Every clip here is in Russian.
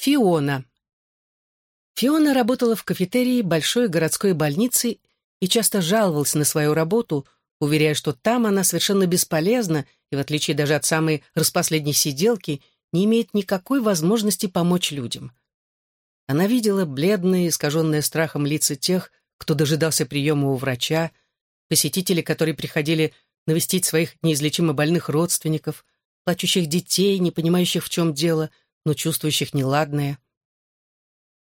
Фиона. Фиона работала в кафетерии большой городской больницы и часто жаловалась на свою работу, уверяя, что там она совершенно бесполезна и, в отличие даже от самой распоследней сиделки, не имеет никакой возможности помочь людям. Она видела бледные, искаженные страхом лица тех, кто дожидался приема у врача, посетители, которые приходили навестить своих неизлечимо больных родственников, плачущих детей, не понимающих, в чем дело, но чувствующих неладное.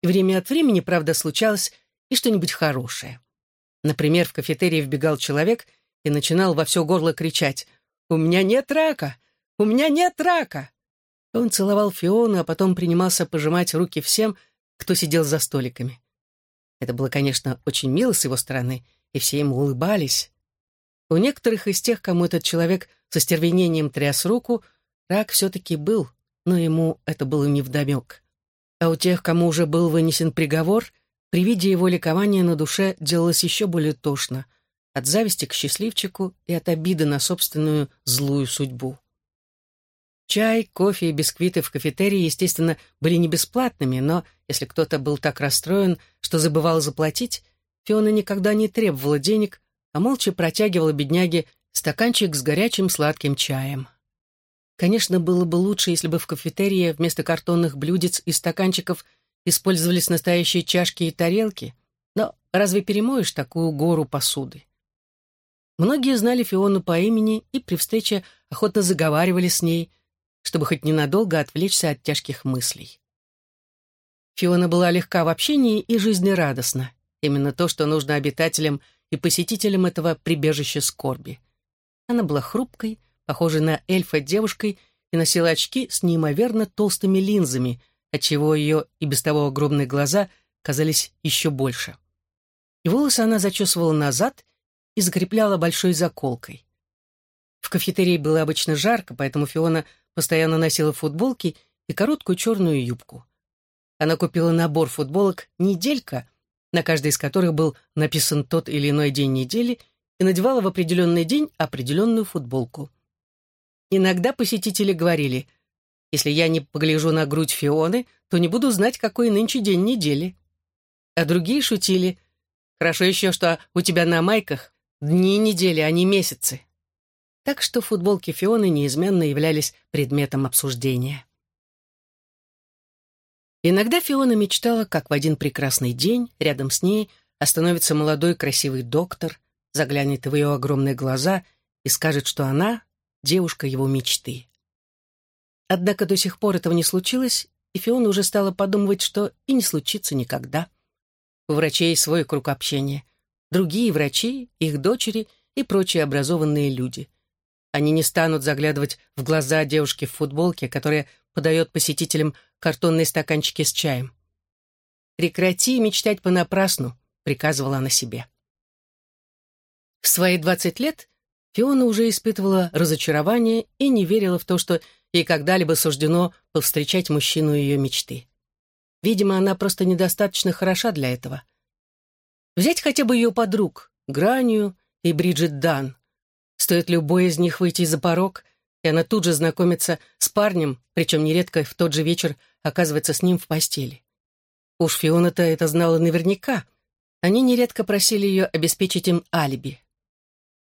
И время от времени, правда, случалось и что-нибудь хорошее. Например, в кафетерии вбегал человек и начинал во все горло кричать «У меня нет рака! У меня нет рака!» Он целовал Фиону, а потом принимался пожимать руки всем, кто сидел за столиками. Это было, конечно, очень мило с его стороны, и все ему улыбались. У некоторых из тех, кому этот человек со стервенением тряс руку, рак все-таки был, но ему это было невдомек. А у тех, кому уже был вынесен приговор, при виде его ликования на душе делалось еще более тошно, от зависти к счастливчику и от обиды на собственную злую судьбу. Чай, кофе и бисквиты в кафетерии, естественно, были не бесплатными, но если кто-то был так расстроен, что забывал заплатить, Фиона никогда не требовала денег, а молча протягивала бедняге стаканчик с горячим сладким чаем. Конечно, было бы лучше, если бы в кафетерии вместо картонных блюдец и стаканчиков использовались настоящие чашки и тарелки, но разве перемоешь такую гору посуды? Многие знали Фиону по имени и при встрече охотно заговаривали с ней, чтобы хоть ненадолго отвлечься от тяжких мыслей. Фиона была легка в общении и жизнерадостна. Именно то, что нужно обитателям и посетителям этого прибежища скорби. Она была хрупкой, похожей на эльфа девушкой, и носила очки с неимоверно толстыми линзами, отчего ее и без того огромные глаза казались еще больше. И волосы она зачесывала назад и закрепляла большой заколкой. В кафетерии было обычно жарко, поэтому Фиона постоянно носила футболки и короткую черную юбку. Она купила набор футболок «Неделька», на каждой из которых был написан тот или иной день недели, и надевала в определенный день определенную футболку. Иногда посетители говорили, «Если я не погляжу на грудь Фионы, то не буду знать, какой нынче день недели». А другие шутили, «Хорошо еще, что у тебя на майках дни недели, а не месяцы». Так что футболки Фионы неизменно являлись предметом обсуждения. Иногда Фиона мечтала, как в один прекрасный день рядом с ней остановится молодой красивый доктор, заглянет в ее огромные глаза и скажет, что она — девушка его мечты. Однако до сих пор этого не случилось, и Фиона уже стала подумывать, что и не случится никогда. У врачей свой круг общения. Другие врачи, их дочери и прочие образованные люди. Они не станут заглядывать в глаза девушки в футболке, которая подает посетителям картонные стаканчики с чаем. «Прекрати мечтать понапрасну», — приказывала она себе. В свои двадцать лет Фиона уже испытывала разочарование и не верила в то, что ей когда-либо суждено повстречать мужчину ее мечты. Видимо, она просто недостаточно хороша для этого. Взять хотя бы ее подруг, Гранию и Бриджит Дан. Стоит любой из них выйти за порог, и она тут же знакомится с парнем, причем нередко в тот же вечер оказывается с ним в постели. Уж Фиона-то это знала наверняка. Они нередко просили ее обеспечить им алиби.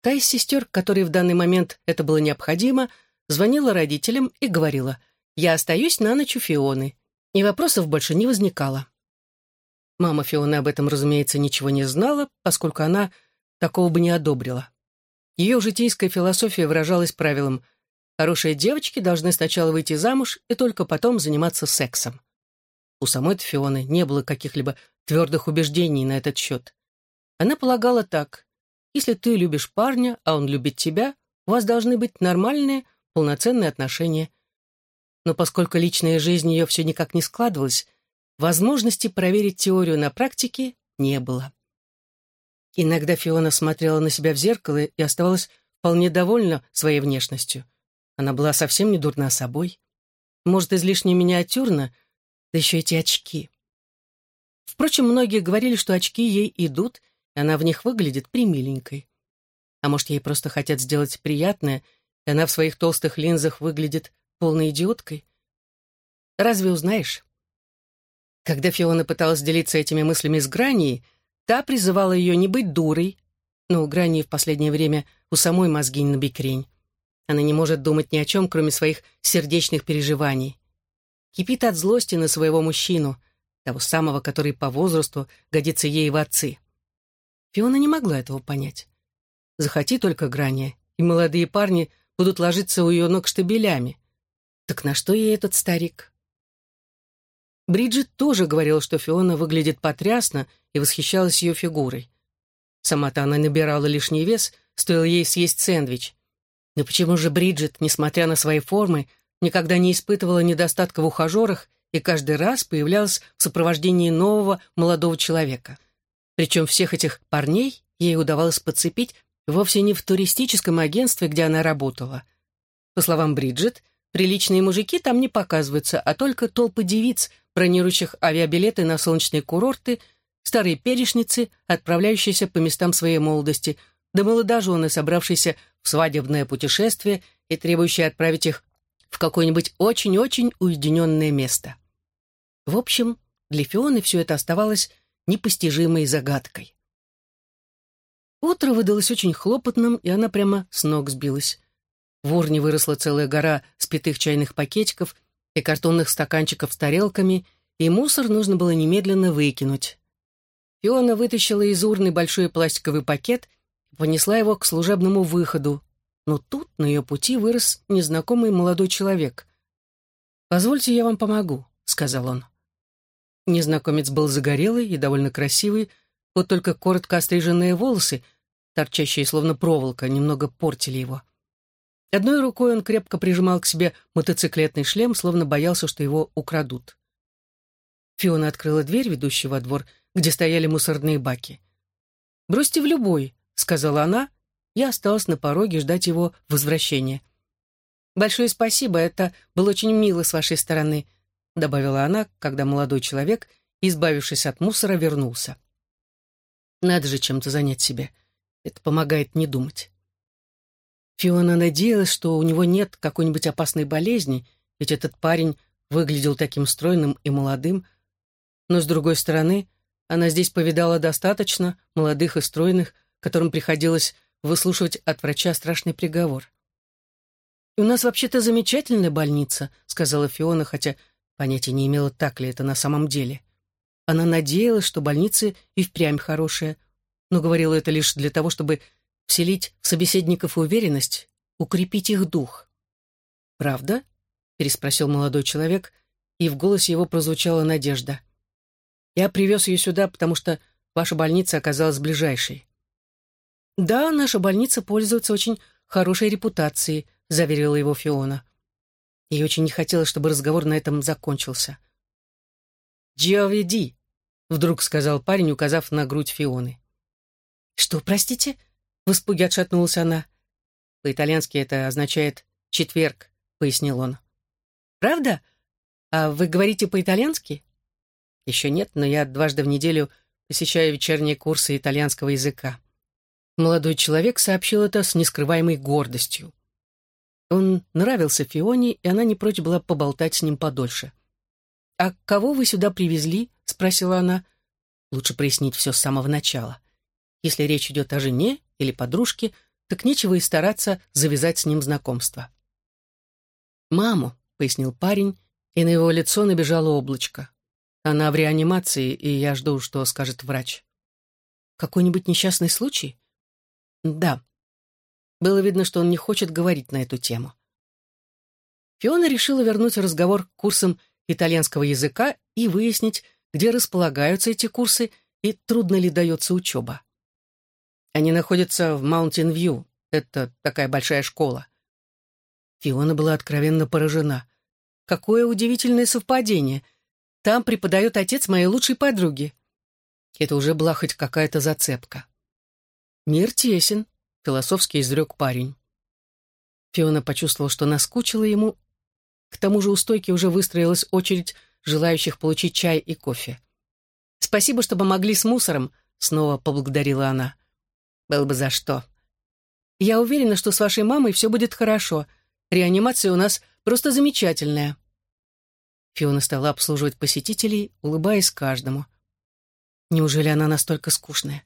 Та из сестер, которой в данный момент это было необходимо, звонила родителям и говорила «Я остаюсь на ночь у Фионы», и вопросов больше не возникало. Мама Фионы об этом, разумеется, ничего не знала, поскольку она такого бы не одобрила. Ее житейская философия выражалась правилом «хорошие девочки должны сначала выйти замуж и только потом заниматься сексом». У самой Фионы не было каких-либо твердых убеждений на этот счет. Она полагала так. Если ты любишь парня, а он любит тебя, у вас должны быть нормальные, полноценные отношения. Но поскольку личная жизнь ее все никак не складывалась, возможности проверить теорию на практике не было. Иногда Фиона смотрела на себя в зеркало и оставалась вполне довольна своей внешностью. Она была совсем не дурна собой. Может, излишне миниатюрна, да еще эти очки. Впрочем, многие говорили, что очки ей идут, она в них выглядит примиленькой. А может, ей просто хотят сделать приятное, и она в своих толстых линзах выглядит полной идиоткой? Разве узнаешь? Когда Фиона пыталась делиться этими мыслями с Граней, та призывала ее не быть дурой, но у Грани в последнее время у самой мозги на бикрень. Она не может думать ни о чем, кроме своих сердечных переживаний. Кипит от злости на своего мужчину, того самого, который по возрасту годится ей в отцы. Фиона не могла этого понять. Захоти только Грани, и молодые парни будут ложиться у ее ног штабелями. Так на что ей этот старик? Бриджит тоже говорила, что Фиона выглядит потрясно и восхищалась ее фигурой. Сама-то она набирала лишний вес, стоило ей съесть сэндвич. Но почему же Бриджит, несмотря на свои формы, никогда не испытывала недостатка в ухажерах и каждый раз появлялась в сопровождении нового молодого человека? Причем всех этих парней ей удавалось подцепить вовсе не в туристическом агентстве, где она работала. По словам Бриджит, приличные мужики там не показываются, а только толпы девиц, бронирующих авиабилеты на солнечные курорты, старые перешницы, отправляющиеся по местам своей молодости, да молодожены, собравшиеся в свадебное путешествие и требующие отправить их в какое-нибудь очень-очень уединенное место. В общем, для Фионы все это оставалось непостижимой загадкой. Утро выдалось очень хлопотным, и она прямо с ног сбилась. В урне выросла целая гора спитых чайных пакетиков и картонных стаканчиков с тарелками, и мусор нужно было немедленно выкинуть. Фиона вытащила из урны большой пластиковый пакет и понесла его к служебному выходу, но тут на ее пути вырос незнакомый молодой человек. «Позвольте, я вам помогу», — сказал он. Незнакомец был загорелый и довольно красивый, вот только коротко остриженные волосы, торчащие словно проволока, немного портили его. Одной рукой он крепко прижимал к себе мотоциклетный шлем, словно боялся, что его украдут. Фиона открыла дверь, ведущую во двор, где стояли мусорные баки. «Бросьте в любой», — сказала она, и осталась на пороге ждать его возвращения. «Большое спасибо, это было очень мило с вашей стороны», — добавила она, когда молодой человек, избавившись от мусора, вернулся. «Надо же чем-то занять себя. Это помогает не думать». Фиона надеялась, что у него нет какой-нибудь опасной болезни, ведь этот парень выглядел таким стройным и молодым. Но, с другой стороны, она здесь повидала достаточно молодых и стройных, которым приходилось выслушивать от врача страшный приговор. «И у нас вообще-то замечательная больница», — сказала Фиона, хотя понятия не имела, так ли это на самом деле. Она надеялась, что больница и впрямь хорошая, но говорила это лишь для того, чтобы вселить в собеседников уверенность, укрепить их дух. «Правда?» — переспросил молодой человек, и в голосе его прозвучала надежда. «Я привез ее сюда, потому что ваша больница оказалась ближайшей». «Да, наша больница пользуется очень хорошей репутацией», — заверила его Фиона. Ей очень не хотелось, чтобы разговор на этом закончился. «Джиоведи», — вдруг сказал парень, указав на грудь Фионы. «Что, простите?» В испуге отшатнулась она. По-итальянски это означает «четверг», — пояснил он. «Правда? А вы говорите по-итальянски?» «Еще нет, но я дважды в неделю посещаю вечерние курсы итальянского языка». Молодой человек сообщил это с нескрываемой гордостью. Он нравился Фионе, и она не прочь была поболтать с ним подольше. «А кого вы сюда привезли?» — спросила она. «Лучше прояснить все с самого начала. Если речь идет о жене или подружке, так нечего и стараться завязать с ним знакомство. «Маму», — пояснил парень, и на его лицо набежало облачко. «Она в реанимации, и я жду, что скажет врач». «Какой-нибудь несчастный случай?» «Да». Было видно, что он не хочет говорить на эту тему. Фиона решила вернуть разговор к курсам итальянского языка и выяснить, где располагаются эти курсы и трудно ли дается учеба. Они находятся в Маунтин-Вью. Это такая большая школа. Фиона была откровенно поражена. Какое удивительное совпадение. Там преподает отец моей лучшей подруги. Это уже была хоть какая-то зацепка. «Мир тесен», — философски изрек парень. Фиона почувствовала, что наскучила ему. К тому же у стойки уже выстроилась очередь желающих получить чай и кофе. «Спасибо, что помогли с мусором», — снова поблагодарила она. Было бы за что. Я уверена, что с вашей мамой все будет хорошо. Реанимация у нас просто замечательная. Фиона стала обслуживать посетителей, улыбаясь каждому. Неужели она настолько скучная?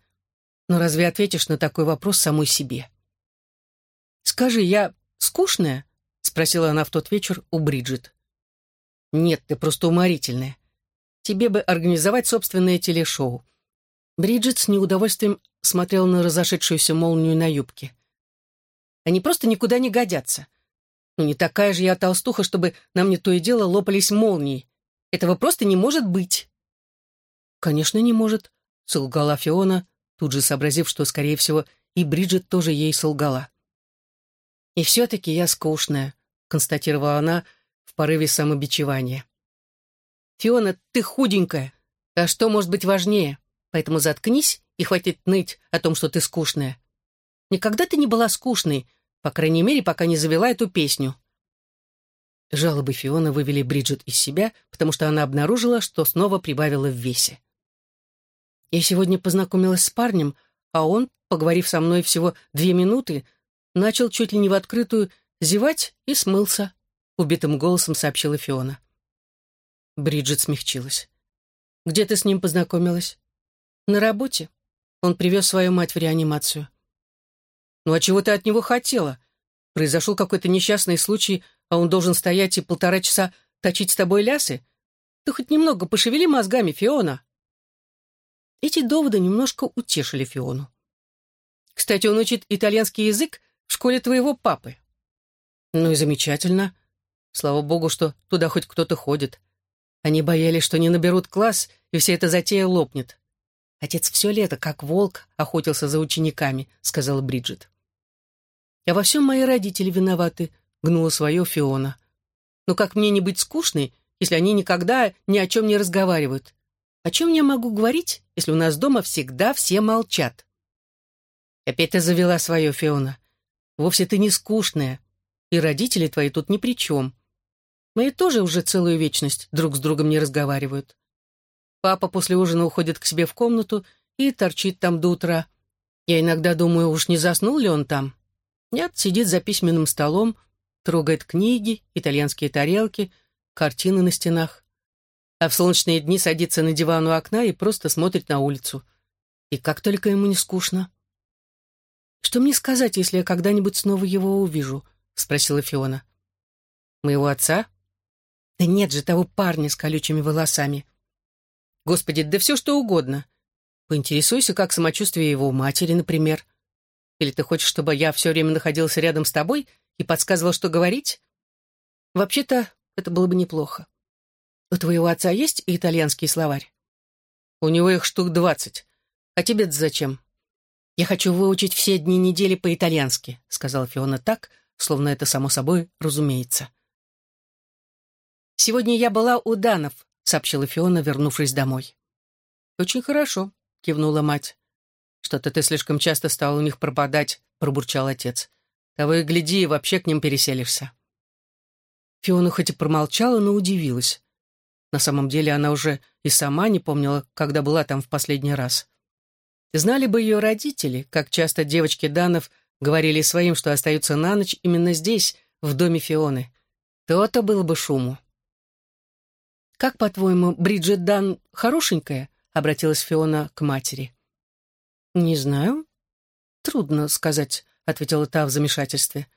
Но разве ответишь на такой вопрос самой себе? «Скажи, я скучная?» — спросила она в тот вечер у Бриджит. «Нет, ты просто уморительная. Тебе бы организовать собственное телешоу». Бриджит с неудовольствием смотрела на разошедшуюся молнию на юбке. «Они просто никуда не годятся. Ну, не такая же я толстуха, чтобы на мне то и дело лопались молнии. Этого просто не может быть». «Конечно, не может», — солгала Фиона, тут же сообразив, что, скорее всего, и Бриджит тоже ей солгала. «И все-таки я скучная», — констатировала она в порыве самобичевания. «Фиона, ты худенькая. А что может быть важнее? Поэтому заткнись и хватит ныть о том, что ты скучная. Никогда ты не была скучной, по крайней мере, пока не завела эту песню». Жалобы Фиона вывели Бриджит из себя, потому что она обнаружила, что снова прибавила в весе. Я сегодня познакомилась с парнем, а он, поговорив со мной всего две минуты, начал чуть ли не в открытую зевать и смылся, убитым голосом сообщила Фиона. Бриджит смягчилась. «Где ты с ним познакомилась?» «На работе. Он привез свою мать в реанимацию». «Ну а чего ты от него хотела? Произошел какой-то несчастный случай, а он должен стоять и полтора часа точить с тобой лясы? Ты хоть немного пошевели мозгами, Фиона!» Эти доводы немножко утешили Фиону. «Кстати, он учит итальянский язык в школе твоего папы». «Ну и замечательно. Слава богу, что туда хоть кто-то ходит. Они боялись, что не наберут класс, и вся эта затея лопнет. Отец все лето, как волк, охотился за учениками», — сказала Бриджит. «А во всем мои родители виноваты», — гнула свое Фиона. «Но как мне не быть скучной, если они никогда ни о чем не разговаривают? О чем я могу говорить, если у нас дома всегда все молчат? Опять ты завела свое, Фиона. Вовсе ты не скучная, и родители твои тут ни при чем. Мои тоже уже целую вечность друг с другом не разговаривают. Папа после ужина уходит к себе в комнату и торчит там до утра. Я иногда думаю, уж не заснул ли он там. Нет, сидит за письменным столом, трогает книги, итальянские тарелки, картины на стенах а в солнечные дни садится на диван у окна и просто смотрит на улицу. И как только ему не скучно. «Что мне сказать, если я когда-нибудь снова его увижу?» — спросила Фиона. «Моего отца?» «Да нет же того парня с колючими волосами». «Господи, да все что угодно. Поинтересуйся, как самочувствие его матери, например. Или ты хочешь, чтобы я все время находился рядом с тобой и подсказывал, что говорить? Вообще-то, это было бы неплохо. У твоего отца есть итальянский словарь? У него их штук двадцать. А тебе зачем? Я хочу выучить все дни недели по-итальянски, сказала Фиона так, словно это само собой разумеется. Сегодня я была у Данов, сообщила Фиона, вернувшись домой. Очень хорошо, кивнула мать. Что-то ты слишком часто стал у них пропадать, пробурчал отец. Того и гляди, вообще к ним переселишься. Фиона хоть и промолчала, но удивилась. На самом деле она уже и сама не помнила, когда была там в последний раз. Знали бы ее родители, как часто девочки Данов говорили своим, что остаются на ночь именно здесь, в доме Фионы. То-то было бы шуму. «Как, по-твоему, Бриджит Дан хорошенькая?» — обратилась Фиона к матери. «Не знаю. Трудно сказать», — ответила та в замешательстве.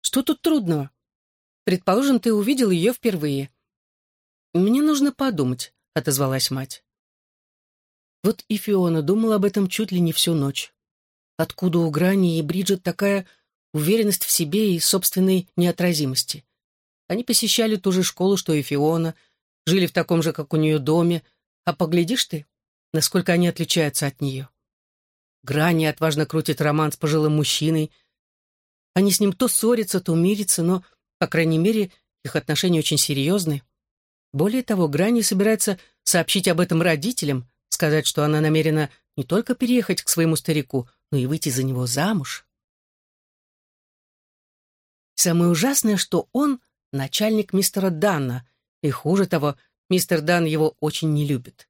«Что тут трудного? Предположим, ты увидел ее впервые. «Мне нужно подумать», — отозвалась мать. Вот и Фиона думала об этом чуть ли не всю ночь. Откуда у Грани и Бриджит такая уверенность в себе и собственной неотразимости? Они посещали ту же школу, что и Фиона, жили в таком же, как у нее, доме, а поглядишь ты, насколько они отличаются от нее. Грани отважно крутит роман с пожилым мужчиной. Они с ним то ссорятся, то мирятся, но, по крайней мере, их отношения очень серьезные. Более того, Грани собирается сообщить об этом родителям, сказать, что она намерена не только переехать к своему старику, но и выйти за него замуж. Самое ужасное, что он начальник мистера Данна, и хуже того, мистер Дан его очень не любит.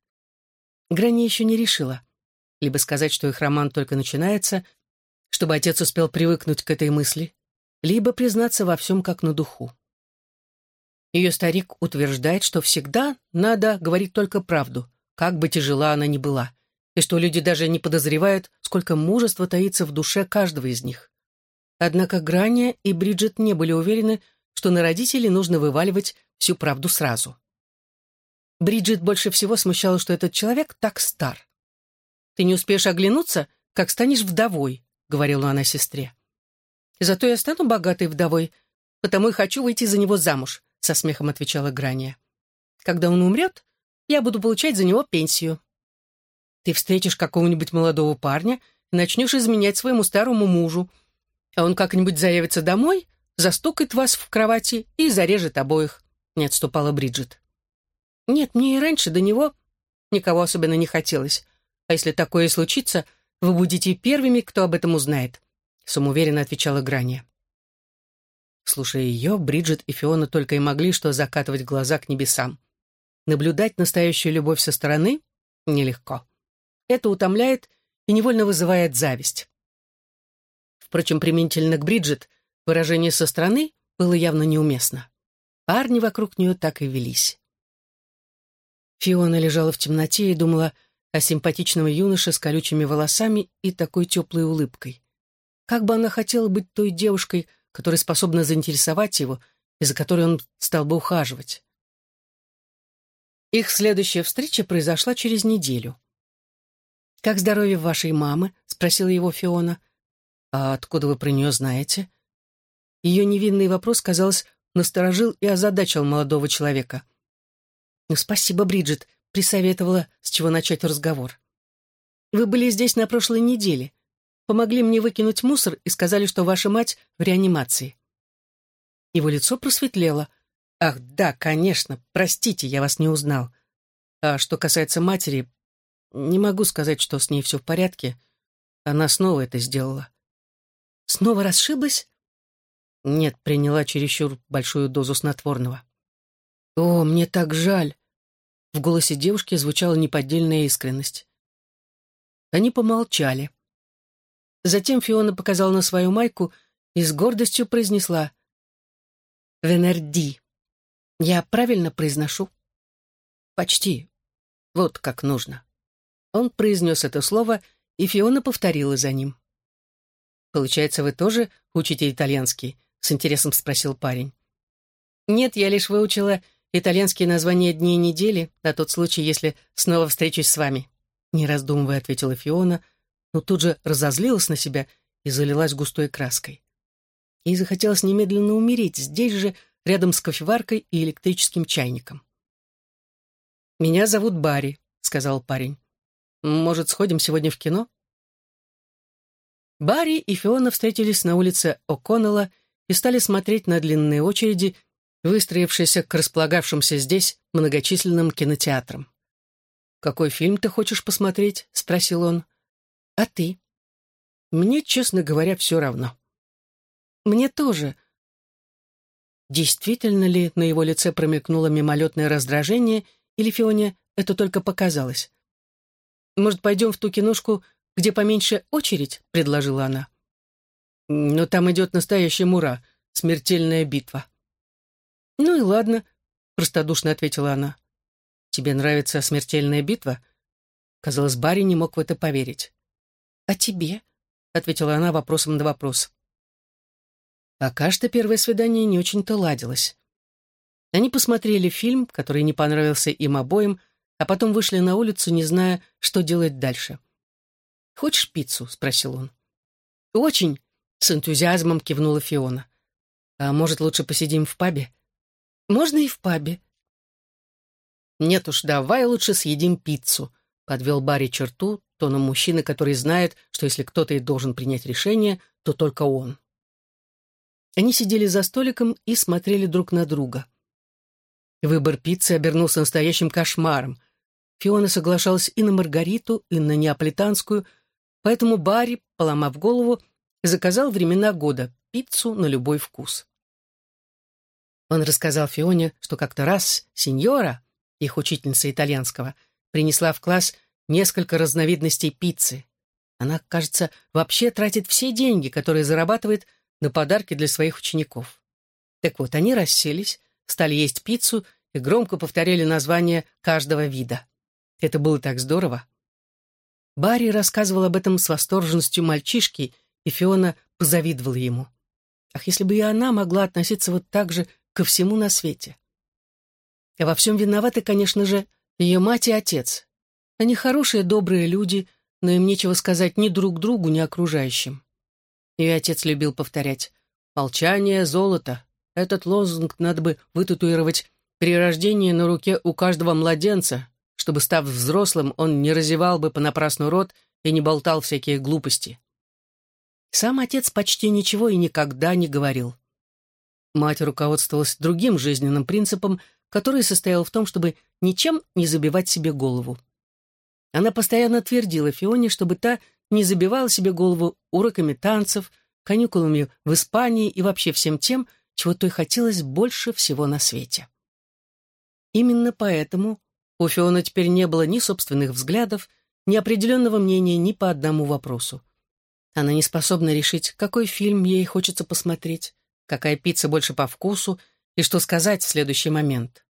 Грани еще не решила. Либо сказать, что их роман только начинается, чтобы отец успел привыкнуть к этой мысли, либо признаться во всем как на духу. Ее старик утверждает, что всегда надо говорить только правду, как бы тяжела она ни была, и что люди даже не подозревают, сколько мужества таится в душе каждого из них. Однако Грания и Бриджит не были уверены, что на родителей нужно вываливать всю правду сразу. Бриджит больше всего смущало, что этот человек так стар. «Ты не успеешь оглянуться, как станешь вдовой», — говорила она сестре. «Зато я стану богатой вдовой, потому и хочу выйти за него замуж», — со смехом отвечала Грания. «Когда он умрет, я буду получать за него пенсию». «Ты встретишь какого-нибудь молодого парня и начнешь изменять своему старому мужу, а он как-нибудь заявится домой, застукает вас в кровати и зарежет обоих», — не отступала Бриджит. «Нет, мне и раньше до него никого особенно не хотелось. А если такое случится, вы будете первыми, кто об этом узнает», — самоуверенно отвечала Грани. Слушая ее, Бриджит и Фиона только и могли что закатывать глаза к небесам. Наблюдать настоящую любовь со стороны нелегко. Это утомляет и невольно вызывает зависть. Впрочем, применительно к Бриджит выражение со стороны было явно неуместно. Парни вокруг нее так и велись. Фиона лежала в темноте и думала о симпатичном юноше с колючими волосами и такой теплой улыбкой. Как бы она хотела быть той девушкой, которая способна заинтересовать его и за которой он стал бы ухаживать. Их следующая встреча произошла через неделю. «Как здоровье вашей мамы?» — спросила его Фиона. «А откуда вы про нее знаете?» Ее невинный вопрос, казалось, насторожил и озадачил молодого человека. «Ну, спасибо, Бриджит», — присоветовала, с чего начать разговор. «Вы были здесь на прошлой неделе. Помогли мне выкинуть мусор и сказали, что ваша мать в реанимации». Его лицо просветлело. «Ах, да, конечно, простите, я вас не узнал. А что касается матери, не могу сказать, что с ней все в порядке. Она снова это сделала». «Снова расшиблась?» «Нет, приняла чересчур большую дозу снотворного». «О, мне так жаль!» В голосе девушки звучала неподдельная искренность. Они помолчали. Затем Фиона показала на свою майку и с гордостью произнесла «Венерди». «Я правильно произношу?» «Почти. Вот как нужно». Он произнес это слово, и Фиона повторила за ним. «Получается, вы тоже учите итальянский?» — с интересом спросил парень. «Нет, я лишь выучила итальянские названия дней недели на тот случай, если снова встречусь с вами», не раздумывая ответила Фиона, но тут же разозлилась на себя и залилась густой краской. Ей захотелось немедленно умереть здесь же, рядом с кофеваркой и электрическим чайником. «Меня зовут Барри», — сказал парень. «Может, сходим сегодня в кино?» Барри и Фиона встретились на улице О'Коннелла и стали смотреть на длинные очереди, выстроившийся к располагавшимся здесь многочисленным кинотеатрам. «Какой фильм ты хочешь посмотреть?» — спросил он. «А ты?» «Мне, честно говоря, все равно». «Мне тоже». Действительно ли на его лице промелькнуло мимолетное раздражение, или Фионе это только показалось? «Может, пойдем в ту киношку, где поменьше очередь?» — предложила она. «Но там идет настоящая мура, смертельная битва». «Ну и ладно», — простодушно ответила она. «Тебе нравится смертельная битва?» Казалось, Барри не мог в это поверить. «А тебе?» — ответила она вопросом на вопрос. Пока что первое свидание не очень-то ладилось. Они посмотрели фильм, который не понравился им обоим, а потом вышли на улицу, не зная, что делать дальше. «Хочешь пиццу?» — спросил он. «Очень!» — с энтузиазмом кивнула Фиона. «А может, лучше посидим в пабе?» Можно и в пабе. Нет уж, давай лучше съедим пиццу, подвел Барри черту тоном мужчины, который знает, что если кто-то и должен принять решение, то только он. Они сидели за столиком и смотрели друг на друга. Выбор пиццы обернулся настоящим кошмаром. Фиона соглашалась и на маргариту, и на неаполитанскую, поэтому Барри, поломав голову, заказал времена года пиццу на любой вкус. Он рассказал Фионе, что как-то раз сеньора, их учительница итальянского, принесла в класс несколько разновидностей пиццы. Она, кажется, вообще тратит все деньги, которые зарабатывает на подарки для своих учеников. Так вот, они расселись, стали есть пиццу и громко повторяли название каждого вида. Это было так здорово. Барри рассказывал об этом с восторженностью мальчишки, и Фиона позавидовала ему. Ах, если бы и она могла относиться вот так же ко всему на свете. А во всем виноваты, конечно же, ее мать и отец. Они хорошие, добрые люди, но им нечего сказать ни друг другу, ни окружающим. Ее отец любил повторять «Молчание — золото». Этот лозунг надо бы вытатуировать при рождении на руке у каждого младенца, чтобы, став взрослым, он не разевал бы понапрасну рот и не болтал всякие глупости. Сам отец почти ничего и никогда не говорил. Мать руководствовалась другим жизненным принципом, который состоял в том, чтобы ничем не забивать себе голову. Она постоянно твердила Фионе, чтобы та не забивала себе голову уроками танцев, каникулами в Испании и вообще всем тем, чего той хотелось больше всего на свете. Именно поэтому у Фиона теперь не было ни собственных взглядов, ни определенного мнения ни по одному вопросу. Она не способна решить, какой фильм ей хочется посмотреть, какая пицца больше по вкусу и что сказать в следующий момент.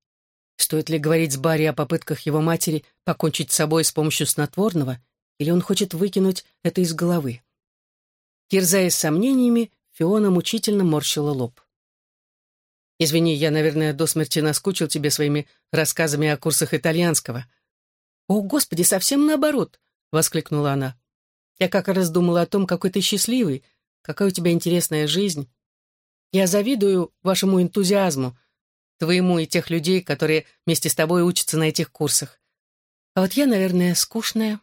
Стоит ли говорить с Барри о попытках его матери покончить с собой с помощью снотворного, или он хочет выкинуть это из головы? Терзаясь сомнениями, Фиона мучительно морщила лоб. «Извини, я, наверное, до смерти наскучил тебе своими рассказами о курсах итальянского». «О, Господи, совсем наоборот!» — воскликнула она. «Я как раз думала о том, какой ты счастливый, какая у тебя интересная жизнь. Я завидую вашему энтузиазму, твоему и тех людей, которые вместе с тобой учатся на этих курсах. А вот я, наверное, скучная».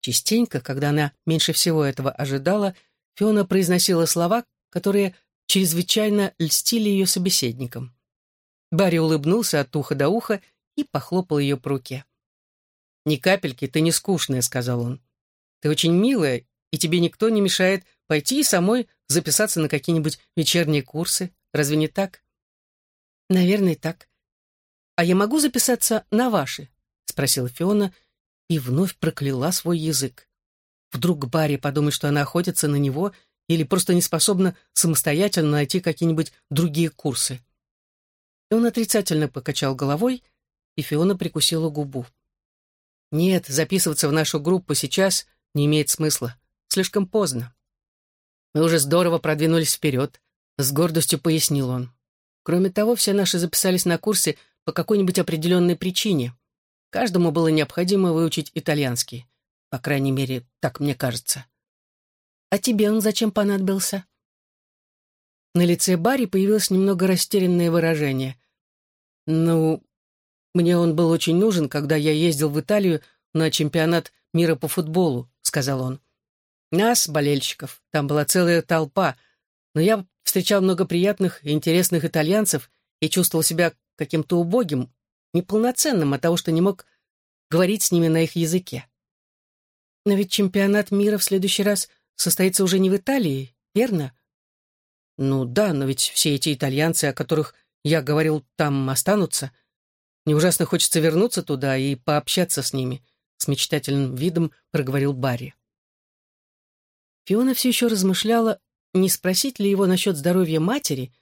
Частенько, когда она меньше всего этого ожидала, Фиона произносила слова, которые чрезвычайно льстили ее собеседникам. Барри улыбнулся от уха до уха и похлопал ее по руке. «Ни капельки, ты не скучная», — сказал он. «Ты очень милая, и тебе никто не мешает пойти и самой записаться на какие-нибудь вечерние курсы. Разве не так?» «Наверное, так. А я могу записаться на ваши?» — спросила Фиона и вновь прокляла свой язык. Вдруг Барри подумает, что она охотится на него или просто не способна самостоятельно найти какие-нибудь другие курсы. И он отрицательно покачал головой, и Фиона прикусила губу. «Нет, записываться в нашу группу сейчас не имеет смысла. Слишком поздно. Мы уже здорово продвинулись вперед», — с гордостью пояснил он. «Кроме того, все наши записались на курсы по какой-нибудь определенной причине. Каждому было необходимо выучить итальянский. По крайней мере, так мне кажется. А тебе он зачем понадобился? На лице Барри появилось немного растерянное выражение. Ну, мне он был очень нужен, когда я ездил в Италию на чемпионат мира по футболу, сказал он. Нас, болельщиков, там была целая толпа, но я встречал много приятных и интересных итальянцев и чувствовал себя каким-то убогим, неполноценным от того, что не мог говорить с ними на их языке. Но ведь чемпионат мира в следующий раз состоится уже не в Италии, верно? Ну да, но ведь все эти итальянцы, о которых я говорил, там останутся. Мне ужасно хочется вернуться туда и пообщаться с ними, с мечтательным видом проговорил Барри. Фиона все еще размышляла, не спросить ли его насчет здоровья матери,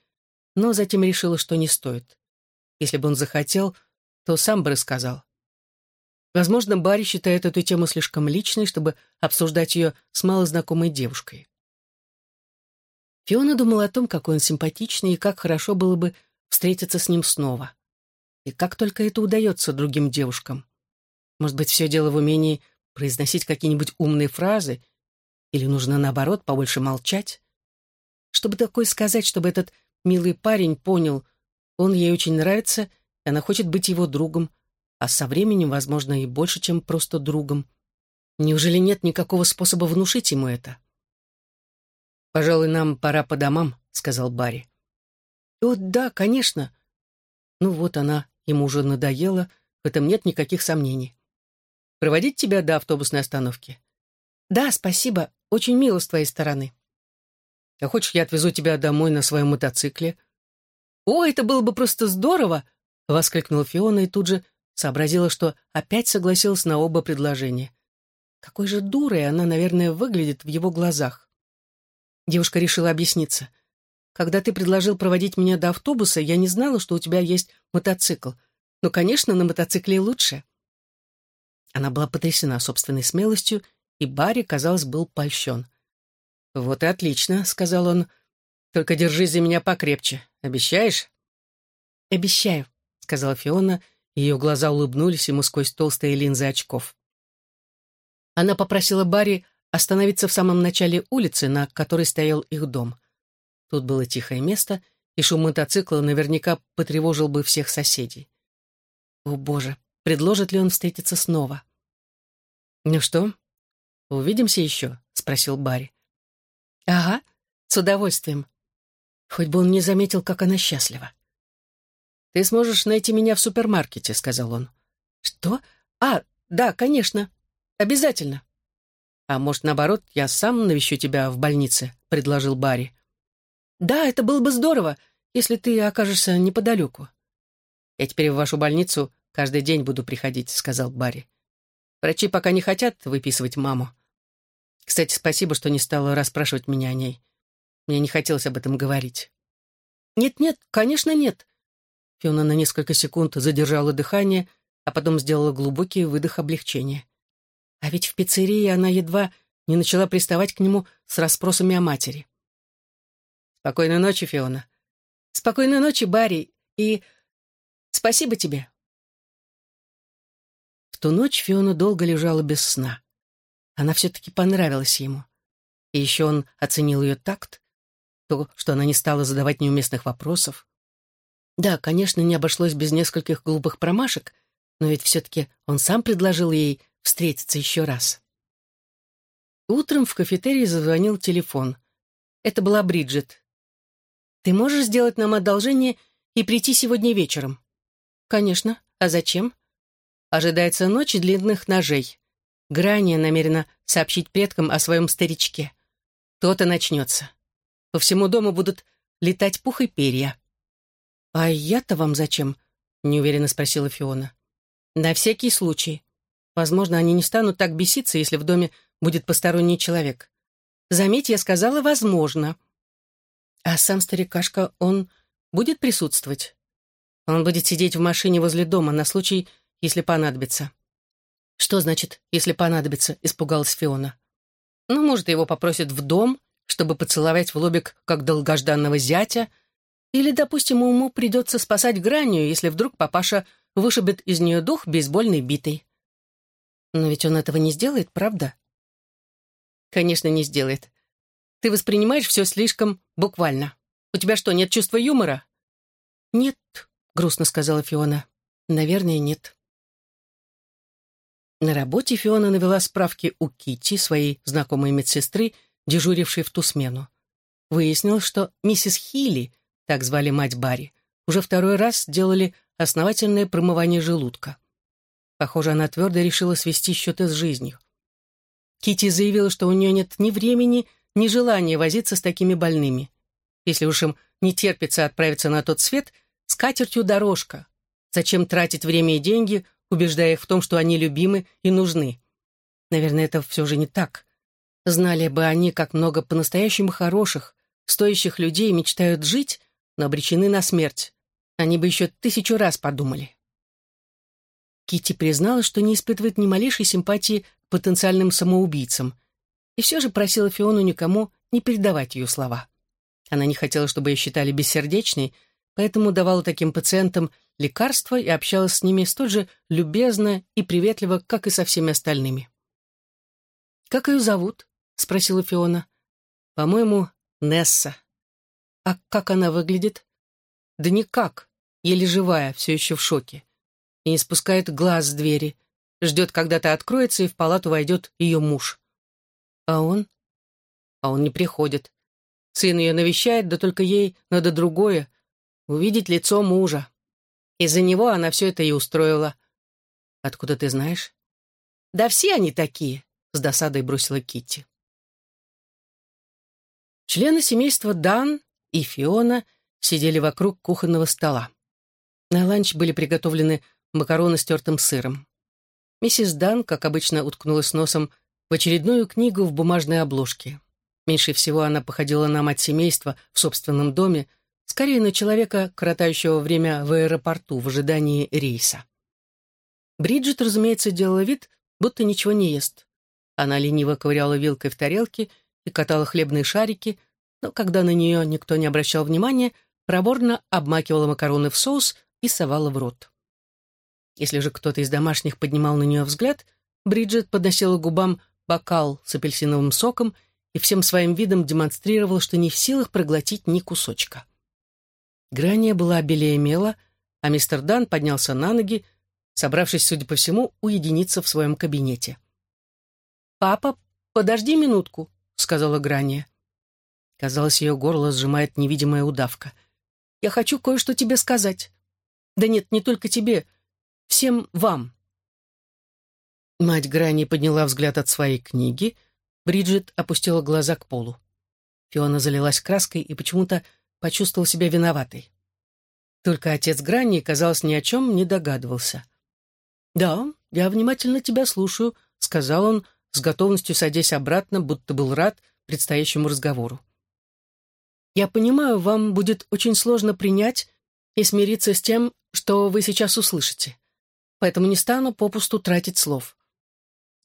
но затем решила, что не стоит. Если бы он захотел, то сам бы рассказал. Возможно, Барри считает эту тему слишком личной, чтобы обсуждать ее с малознакомой девушкой. Фиона думала о том, какой он симпатичный и как хорошо было бы встретиться с ним снова. И как только это удается другим девушкам. Может быть, все дело в умении произносить какие-нибудь умные фразы, или нужно, наоборот, побольше молчать? Чтобы такое сказать, чтобы этот милый парень понял, он ей очень нравится, и она хочет быть его другом, а со временем, возможно, и больше, чем просто другом. Неужели нет никакого способа внушить ему это? «Пожалуй, нам пора по домам», — сказал Барри. «О, да, конечно». Ну вот она, ему уже надоела, в этом нет никаких сомнений. «Проводить тебя до автобусной остановки?» «Да, спасибо, очень мило с твоей стороны». «А хочешь, я отвезу тебя домой на своем мотоцикле?» «О, это было бы просто здорово!» — воскликнула Фиона и тут же Сообразила, что опять согласилась на оба предложения. Какой же дурой она, наверное, выглядит в его глазах. Девушка решила объясниться. когда ты предложил проводить меня до автобуса, я не знала, что у тебя есть мотоцикл. Но, конечно, на мотоцикле лучше». Она была потрясена собственной смелостью, и Барри, казалось, был польщен. «Вот и отлично», — сказал он. «Только держись за меня покрепче. Обещаешь?» «Обещаю», — сказала Фиона, ее глаза улыбнулись ему сквозь толстые линзы очков. Она попросила Барри остановиться в самом начале улицы, на которой стоял их дом. Тут было тихое место, и шум мотоцикла наверняка потревожил бы всех соседей. О, боже, предложит ли он встретиться снова? «Ну что, увидимся еще?» — спросил Барри. «Ага, с удовольствием. Хоть бы он не заметил, как она счастлива». «Ты сможешь найти меня в супермаркете», — сказал он. «Что? А, да, конечно. Обязательно». «А может, наоборот, я сам навещу тебя в больнице», — предложил Барри. «Да, это было бы здорово, если ты окажешься неподалеку». «Я теперь в вашу больницу каждый день буду приходить», — сказал Барри. «Врачи пока не хотят выписывать маму. Кстати, спасибо, что не стала расспрашивать меня о ней. Мне не хотелось об этом говорить». «Нет-нет, конечно, нет». Фиона на несколько секунд задержала дыхание, а потом сделала глубокий выдох облегчения. А ведь в пиццерии она едва не начала приставать к нему с расспросами о матери. Спокойной ночи, Фиона. Спокойной ночи, Барри, и спасибо тебе. В ту ночь Фиона долго лежала без сна. Она все-таки понравилась ему. И еще он оценил ее такт, то, что она не стала задавать неуместных вопросов. Да, конечно, не обошлось без нескольких глупых промашек, но ведь все-таки он сам предложил ей встретиться еще раз. Утром в кафетерии зазвонил телефон. Это была Бриджит. Ты можешь сделать нам одолжение и прийти сегодня вечером? Конечно. А зачем? Ожидается ночь длинных ножей. Грания намерена сообщить предкам о своем старичке. То-то начнется. По всему дому будут летать пух и перья. «А я-то вам зачем?» — неуверенно спросила Фиона. «На всякий случай. Возможно, они не станут так беситься, если в доме будет посторонний человек. Заметь, я сказала «возможно». А сам старикашка, он будет присутствовать? Он будет сидеть в машине возле дома на случай, если понадобится. Что значит, если понадобится, испугалась Фиона. Ну, может, его попросят в дом, чтобы поцеловать в лобик, как долгожданного зятя, или, допустим, ему придется спасать гранью, если вдруг папаша вышибет из нее дух бейсбольной битой. Но ведь он этого не сделает, правда? Конечно, не сделает. Ты воспринимаешь все слишком буквально. У тебя что, нет чувства юмора?» «Нет», — грустно сказала Фиона. «Наверное, нет». На работе Фиона навела справки у Кити, своей знакомой медсестры, дежурившей в ту смену. Выяснилось, что миссис Хилли, так звали мать Барри, уже второй раз делали основательное промывание желудка. Похоже, она твердо решила свести счеты с жизнью. Кити заявила, что у нее нет ни времени, нежелание возиться с такими больными. Если уж им не терпится отправиться на тот свет, с катертью дорожка. Зачем тратить время и деньги, убеждая их в том, что они любимы и нужны? Наверное, это все же не так. Знали бы они, как много по-настоящему хороших, стоящих людей мечтают жить, но обречены на смерть. Они бы еще тысячу раз подумали. Кити признала, что не испытывает ни малейшей симпатии к потенциальным самоубийцам, и все же просила Фиону никому не передавать ее слова. Она не хотела, чтобы ее считали бессердечной, поэтому давала таким пациентам лекарства и общалась с ними столь же любезно и приветливо, как и со всеми остальными. «Как ее зовут?» — спросила Фиона. «По-моему, Несса». «А как она выглядит?» «Да никак, еле живая, все еще в шоке. И не спускает глаз с двери. Ждет, когда то откроется, и в палату войдет ее муж. А он? А он не приходит. Сын ее навещает, да только ей надо другое — увидеть лицо мужа. Из-за него она все это и устроила. Откуда ты знаешь? Да все они такие, — с досадой бросила Китти. Члены семейства Дан и Фиона сидели вокруг кухонного стола. На ланч были приготовлены макароны с тертым сыром. Миссис Дан, как обычно, уткнулась носом в очередную книгу в бумажной обложке. Меньше всего она походила на мать семейства в собственном доме, скорее на человека, коротающего время в аэропорту в ожидании рейса. Бриджит, разумеется, делала вид, будто ничего не ест. Она лениво ковыряла вилкой в тарелке и катала хлебные шарики, но когда на нее никто не обращал внимания, проборно обмакивала макароны в соус и совала в рот. Если же кто-то из домашних поднимал на нее взгляд, Бриджит подносила губам бокал с апельсиновым соком и всем своим видом демонстрировала, что не в силах проглотить ни кусочка. Грания была белее мела, а мистер Дан поднялся на ноги, собравшись, судя по всему, уединиться в своем кабинете. «Папа, подожди минутку», — сказала Грания. Казалось, ее горло сжимает невидимая удавка. «Я хочу кое-что тебе сказать. Да нет, не только тебе, всем вам». Мать Грани подняла взгляд от своей книги, Бриджит опустила глаза к полу. Фиона залилась краской и почему-то почувствовал себя виноватой. Только отец Грани, казалось, ни о чем не догадывался. «Да, я внимательно тебя слушаю», — сказал он, с готовностью садясь обратно, будто был рад предстоящему разговору. «Я понимаю, вам будет очень сложно принять и смириться с тем, что вы сейчас услышите. Поэтому не стану попусту тратить слов.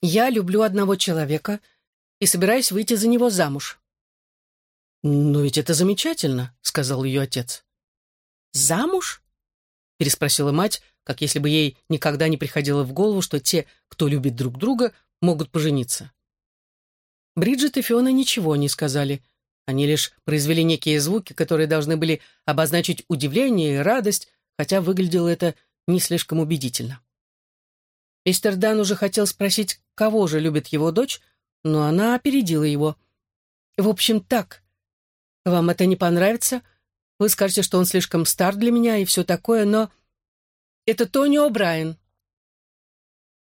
Я люблю одного человека и собираюсь выйти за него замуж». «Но ведь это замечательно», — сказал ее отец. «Замуж?» — переспросила мать, как если бы ей никогда не приходило в голову, что те, кто любит друг друга, могут пожениться. Бриджит и Фиона ничего не сказали. Они лишь произвели некие звуки, которые должны были обозначить удивление и радость, хотя выглядело это не слишком убедительно. Мистер Дан уже хотел спросить, кого же любит его дочь, но она опередила его. «В общем, так. Вам это не понравится. Вы скажете, что он слишком стар для меня и все такое, но это Тони О'Брайен».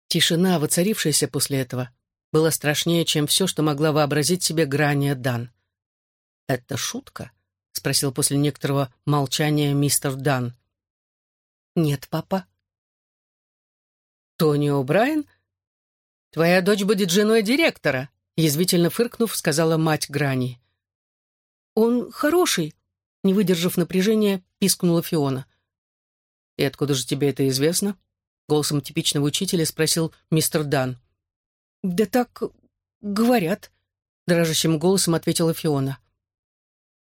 Тишина, воцарившаяся после этого, была страшнее, чем все, что могла вообразить себе Грания Дан. «Это шутка?» — спросил после некоторого молчания мистер Дан. «Нет, папа». «Тони О'Брайен? Твоя дочь будет женой директора», — язвительно фыркнув, сказала мать Грани. «Он хороший», — не выдержав напряжения, пискнула Фиона. «И откуда же тебе это известно?» Голосом типичного учителя спросил мистер Дан. «Да так говорят», — дрожащим голосом ответила Фиона.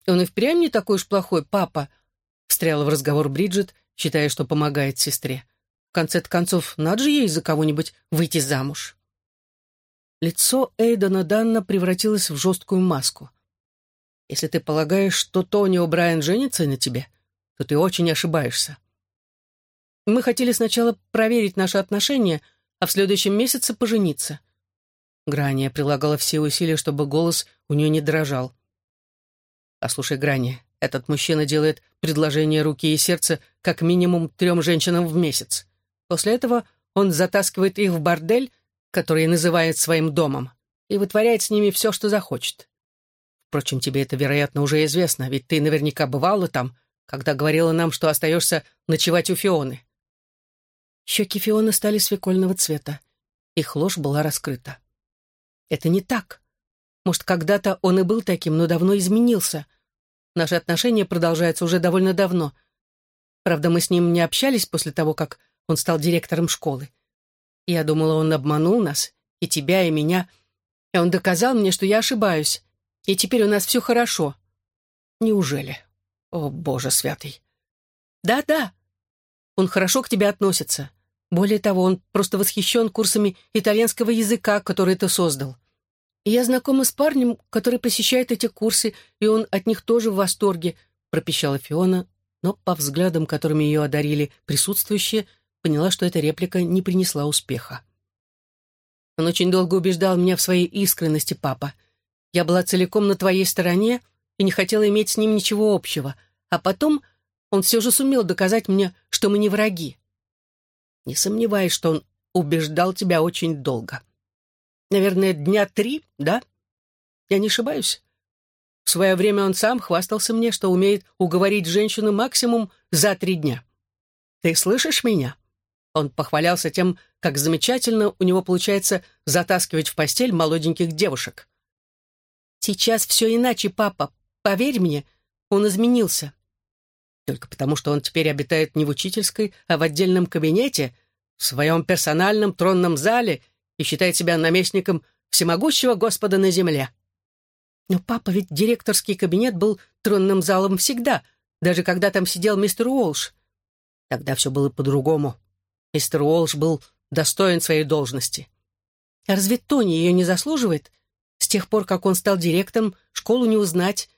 «Он и впрямь не такой уж плохой, папа», — встряла в разговор Бриджит, считая, что помогает сестре. «В конце-то концов, надо же ей за кого-нибудь выйти замуж». Лицо Эйдена Данна превратилось в жесткую маску. «Если ты полагаешь, что Тони О'Брайен женится на тебе, то ты очень ошибаешься. Мы хотели сначала проверить наши отношения, а в следующем месяце пожениться. Грания прилагала все усилия, чтобы голос у нее не дрожал. «Послушай, Грани, этот мужчина делает предложение руки и сердца как минимум трем женщинам в месяц. После этого он затаскивает их в бордель, который называет своим домом, и вытворяет с ними все, что захочет. Впрочем, тебе это, вероятно, уже известно, ведь ты наверняка бывала там, когда говорила нам, что остаешься ночевать у Фионы. Щеки Фионы стали свекольного цвета. Их ложь была раскрыта. «Это не так. Может, когда-то он и был таким, но давно изменился. Наши отношения продолжаются уже довольно давно. Правда, мы с ним не общались после того, как он стал директором школы. Я думала, он обманул нас, и тебя, и меня, и он доказал мне, что я ошибаюсь, и теперь у нас все хорошо. Неужели? О, Боже святый! Да-да, он хорошо к тебе относится. Более того, он просто восхищен курсами итальянского языка, который ты создал. И я знакома с парнем, который посещает эти курсы, и он от них тоже в восторге», — пропищала Фиона, но по взглядам, которыми ее одарили присутствующие, поняла, что эта реплика не принесла успеха. «Он очень долго убеждал меня в своей искренности, папа. Я была целиком на твоей стороне и не хотела иметь с ним ничего общего. А потом он все же сумел доказать мне, что мы не враги. Не сомневаюсь, что он убеждал тебя очень долго. Наверное, дня три, да? Я не ошибаюсь? В свое время он сам хвастался мне, что умеет уговорить женщину максимум за три дня. Ты слышишь меня? Он похвалялся тем, как замечательно у него получается затаскивать в постель молоденьких девушек. Сейчас все иначе, папа. Поверь мне, он изменился. Только потому, что он теперь обитает не в учительской, а в отдельном кабинете, в своем персональном тронном зале и считает себя наместником всемогущего Господа на земле. Но папа, ведь директорский кабинет был тронным залом всегда, даже когда там сидел мистер Уолш. Тогда все было по-другому. Мистер Уолш был достоин своей должности. А разве Тони ее не заслуживает? С тех пор, как он стал директором, школу не узнать.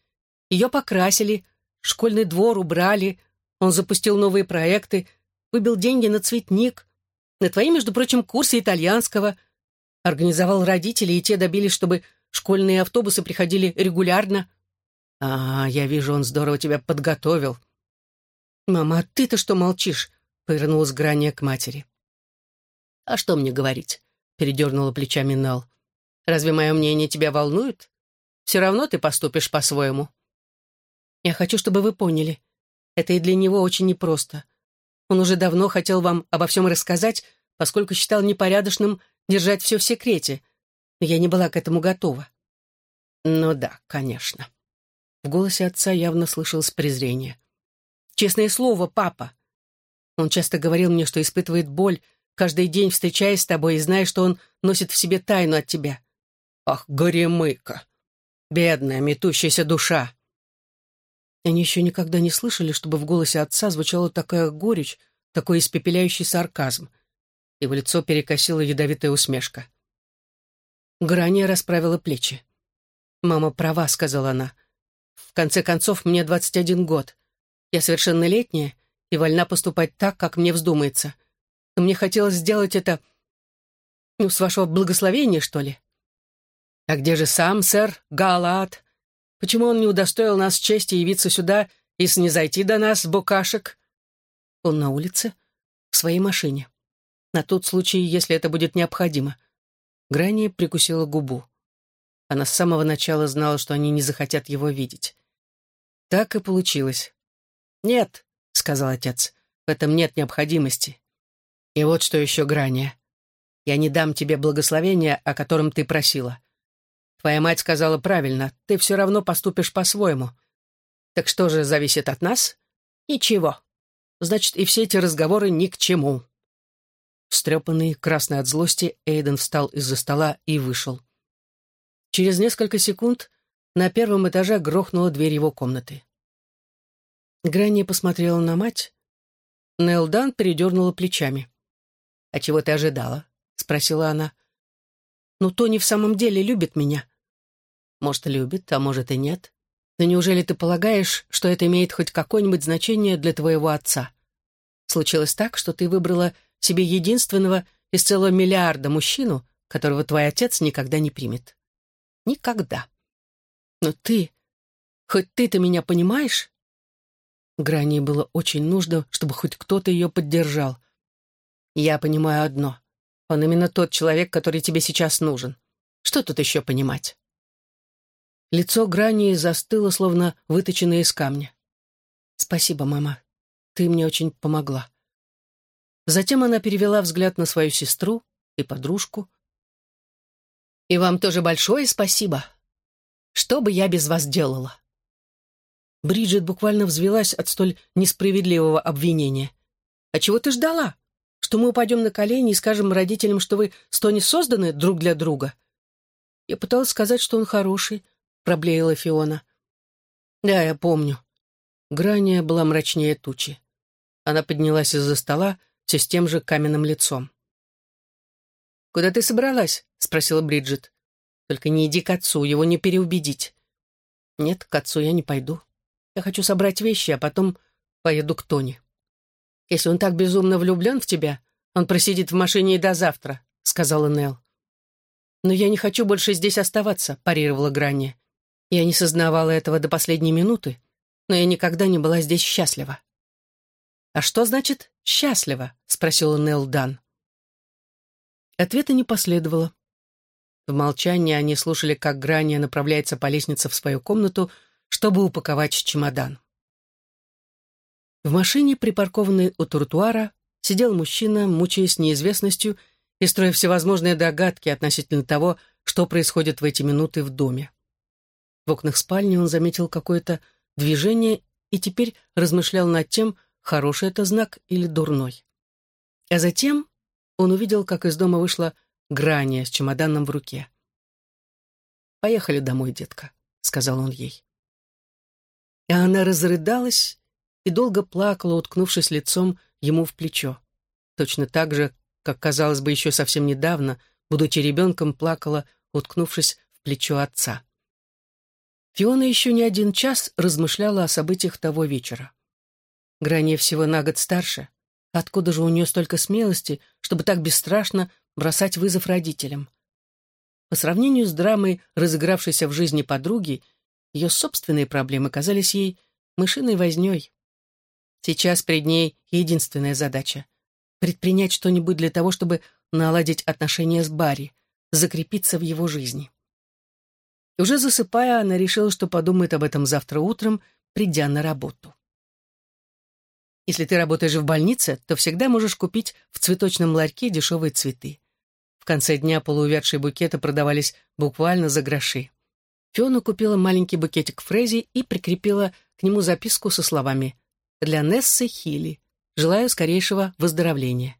Ее покрасили, школьный двор убрали, он запустил новые проекты, выбил деньги на цветник, на твои, между прочим, курсы итальянского, организовал родителей, и те добились, чтобы школьные автобусы приходили регулярно. А, я вижу, он здорово тебя подготовил. «Мама, а ты-то что молчишь?» — повернулась Грания к матери. «А что мне говорить?» — передернула плечами Нелл. «Разве мое мнение тебя волнует? Все равно ты поступишь по-своему». «Я хочу, чтобы вы поняли. Это и для него очень непросто. Он уже давно хотел вам обо всем рассказать, поскольку считал непорядочным держать все в секрете, но я не была к этому готова». «Ну да, конечно». В голосе отца явно слышалось презрение. «Честное слово, папа. Он часто говорил мне, что испытывает боль, каждый день встречаясь с тобой и зная, что он носит в себе тайну от тебя. Ах, горемыка! Бедная, метущаяся душа!» Они еще никогда не слышали, чтобы в голосе отца звучала такая горечь, такой испепеляющий сарказм. Его лицо перекосило ядовитая усмешка. Грания расправила плечи. «Мама права», — сказала она. «В конце концов, мне двадцать один год. Я совершеннолетняя и вольна поступать так, как мне вздумается. Но мне хотелось сделать это... Ну, с вашего благословения, что ли?» «А где же сам сэр Галат?» Почему он не удостоил нас чести явиться сюда и снизойти до нас, букашек? Он на улице, в своей машине. На тот случай, если это будет необходимо. Грани прикусила губу. Она с самого начала знала, что они не захотят его видеть. Так и получилось. «Нет», — сказал отец, — «в этом нет необходимости. И вот что еще, Грани. Я не дам тебе благословения, о котором ты просила. Твоя мать сказала правильно, ты все равно поступишь по-своему. Так что же зависит от нас? Ничего. Значит, и все эти разговоры ни к чему. Встрепанный, красный от злости, Эйден встал из-за стола и вышел. Через несколько секунд на первом этаже грохнула дверь его комнаты. Гранни посмотрела на мать. Нелдан передернула плечами. «А чего ты ожидала?» — спросила она. Но Тони в самом деле любит меня. Может, любит, а может и нет. Но неужели ты полагаешь, что это имеет хоть какое-нибудь значение для твоего отца? Случилось так, что ты выбрала себе единственного из целого миллиарда мужчину, которого твой отец никогда не примет. Никогда. Но ты... Хоть ты-то меня понимаешь? Грани было очень нужно, чтобы хоть кто-то ее поддержал. Я понимаю одно. Он именно тот человек, который тебе сейчас нужен. Что тут еще понимать?» Лицо Грани застыло, словно выточенное из камня. «Спасибо, мама. Ты мне очень помогла». Затем она перевела взгляд на свою сестру и подружку. «И вам тоже большое спасибо. Что бы я без вас делала?» Бриджит буквально взвелась от столь несправедливого обвинения. «А чего ты ждала? что мы упадем на колени и скажем родителям, что вы с Тони созданы друг для друга. Я пыталась сказать, что он хороший, проблеяла Фиона. Да, я помню. Грания была мрачнее тучи. Она поднялась из-за стола все с тем же каменным лицом. «Куда ты собралась?» — спросила Бриджит. «Только не иди к отцу, его не переубедить». «Нет, к отцу я не пойду. Я хочу собрать вещи, а потом поеду к Тони». Если он так безумно влюблен в тебя, он просидит в машине и до завтра», — сказала Нелл. «Но я не хочу больше здесь оставаться», — парировала Гранни. «Я не сознавала этого до последней минуты, но я никогда не была здесь счастлива». «А что значит «счастлива»?» — спросила Нелл Дан. Ответа не последовало. В молчании они слушали, как Грания направляется по лестнице в свою комнату, чтобы упаковать чемодан. В машине, припаркованной у тротуара, сидел мужчина, мучаясь неизвестностью и строя всевозможные догадки относительно того, что происходит в эти минуты в доме. В окнах спальни он заметил какое-то движение и теперь размышлял над тем, хороший это знак или дурной. А затем он увидел, как из дома вышла Грания с чемоданом в руке. «Поехали домой, детка», — сказал он ей. И она разрыдалась и долго плакала, уткнувшись лицом ему в плечо. Точно так же, как, казалось бы, еще совсем недавно, будучи ребенком, плакала, уткнувшись в плечо отца. Фиона еще не один час размышляла о событиях того вечера. Грани всего на год старше. Откуда же у нее столько смелости, чтобы так бесстрашно бросать вызов родителям? По сравнению с драмой, разыгравшейся в жизни подруги, ее собственные проблемы казались ей мышиной возней. Сейчас перед ней единственная задача — предпринять что-нибудь для того, чтобы наладить отношения с Барри, закрепиться в его жизни. Уже засыпая, она решила, что подумает об этом завтра утром, придя на работу. Если ты работаешь в больнице, то всегда можешь купить в цветочном ларьке дешевые цветы. В конце дня полуувядшие букеты продавались буквально за гроши. Фиона купила маленький букетик Фрези и прикрепила к нему записку со словами «Для Нессы Хилли. Желаю скорейшего выздоровления».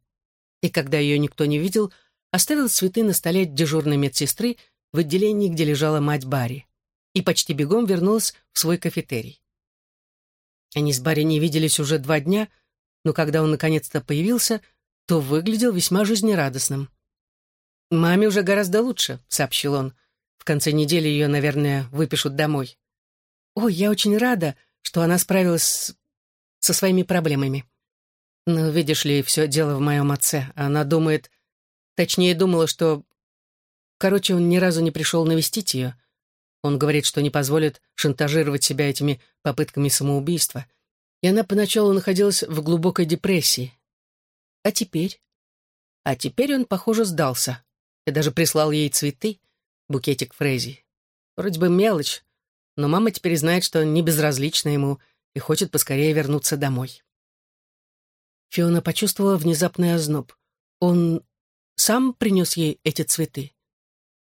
И когда ее никто не видел, оставила цветы на столе дежурной медсестры в отделении, где лежала мать Барри, и почти бегом вернулась в свой кафетерий. Они с Барри не виделись уже два дня, но когда он наконец-то появился, то выглядел весьма жизнерадостным. «Маме уже гораздо лучше», — сообщил он. «В конце недели ее, наверное, выпишут домой». «Ой, я очень рада, что она справилась со своими проблемами». «Ну, видишь ли, все дело в моем отце. Она думает... Точнее, думала, что... Короче, он ни разу не пришел навестить ее. Он говорит, что не позволит шантажировать себя этими попытками самоубийства. И она поначалу находилась в глубокой депрессии. А теперь? А теперь он, похоже, сдался. Я даже прислал ей цветы, букетик Фрейзи. Вроде бы мелочь, но мама теперь знает, что не безразлична ему и хочет поскорее вернуться домой. Фиона почувствовала внезапный озноб. Он сам принес ей эти цветы?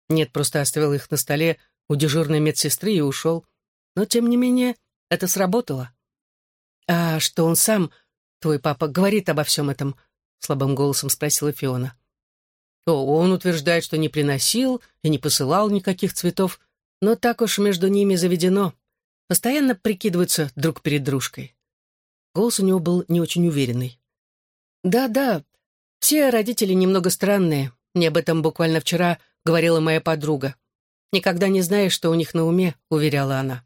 Нет, просто оставил их на столе у дежурной медсестры и ушел. Но, тем не менее, это сработало. «А что он сам, твой папа, говорит обо всем этом?» — слабым голосом спросила Фиона. «О, он утверждает, что не приносил и не посылал никаких цветов, но так уж между ними заведено. Постоянно прикидываются друг перед дружкой». Голос у него был не очень уверенный. «Да-да, все родители немного странные. Мне об этом буквально вчера говорила моя подруга. «Никогда не знаешь, что у них на уме», — уверяла она.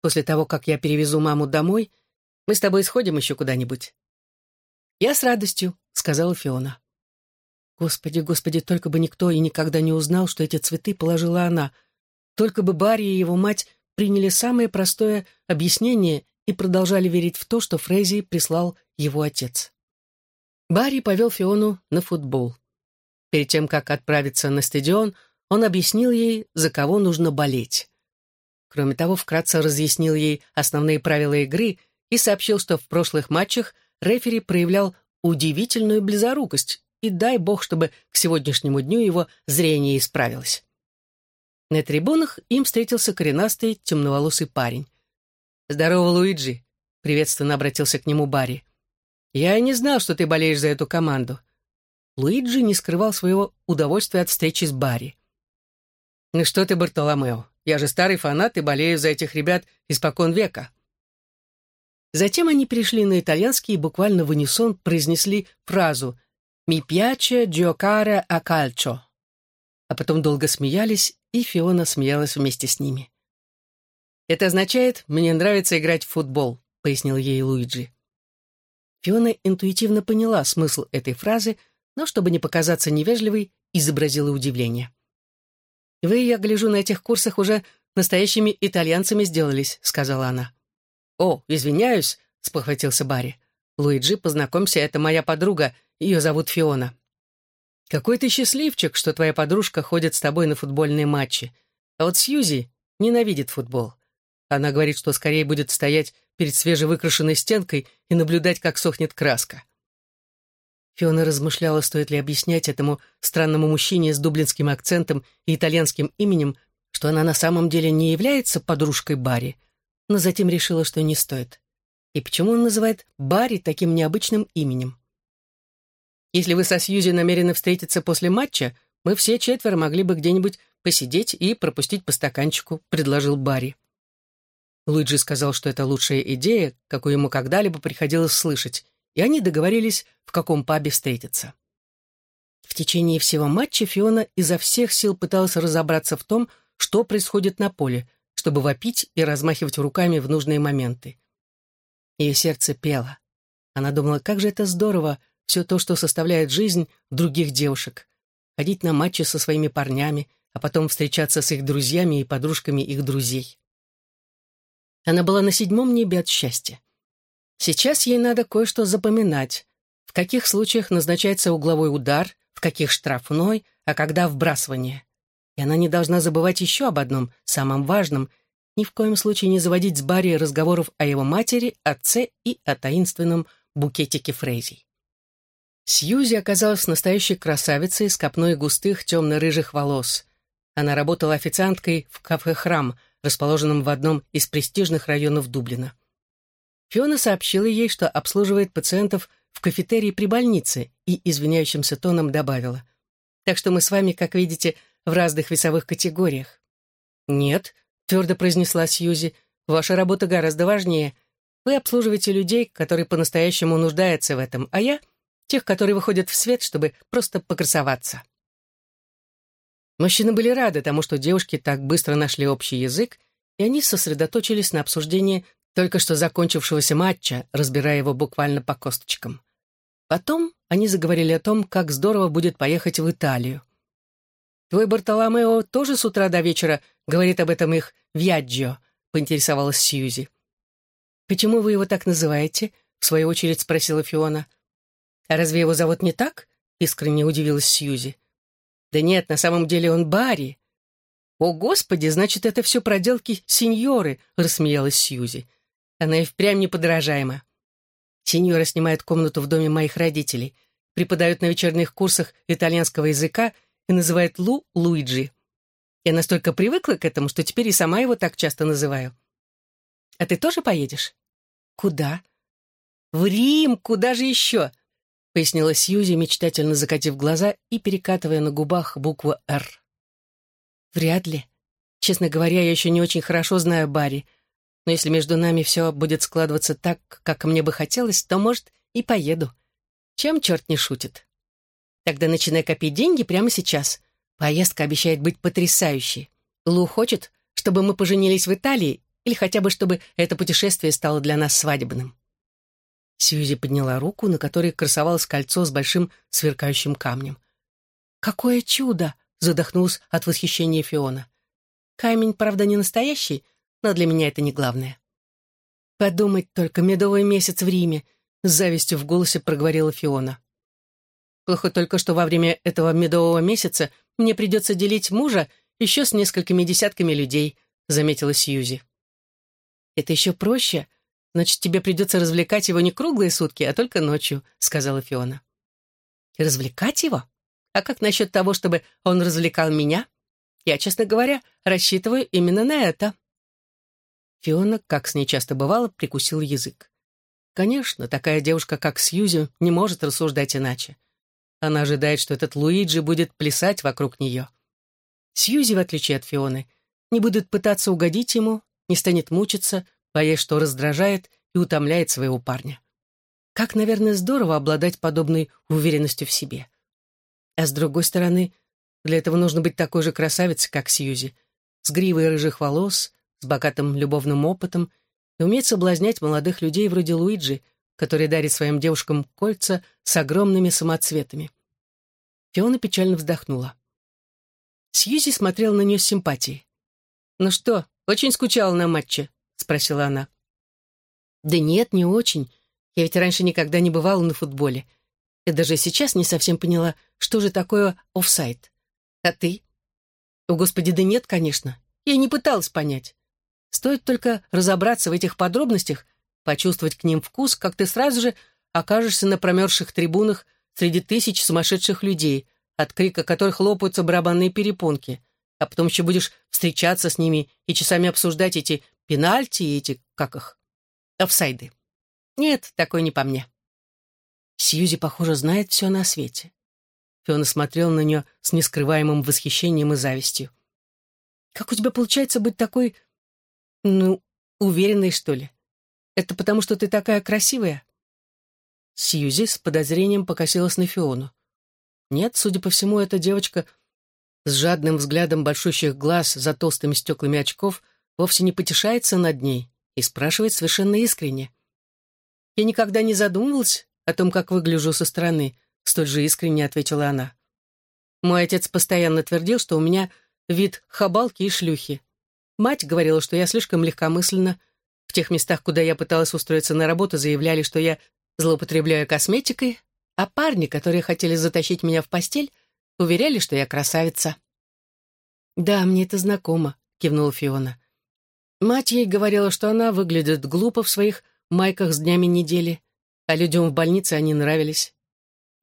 «После того, как я перевезу маму домой, мы с тобой сходим еще куда-нибудь». «Я с радостью», — сказала Фиона. Господи, господи, только бы никто и никогда не узнал, что эти цветы положила она. Только бы Барри и его мать приняли самое простое объяснение и продолжали верить в то, что Фрейзи прислал его отец. Барри повел Фиону на футбол. Перед тем, как отправиться на стадион, он объяснил ей, за кого нужно болеть. Кроме того, вкратце разъяснил ей основные правила игры и сообщил, что в прошлых матчах рефери проявлял удивительную близорукость, и дай бог, чтобы к сегодняшнему дню его зрение исправилось. На трибунах им встретился коренастый, темноволосый парень. «Здорово, Луиджи!» — приветственно обратился к нему Барри. «Я и не знал, что ты болеешь за эту команду». Луиджи не скрывал своего удовольствия от встречи с Барри. «Ну что ты, Бартоломео, я же старый фанат и болею за этих ребят испокон века». Затем они перешли на итальянский и буквально в унисон произнесли фразу «Mi piace giocare a calcio». А потом долго смеялись, и Фиона смеялась вместе с ними. «Это означает, мне нравится играть в футбол», — пояснил ей Луиджи. Фиона интуитивно поняла смысл этой фразы, но, чтобы не показаться невежливой, изобразила удивление. «Вы, я гляжу, на этих курсах уже настоящими итальянцами сделались», — сказала она. «О, извиняюсь», — спохватился Барри. «Луиджи, познакомься, это моя подруга, ее зовут Фиона». «Какой ты счастливчик, что твоя подружка ходит с тобой на футбольные матчи. А вот Сьюзи ненавидит футбол. Она говорит, что скорее будет стоять перед свежевыкрашенной стенкой и наблюдать, как сохнет краска. Фиона размышляла, стоит ли объяснять этому странному мужчине с дублинским акцентом и итальянским именем, что она на самом деле не является подружкой Барри, но затем решила, что не стоит. И почему он называет Барри таким необычным именем? Если вы со Сьюзи намерены встретиться после матча, мы все четверо могли бы где-нибудь посидеть и пропустить по стаканчику», — предложил Барри. Луиджи сказал, что это лучшая идея, какую ему когда-либо приходилось слышать, и они договорились, в каком пабе встретиться. В течение всего матча Фиона изо всех сил пыталась разобраться в том, что происходит на поле, чтобы вопить и размахивать руками в нужные моменты. Ее сердце пело. Она думала, как же это здорово, все то, что составляет жизнь других девушек. Ходить на матчи со своими парнями, а потом встречаться с их друзьями и подружками их друзей. Она была на седьмом небе от счастья. Сейчас ей надо кое-что запоминать. В каких случаях назначается угловой удар, в каких штрафной, а когда вбрасывание. И она не должна забывать еще об одном, самом важном, ни в коем случае не заводить с Барри разговоров о его матери, отце и о таинственном букетике Фрейзи. Сьюзи оказалась настоящей красавицей с копной густых темно-рыжих волос. Она работала официанткой в кафе «Храм», расположенном в одном из престижных районов Дублина. Фиона сообщила ей, что обслуживает пациентов в кафетерии при больнице и извиняющимся тоном добавила. «Так что мы с вами, как видите, в разных весовых категориях». «Нет», — твердо произнесла Сьюзи, — «ваша работа гораздо важнее. Вы обслуживаете людей, которые по-настоящему нуждаются в этом, а я — тех, которые выходят в свет, чтобы просто покрасоваться». Мужчины были рады тому, что девушки так быстро нашли общий язык, и они сосредоточились на обсуждении только что закончившегося матча, разбирая его буквально по косточкам. Потом они заговорили о том, как здорово будет поехать в Италию. «Твой Бартоломео тоже с утра до вечера говорит об этом их «Вьяджио», — поинтересовалась Сьюзи. «Почему вы его так называете?» — в свою очередь спросила Фиона. «А разве его зовут не так?» — искренне удивилась Сьюзи. Да нет, на самом деле он Барри. О, Господи, значит, это все проделки сеньоры, рассмеялась Сьюзи. Она и впрямь неподражаема. Сеньора снимает комнату в доме моих родителей, преподает на вечерних курсах итальянского языка и называет Лу Луиджи. Я настолько привыкла к этому, что теперь и сама его так часто называю. А ты тоже поедешь? Куда? В Рим, куда же еще? — пояснила Сьюзи, мечтательно закатив глаза и перекатывая на губах букву «Р». «Вряд ли. Честно говоря, я еще не очень хорошо знаю Барри. Но если между нами все будет складываться так, как мне бы хотелось, то, может, и поеду. Чем черт не шутит? Тогда начинай копить деньги прямо сейчас. Поездка обещает быть потрясающей. Лу хочет, чтобы мы поженились в Италии или хотя бы чтобы это путешествие стало для нас свадебным. Сьюзи подняла руку, на которой красовалось кольцо с большим сверкающим камнем. «Какое чудо!» — задохнулась от восхищения Фиона. «Камень, правда, не настоящий, но для меня это не главное». «Подумать только, медовый месяц в Риме!» — с завистью в голосе проговорила Фиона. «Плохо только, что во время этого медового месяца мне придется делить мужа еще с несколькими десятками людей», — заметила Сьюзи. «Это еще проще», Значит, тебе придется развлекать его не круглые сутки, а только ночью», — сказала Фиона. «Развлекать его? А как насчет того, чтобы он развлекал меня? Я, честно говоря, рассчитываю именно на это». Фиона, как с ней часто бывало, прикусил язык. Конечно, такая девушка, как Сьюзи, не может рассуждать иначе. Она ожидает, что этот Луиджи будет плясать вокруг нее. Сьюзи, в отличие от Фионы, не будет пытаться угодить ему, не станет мучиться, боясь, что раздражает и утомляет своего парня. Как, наверное, здорово обладать подобной уверенностью в себе. А с другой стороны, для этого нужно быть такой же красавицей, как Сьюзи, с гривой рыжих волос, с богатым любовным опытом и уметь соблазнять молодых людей вроде Луиджи, который дарит своим девушкам кольца с огромными самоцветами. Фиона печально вздохнула. Сьюзи смотрел на нее с симпатией. «Ну что, очень скучала на матче?» спросила она. «Да нет, не очень. Я ведь раньше никогда не бывала на футболе. Я даже сейчас не совсем поняла, что же такое офсайд. А ты?» «О, Господи, да нет, конечно. Я не пыталась понять. Стоит только разобраться в этих подробностях, почувствовать к ним вкус, как ты сразу же окажешься на промерзших трибунах среди тысяч сумасшедших людей, от крика которых лопаются барабанные перепонки. а потом еще будешь встречаться с ними и часами обсуждать эти пенальти и эти, как их, офсайды. Нет, такой не по мне. Сьюзи, похоже, знает все на свете. Фиона смотрел на нее с нескрываемым восхищением и завистью. «Как у тебя получается быть такой, ну, уверенной, что ли? Это потому, что ты такая красивая?» Сьюзи с подозрением покосилась на Фиону. Нет, судя по всему, эта девочка с жадным взглядом большущих глаз за толстыми стеклами очков вовсе не потешается над ней и спрашивает совершенно искренне. «Я никогда не задумывалась о том, как выгляжу со стороны», — столь же искренне ответила она. «Мой отец постоянно твердил, что у меня вид хабалки и шлюхи. Мать говорила, что я слишком легкомысленна. В тех местах, куда я пыталась устроиться на работу, заявляли, что я злоупотребляю косметикой, а парни, которые хотели затащить меня в постель, уверяли, что я красавица. «Да, мне это знакомо», — кивнула Фиона. Мать ей говорила, что она выглядит глупо в своих майках с днями недели, а людям в больнице они нравились.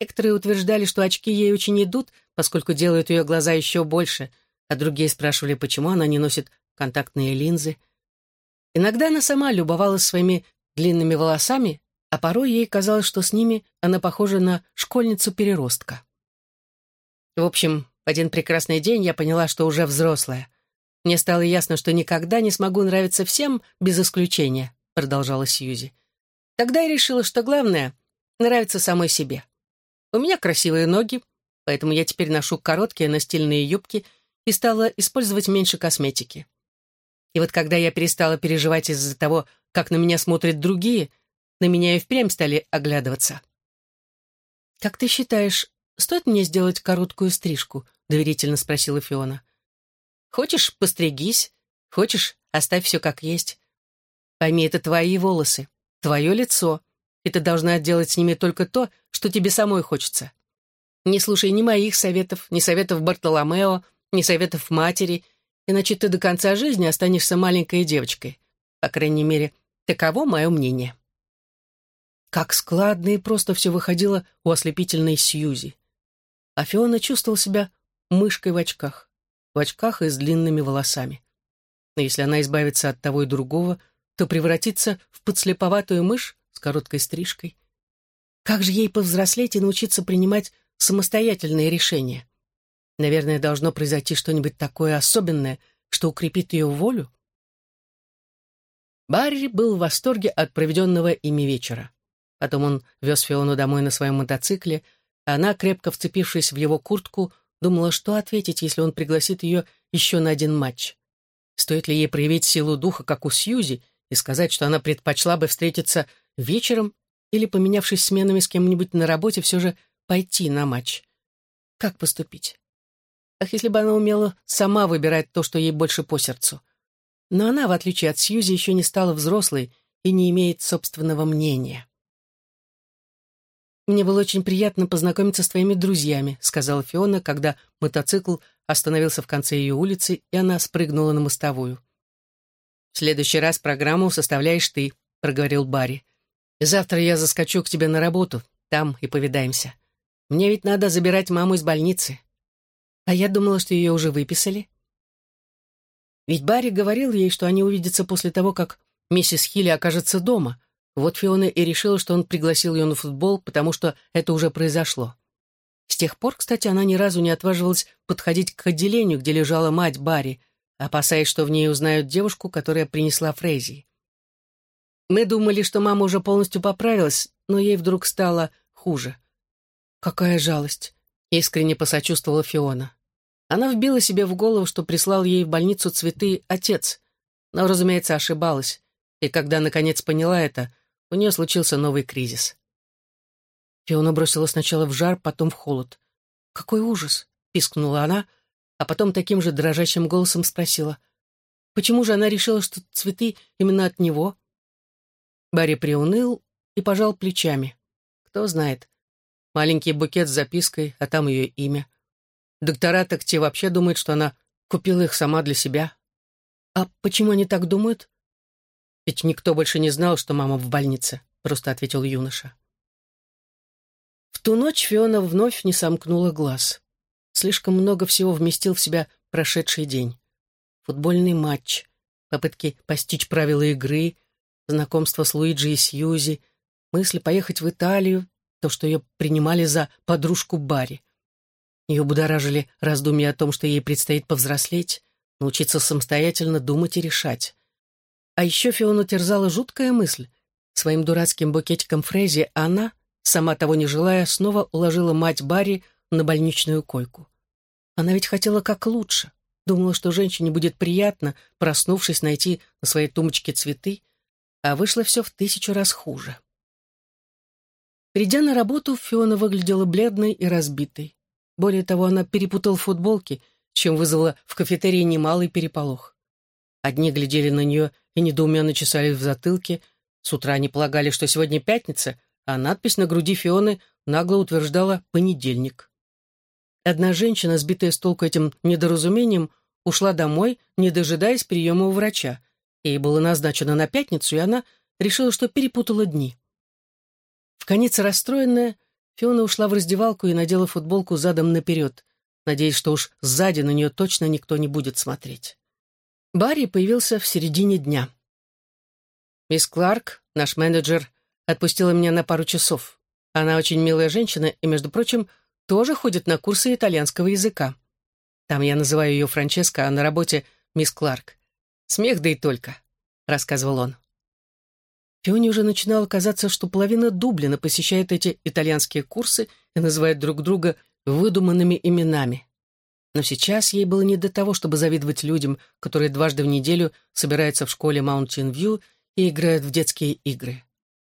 Некоторые утверждали, что очки ей очень идут, поскольку делают ее глаза еще больше, а другие спрашивали, почему она не носит контактные линзы. Иногда она сама любовалась своими длинными волосами, а порой ей казалось, что с ними она похожа на школьницу-переростка. В общем, в один прекрасный день я поняла, что уже взрослая. Мне стало ясно, что никогда не смогу нравиться всем без исключения, продолжала Сьюзи. Тогда я решила, что главное — нравиться самой себе. У меня красивые ноги, поэтому я теперь ношу короткие настильные юбки и стала использовать меньше косметики. И вот когда я перестала переживать из-за того, как на меня смотрят другие, на меня и впрямь стали оглядываться. «Как ты считаешь, стоит мне сделать короткую стрижку?» — доверительно спросила Фиона. «Хочешь, постригись. Хочешь, оставь все как есть. Пойми, это твои волосы, твое лицо, и ты должна делать с ними только то, что тебе самой хочется. Не слушай ни моих советов, ни советов Бартоломео, ни советов матери, иначе ты до конца жизни останешься маленькой девочкой. По крайней мере, таково мое мнение». Как складно и просто все выходило у ослепительной Сьюзи. А Фиона чувствовала себя мышкой в очках, в очках и с длинными волосами. Но если она избавится от того и другого, то превратится в подслеповатую мышь с короткой стрижкой. Как же ей повзрослеть и научиться принимать самостоятельные решения? Наверное, должно произойти что-нибудь такое особенное, что укрепит ее волю. Барри был в восторге от проведенного ими вечера. Потом он вез Фиону домой на своем мотоцикле, а она, крепко вцепившись в его куртку, думала, что ответить, если он пригласит ее еще на один матч. Стоит ли ей проявить силу духа, как у Сьюзи, и сказать, что она предпочла бы встретиться вечером или, поменявшись сменами с кем-нибудь на работе, все же пойти на матч? Как поступить? Ах, если бы она умела сама выбирать то, что ей больше по сердцу. Но она, в отличие от Сьюзи, еще не стала взрослой и не имеет собственного мнения. «Мне было очень приятно познакомиться с твоими друзьями», сказала Фиона, когда мотоцикл остановился в конце ее улицы, и она спрыгнула на мостовую. «В следующий раз программу составляешь ты», — проговорил Барри. «Завтра я заскочу к тебе на работу, там и повидаемся. Мне ведь надо забирать маму из больницы. А я думала, что ее уже выписали». Ведь Барри говорил ей, что они увидятся после того, как миссис Хилли окажется дома, вот Фиона и решила, что он пригласил ее на футбол, потому что это уже произошло. С тех пор, кстати, она ни разу не отваживалась подходить к отделению, где лежала мать Барри, опасаясь, что в ней узнают девушку, которая принесла Фрейзи. Мы думали, что мама уже полностью поправилась, но ей вдруг стало хуже. «Какая жалость!» — искренне посочувствовала Фиона. Она вбила себе в голову, что прислал ей в больницу цветы отец, но, разумеется, ошибалась, и когда, наконец, поняла это, у нее случился новый кризис. Фиона бросила сначала в жар, потом в холод. «Какой ужас!» — пискнула она, а потом таким же дрожащим голосом спросила. «Почему же она решила, что цветы именно от него?» Барри приуныл и пожал плечами. Кто знает. Маленький букет с запиской, а там ее имя. Доктора так те вообще думают, что она купила их сама для себя. А почему они так думают? «Ведь никто больше не знал, что мама в больнице», — просто ответил юноша. В ту ночь Фиона вновь не сомкнула глаз. Слишком много всего вместил в себя прошедший день. Футбольный матч, попытки постичь правила игры, знакомство с Луиджи и Сьюзи, мысли поехать в Италию, то, что ее принимали за подружку Барри. Ее будоражили раздумья о том, что ей предстоит повзрослеть, научиться самостоятельно думать и решать. А еще Фиону терзала жуткая мысль. Своим дурацким букетиком Фрейзи она, сама того не желая, снова уложила мать Барри на больничную койку. Она ведь хотела как лучше. Думала, что женщине будет приятно, проснувшись, найти на своей тумбочке цветы, а вышло все в тысячу раз хуже. Придя на работу, Фиона выглядела бледной и разбитой. Более того, она перепутала футболки, чем вызвала в кафетерии немалый переполох. Одни глядели на нее и недоуменно чесали в затылке. С утра они полагали, что сегодня пятница, а надпись на груди Фионы нагло утверждала «понедельник». Одна женщина, сбитая с толку этим недоразумением, ушла домой, не дожидаясь приема у врача. Ей было назначено на пятницу, и она решила, что перепутала дни. В конец расстроенная, Фиона ушла в раздевалку и надела футболку задом наперед, надеясь, что уж сзади на нее точно никто не будет смотреть. Барри появился в середине дня. «Мисс Кларк, наш менеджер, отпустила меня на пару часов. Она очень милая женщина и, между прочим, тоже ходит на курсы итальянского языка. Там я называю ее Франческа, а на работе мисс Кларк. Смех да и только», — рассказывал он. Фионе уже начинало казаться, что половина Дублина посещает эти итальянские курсы и называет друг друга выдуманными именами. Но сейчас ей было не до того, чтобы завидовать людям, которые дважды в неделю собираются в школе View и играют в детские игры.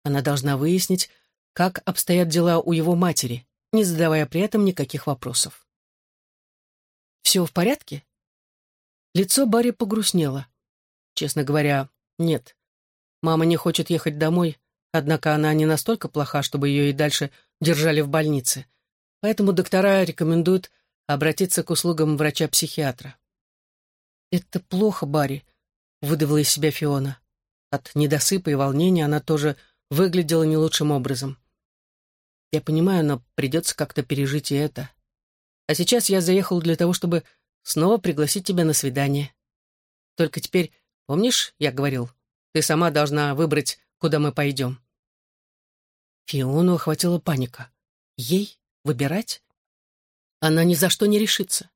Она должна выяснить, как обстоят дела у его матери, не задавая при этом никаких вопросов. «Все в порядке?» Лицо Барри погрустнело. Честно говоря, нет. Мама не хочет ехать домой, однако она не настолько плоха, чтобы ее и дальше держали в больнице. Поэтому доктора рекомендуют обратиться к услугам врача-психиатра. «Это плохо, Барри», — выдавила из себя Фиона. От недосыпа и волнения она тоже выглядела не лучшим образом. «Я понимаю, но придется как-то пережить и это. А сейчас я заехал для того, чтобы снова пригласить тебя на свидание. Только теперь, помнишь, я говорил, ты сама должна выбрать, куда мы пойдем». Фиону охватила паника. Ей выбирать? Она ни за что не решится.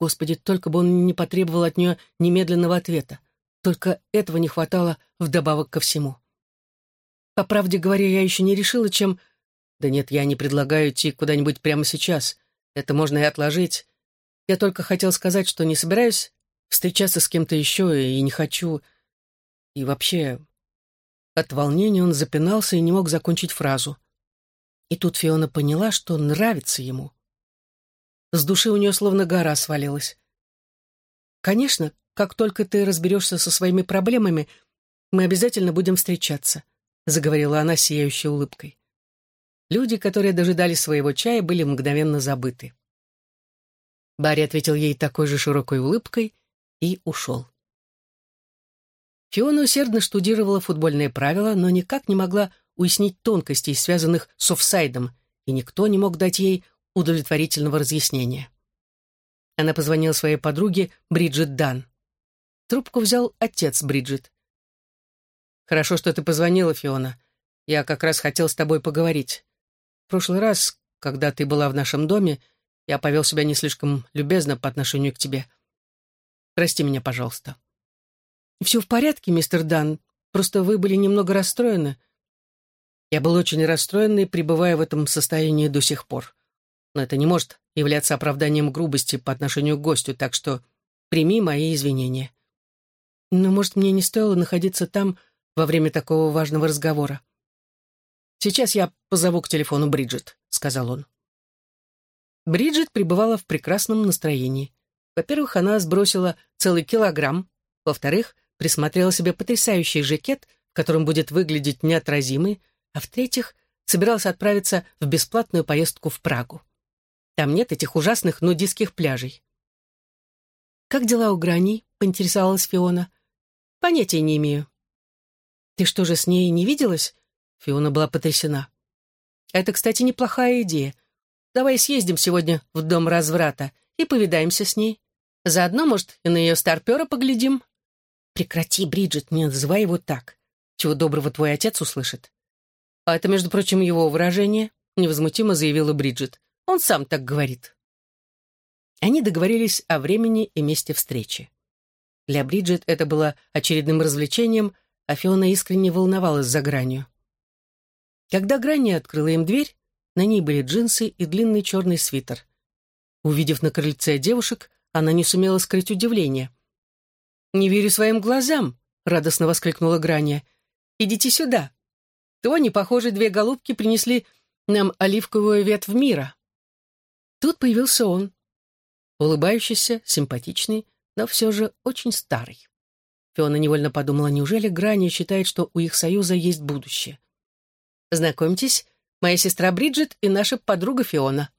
Господи, только бы он не потребовал от нее немедленного ответа. Только этого не хватало вдобавок ко всему. По правде говоря, я еще не решила, чем... Да нет, я не предлагаю идти куда-нибудь прямо сейчас. Это можно и отложить. Я только хотел сказать, что не собираюсь встречаться с кем-то еще и не хочу... И вообще... От волнения он запинался и не мог закончить фразу. И тут Фиона поняла, что нравится ему. С души у нее словно гора свалилась. «Конечно, как только ты разберешься со своими проблемами, мы обязательно будем встречаться», — заговорила она сияющей улыбкой. Люди, которые дожидались своего чая, были мгновенно забыты. Барри ответил ей такой же широкой улыбкой и ушел. Фиона усердно штудировала футбольные правила, но никак не могла уяснить тонкостей, связанных с офсайдом, и никто не мог дать ей удовлетворительного разъяснения. Она позвонила своей подруге Бриджит Дан. Трубку взял отец Бриджит. «Хорошо, что ты позвонила, Фиона. Я как раз хотел с тобой поговорить. В прошлый раз, когда ты была в нашем доме, я повел себя не слишком любезно по отношению к тебе. Прости меня, пожалуйста». «Все в порядке, мистер Дан. Просто вы были немного расстроены. Я был очень расстроен и пребываю в этом состоянии до сих пор. Но это не может являться оправданием грубости по отношению к гостю, так что прими мои извинения. Но, может, мне не стоило находиться там во время такого важного разговора. «Сейчас я позову к телефону Бриджит», — сказал он. Бриджит пребывала в прекрасном настроении. Во-первых, она сбросила целый килограмм. Во-вторых, присмотрела себе потрясающий жакет, в котором будет выглядеть неотразимый, а в-третьих, собирался отправиться в бесплатную поездку в Прагу. Там нет этих ужасных нудистских пляжей. «Как дела у Грани?» — поинтересовалась Фиона. «Понятия не имею». «Ты что же, с ней не виделась?» Фиона была потрясена. «Это, кстати, неплохая идея. Давай съездим сегодня в дом разврата и повидаемся с ней. Заодно, может, и на ее старпера поглядим. Прекрати, Бриджит, не называй его так. Чего доброго твой отец услышит. А это, между прочим, его выражение, невозмутимо заявила Бриджит. Он сам так говорит. Они договорились о времени и месте встречи. Для Бриджит это было очередным развлечением, а Фиона искренне волновалась за гранью. Когда Грани открыла им дверь, на ней были джинсы и длинный черный свитер. Увидев на крыльце девушек, она не сумела скрыть удивление. «Не верю своим глазам!» — радостно воскликнула Грания. «Идите сюда!» Тони, похоже, две голубки принесли нам оливковую ветвь мира. Тут появился он. Улыбающийся, симпатичный, но все же очень старый. Фиона невольно подумала, неужели Грани считает, что у их союза есть будущее? «Знакомьтесь, моя сестра Бриджит и наша подруга Фиона».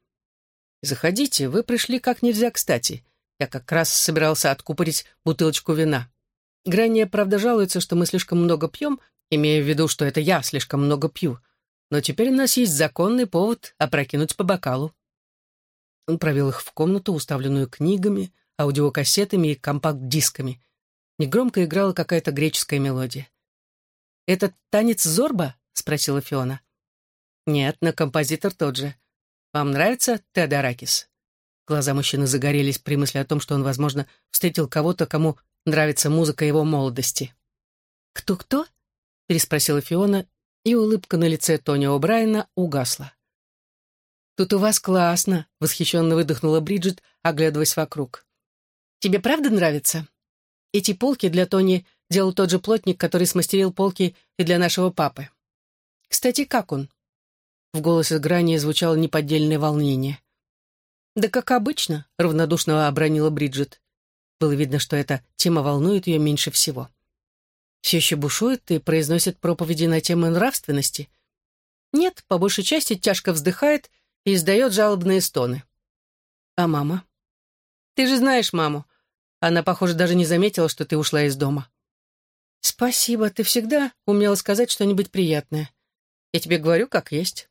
«Заходите, вы пришли как нельзя кстати. Я как раз собирался откупорить бутылочку вина. Грания, правда, жалуется, что мы слишком много пьем, имея в виду, что это я слишком много пью. Но теперь у нас есть законный повод опрокинуть по бокалу». Он провел их в комнату, уставленную книгами, аудиокассетами и компакт-дисками. Негромко играла какая-то греческая мелодия. «Этот танец Зорба?» — спросила Фиона. «Нет, но композитор тот же. Вам нравится Теодоракис?» Глаза мужчины загорелись при мысли о том, что он, возможно, встретил кого-то, кому нравится музыка его молодости. «Кто-кто?» — переспросила Фиона, и улыбка на лице Тони О'Брайена угасла. «Тут у вас классно», — восхищенно выдохнула Бриджит, оглядываясь вокруг. «Тебе правда нравится? Эти полки для Тони делал тот же плотник, который смастерил полки и для нашего папы. Кстати, как он?» В голосе Грани звучало неподдельное волнение. «Да как обычно», — равнодушно обронила Бриджит. Было видно, что эта тема волнует ее меньше всего. Все еще бушует и произносит проповеди на тему нравственности. Нет, по большей части тяжко вздыхает и издает жалобные стоны. А мама? Ты же знаешь маму. Она, похоже, даже не заметила, что ты ушла из дома. Спасибо, ты всегда умела сказать что-нибудь приятное. Я тебе говорю, как есть.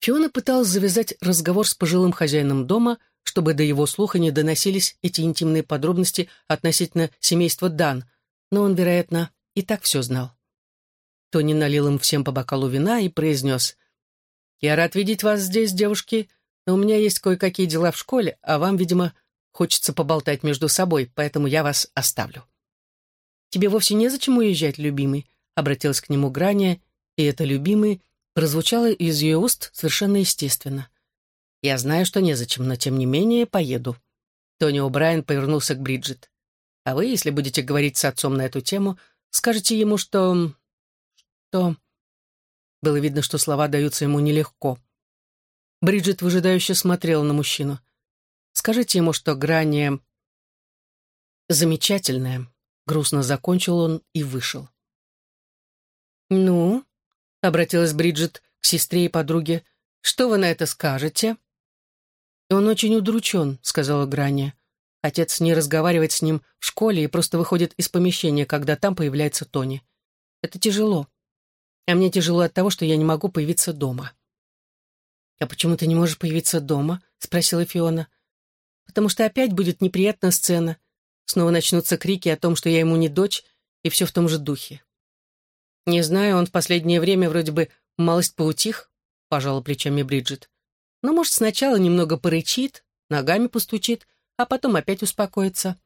Фиона пыталась завязать разговор с пожилым хозяином дома, чтобы до его слуха не доносились эти интимные подробности относительно семейства Дан, но он, вероятно, и так все знал. Тони налил им всем по бокалу вина и произнес «Я рад видеть вас здесь, девушки, но у меня есть кое-какие дела в школе, а вам, видимо, хочется поболтать между собой, поэтому я вас оставлю». «Тебе вовсе незачем уезжать, любимый», — обратилась к нему Грания, и это «любимый» прозвучало из ее уст совершенно естественно. «Я знаю, что незачем, но тем не менее поеду». Тони О'Брайен повернулся к Бриджит. «А вы, если будете говорить с отцом на эту тему, скажете ему, что... что...» Было видно, что слова даются ему нелегко. Бриджит выжидающе смотрела на мужчину. «Скажите ему, что Грани замечательная», — грустно закончил он и вышел. «Ну?» — обратилась Бриджит к сестре и подруге. «Что вы на это скажете?» «Он очень удручен», — сказала Грани. Отец не разговаривает с ним в школе и просто выходит из помещения, когда там появляется Тони. Это тяжело. А мне тяжело от того, что я не могу появиться дома. «А почему ты не можешь появиться дома?» — спросила Фиона. «Потому что опять будет неприятная сцена. Снова начнутся крики о том, что я ему не дочь, и все в том же духе». «Не знаю, он в последнее время вроде бы малость поутих», — пожала плечами Бриджит. «Но, может, сначала немного порычит, ногами постучит, а потом опять успокоится».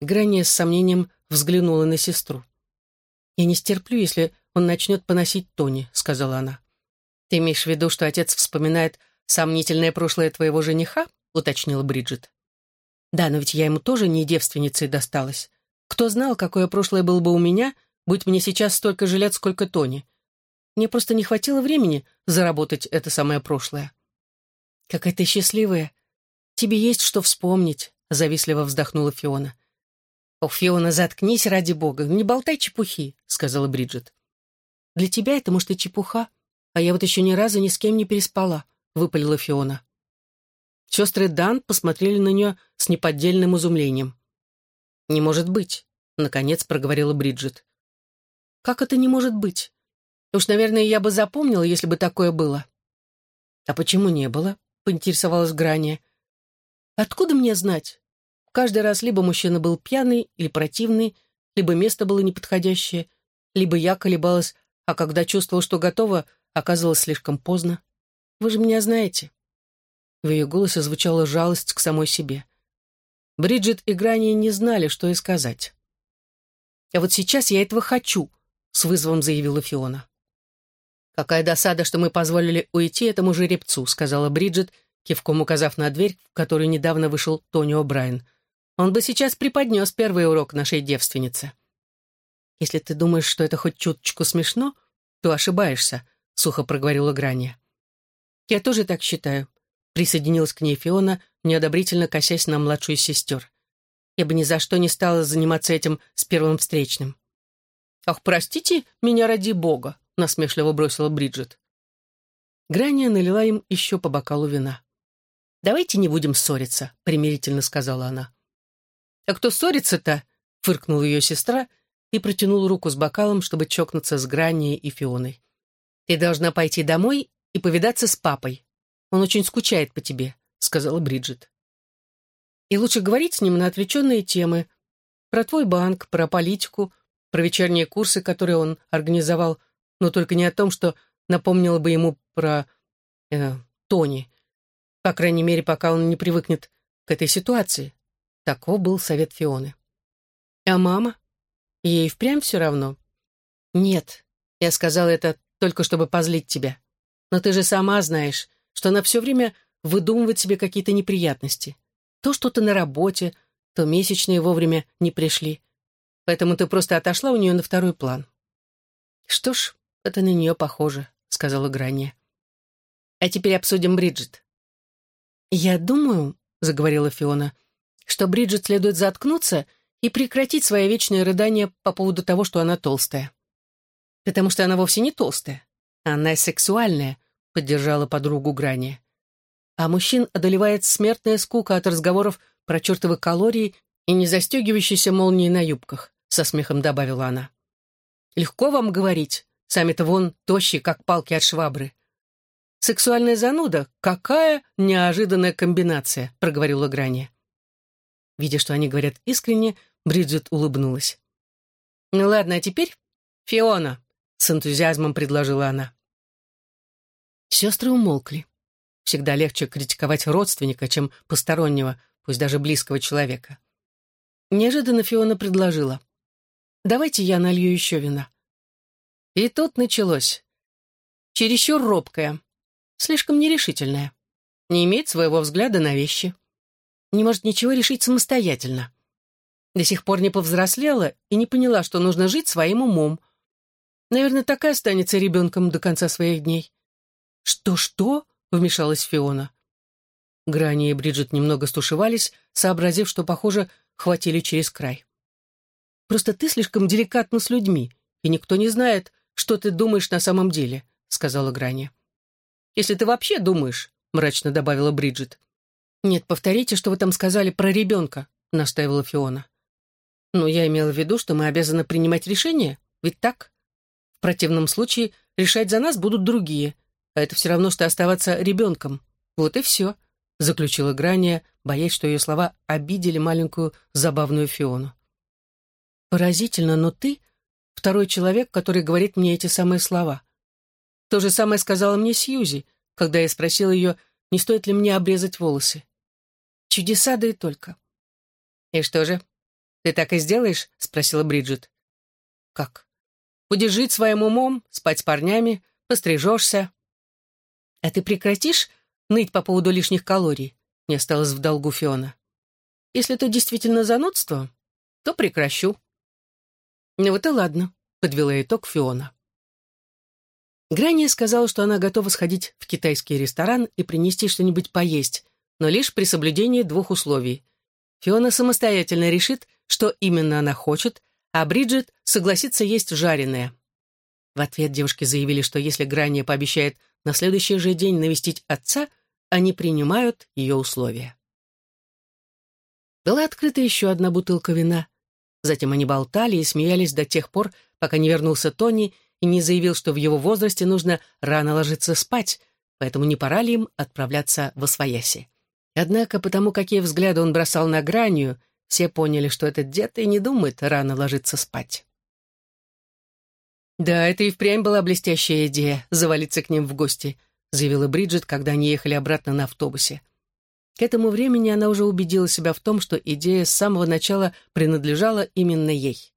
Грани с сомнением взглянула на сестру. «Я не стерплю, если он начнет поносить Тони», — сказала она. «Ты имеешь в виду, что отец вспоминает сомнительное прошлое твоего жениха?» — уточнила Бриджит. «Да, но ведь я ему тоже не девственницей досталась. Кто знал, какое прошлое было бы у меня, будь мне сейчас столько же лет, сколько Тони. Мне просто не хватило времени заработать это самое прошлое». «Какая ты счастливая. Тебе есть что вспомнить», — завистливо вздохнула Фиона. «О, Фиона, заткнись ради бога, не болтай чепухи», — сказала Бриджит. «Для тебя это, может, и чепуха, а я вот еще ни разу ни с кем не переспала», — выпалила Фиона. Сестры Дан посмотрели на нее с неподдельным изумлением. «Не может быть», — наконец проговорила Бриджит. «Как это не может быть? Уж, наверное, я бы запомнила, если бы такое было». «А почему не было?» — поинтересовалась Грания. «Откуда мне знать? каждый раз либо мужчина был пьяный или противный, либо место было неподходящее, либо я колебалась, а когда чувствовала, что готова, оказалось слишком поздно. Вы же меня знаете. В ее голосе звучала жалость к самой себе. Бриджит и Грани не знали, что и сказать. «А вот сейчас я этого хочу», — с вызовом заявила Фиона. «Какая досада, что мы позволили уйти этому жеребцу», — сказала Бриджит, кивком указав на дверь, в которую недавно вышел Тони О'Брайен. «Он бы сейчас преподнес первый урок нашей девственнице». «Если ты думаешь, что это хоть чуточку смешно, то ошибаешься», — сухо проговорила Грани. «Я тоже так считаю», — присоединилась к ней Фиона, неодобрительно косясь на младшую сестер. «Я бы ни за что не стала заниматься этим с первым встречным». «Ах, простите меня ради бога», — насмешливо бросила Бриджит. Грания налила им еще по бокалу вина. «Давайте не будем ссориться», — примирительно сказала она. «А кто ссорится-то?» — фыркнула ее сестра и протянула руку с бокалом, чтобы чокнуться с Гранией и Фионой. «Ты должна пойти домой и повидаться с папой. Он очень скучает по тебе», — сказала Бриджит. «И лучше говорить с ним на отвлеченные темы. Про твой банк, про политику, про вечерние курсы, которые он организовал, но только не о том, что напомнило бы ему про э, Тони. По крайней мере, пока он не привыкнет к этой ситуации. Таков был совет Фионы. А мама? Ей впрямь все равно? Нет, я сказала это только чтобы позлить тебя. Но ты же сама знаешь, что она все время выдумывает себе какие-то неприятности. То что-то на работе, то месячные вовремя не пришли. Поэтому ты просто отошла у нее на второй план. Что ж, это на нее похоже, сказала Грани. А теперь обсудим Бриджит. Я думаю, заговорила Фиона, что Бриджит следует заткнуться и прекратить свои вечные рыдания по поводу того, что она толстая. Потому что она вовсе не толстая. Она сексуальная, поддержала подругу Грани. А мужчин одолевает смертная скука от разговоров про чертовы калории и не застегивающиеся молнии на юбках, со смехом добавила она. Легко вам говорить, Сами-то вон тощие, как палки от швабры. «Сексуальная зануда? Какая неожиданная комбинация!» — проговорила Грани. Видя, что они говорят искренне, Бриджит улыбнулась. «Ну ладно, а теперь Фиона!» — с энтузиазмом предложила она. Сестры умолкли. Всегда легче критиковать родственника, чем постороннего, пусть даже близкого человека. Неожиданно Фиона предложила. «Давайте я налью еще вина». И тут началось. Чересчур робкая, слишком нерешительная, не имеет своего взгляда на вещи, не может ничего решить самостоятельно. До сих пор не повзрослела и не поняла, что нужно жить своим умом. Наверное, такая останется ребенком до конца своих дней. «Что-что?» — вмешалась Фиона. Грани и Бриджит немного стушевались, сообразив, что, похоже, хватили через край. «Просто ты слишком деликатна с людьми, и никто не знает, что ты думаешь на самом деле», — сказала Грани. «Если ты вообще думаешь», — мрачно добавила Бриджит. «Нет, повторите, что вы там сказали про ребенка», — настаивала Фиона. «Ну, я имела в виду, что мы обязаны принимать решения, ведь так? В противном случае решать за нас будут другие, а это все равно, что оставаться ребенком. Вот и все», — заключила Грания, боясь, что ее слова обидели маленькую забавную Фиону. «Поразительно, но ты второй человек, который говорит мне эти самые слова. То же самое сказала мне Сьюзи, когда я спросила ее, не стоит ли мне обрезать волосы. Чудеса, да и только. «И что же, ты так и сделаешь?» — спросила Бриджит. «Как? Будешь жить своим умом, спать с парнями, пострижешься». «А ты прекратишь ныть по поводу лишних калорий?» — не осталось в долгу Фиона. «Если это действительно занудство, то прекращу». «Ну вот и ладно», — подвела итог Фиона. Грания сказала, что она готова сходить в китайский ресторан и принести что-нибудь поесть, но лишь при соблюдении двух условий. Фиона самостоятельно решит, что именно она хочет, а Бриджит согласится есть жареное. В ответ девушки заявили, что если Грания пообещает на следующий же день навестить отца, они принимают ее условия. Была открыта еще одна бутылка вина. Затем они болтали и смеялись до тех пор, пока не вернулся Тони и не заявил, что в его возрасте нужно рано ложиться спать, поэтому не пора ли им отправляться в Освояси. Однако, потому какие взгляды он бросал на гранью, все поняли, что этот дед и не думает рано ложиться спать. «Да, это и впрямь была блестящая идея — завалиться к ним в гости», — заявила Бриджит, когда они ехали обратно на автобусе. К этому времени она уже убедила себя в том, что идея с самого начала принадлежала именно ей.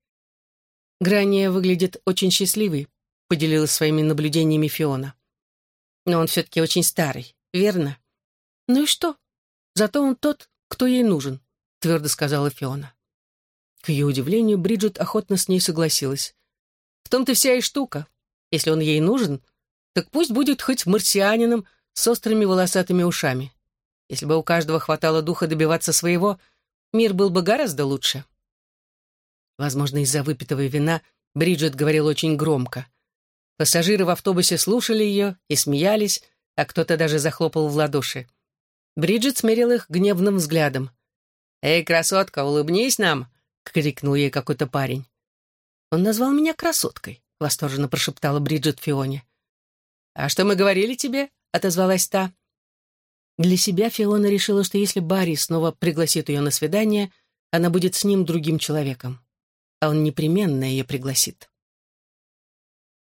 «Грания выглядит очень счастливой», — поделилась своими наблюдениями Фиона. «Но он все-таки очень старый, верно?» «Ну и что? Зато он тот, кто ей нужен», — твердо сказала Фиона. К ее удивлению, Бриджит охотно с ней согласилась. В том-то вся и штука. Если он ей нужен, так пусть будет хоть марсианином с острыми волосатыми ушами. Если бы у каждого хватало духа добиваться своего, мир был бы гораздо лучше. Возможно, из-за выпитого вина Бриджит говорил очень громко. Пассажиры в автобусе слушали ее и смеялись, а кто-то даже захлопал в ладоши. Бриджит смерил их гневным взглядом. «Эй, красотка, улыбнись нам!» — крикнул ей какой-то парень. «Он назвал меня красоткой», — восторженно прошептала Бриджит Фионе. «А что мы говорили тебе?» — отозвалась та. Для себя Фиона решила, что если Барри снова пригласит ее на свидание, она будет с ним другим человеком. А он непременно ее пригласит.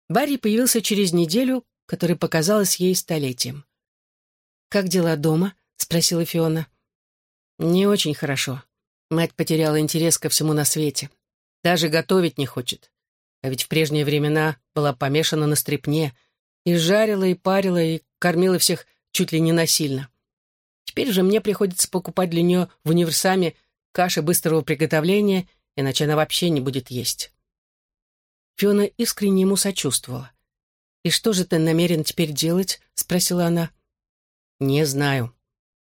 Барри появился через неделю, которая показалась ей столетием. «Как дела дома?» — спросила Фиона. «Не очень хорошо. Мать потеряла интерес ко всему на свете. Даже готовить не хочет. А ведь в прежние времена была помешана на стрепне. И жарила, и парила, и кормила всех чуть ли не насильно. Теперь же мне приходится покупать для нее в универсаме каши быстрого приготовления, иначе она вообще не будет есть. Фиона искренне ему сочувствовала. «И что же ты намерен теперь делать?» — спросила она. «Не знаю.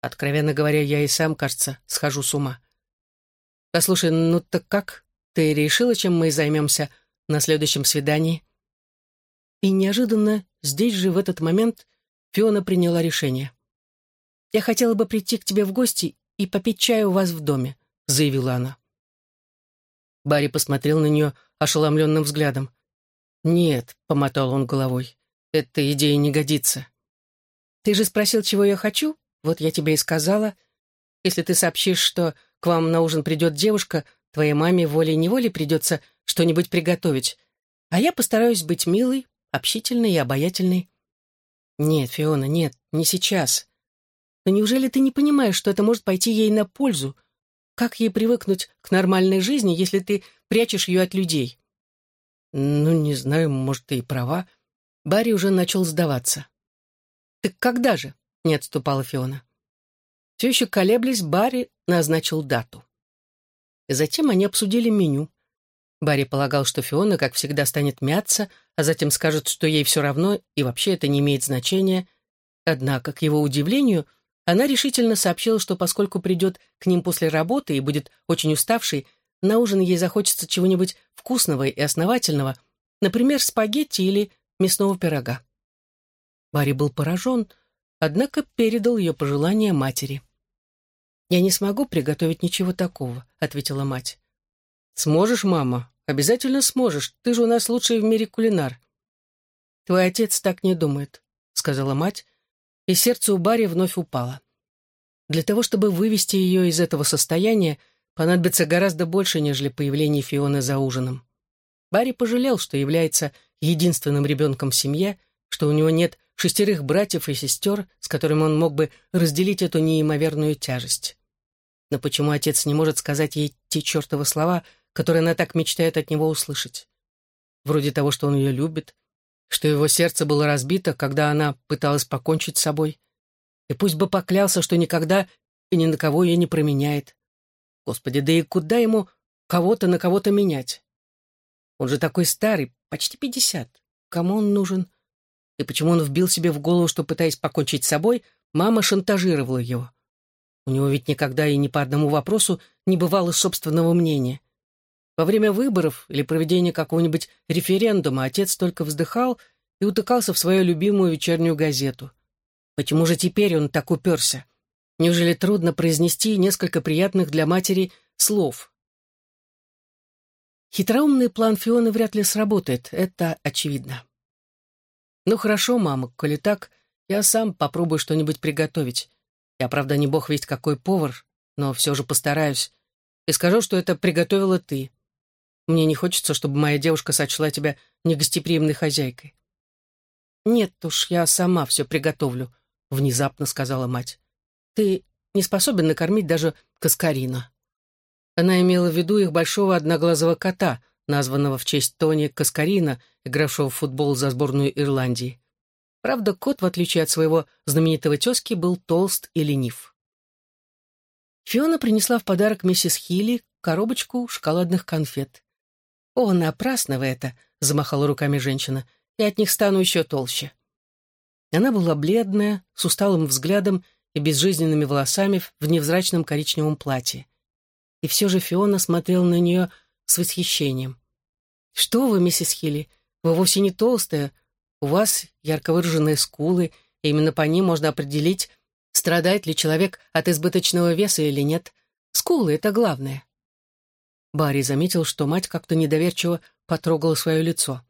Откровенно говоря, я и сам, кажется, схожу с ума. Послушай, ну так как? Ты решила, чем мы займемся на следующем свидании?» И неожиданно, здесь же, в этот момент, Фиона приняла решение. «Я хотела бы прийти к тебе в гости и попить чаю у вас в доме», — заявила она. Барри посмотрел на нее ошеломленным взглядом. «Нет», — помотал он головой, — «эта идея не годится». «Ты же спросил, чего я хочу? Вот я тебе и сказала. Если ты сообщишь, что к вам на ужин придет девушка, Твоей маме волей-неволей придется что-нибудь приготовить, а я постараюсь быть милой, общительной и обаятельной. Нет, Фиона, нет, не сейчас. Но неужели ты не понимаешь, что это может пойти ей на пользу? Как ей привыкнуть к нормальной жизни, если ты прячешь ее от людей? Ну, не знаю, может, ты и права. Барри уже начал сдаваться. «Так когда же?» — не отступала Фиона. Все еще колеблясь, Барри назначил дату. Затем они обсудили меню. Барри полагал, что Фиона, как всегда, станет мяться, а затем скажет, что ей все равно и вообще это не имеет значения. Однако, к его удивлению, она решительно сообщила, что поскольку придет к ним после работы и будет очень уставшей, на ужин ей захочется чего-нибудь вкусного и основательного, например, спагетти или мясного пирога. Барри был поражен, однако передал ее пожелания матери. «Я не смогу приготовить ничего такого», — ответила мать. «Сможешь, мама? Обязательно сможешь. Ты же у нас лучший в мире кулинар». «Твой отец так не думает», — сказала мать, и сердце у Барри вновь упало. Для того, чтобы вывести ее из этого состояния, понадобится гораздо больше, нежели появление Фионы за ужином. Барри пожалел, что является единственным ребенком в семье, что у него нет шестерых братьев и сестер, с которыми он мог бы разделить эту неимоверную тяжесть. Но почему отец не может сказать ей те чертовы слова, которые она так мечтает от него услышать? Вроде того, что он ее любит, что его сердце было разбито, когда она пыталась покончить с собой. И пусть бы поклялся, что никогда и ни на кого ее не променяет. Господи, да и куда ему кого-то на кого-то менять? Он же такой старый, почти пятьдесят. Кому он нужен? И почему он вбил себе в голову, что, пытаясь покончить с собой, мама шантажировала его? У него ведь никогда и ни по одному вопросу не бывало собственного мнения. Во время выборов или проведения какого-нибудь референдума отец только вздыхал и утыкался в свою любимую вечернюю газету. Почему же теперь он так уперся? Неужели трудно произнести несколько приятных для матери слов? Хитроумный план Фионы вряд ли сработает, это очевидно. «Ну хорошо, мама, коли так, я сам попробую что-нибудь приготовить. Я, правда, не бог весть какой повар, но все же постараюсь. И скажу, что это приготовила ты. Мне не хочется, чтобы моя девушка сочла тебя негостеприимной хозяйкой». «Нет уж, я сама все приготовлю», — внезапно сказала мать. «Ты не способен накормить даже Каскарина». Она имела в виду их большого одноглазого кота, названного в честь Тони Каскарина, игравшего в футбол за сборную Ирландии. Правда, кот, в отличие от своего знаменитого тезки, был толст и ленив. Фиона принесла в подарок миссис Хилли коробочку шоколадных конфет. «О, напрасно вы это!» — замахала руками женщина. «Я от них стану еще толще». Она была бледная, с усталым взглядом и безжизненными волосами в невзрачном коричневом платье. И все же Фиона смотрела на нее с восхищением. «Что вы, миссис Хилли, вы вовсе не толстая. У вас ярко выраженные скулы, и именно по ним можно определить, страдает ли человек от избыточного веса или нет. Скулы — это главное». Барри заметил, что мать как-то недоверчиво потрогала свое лицо.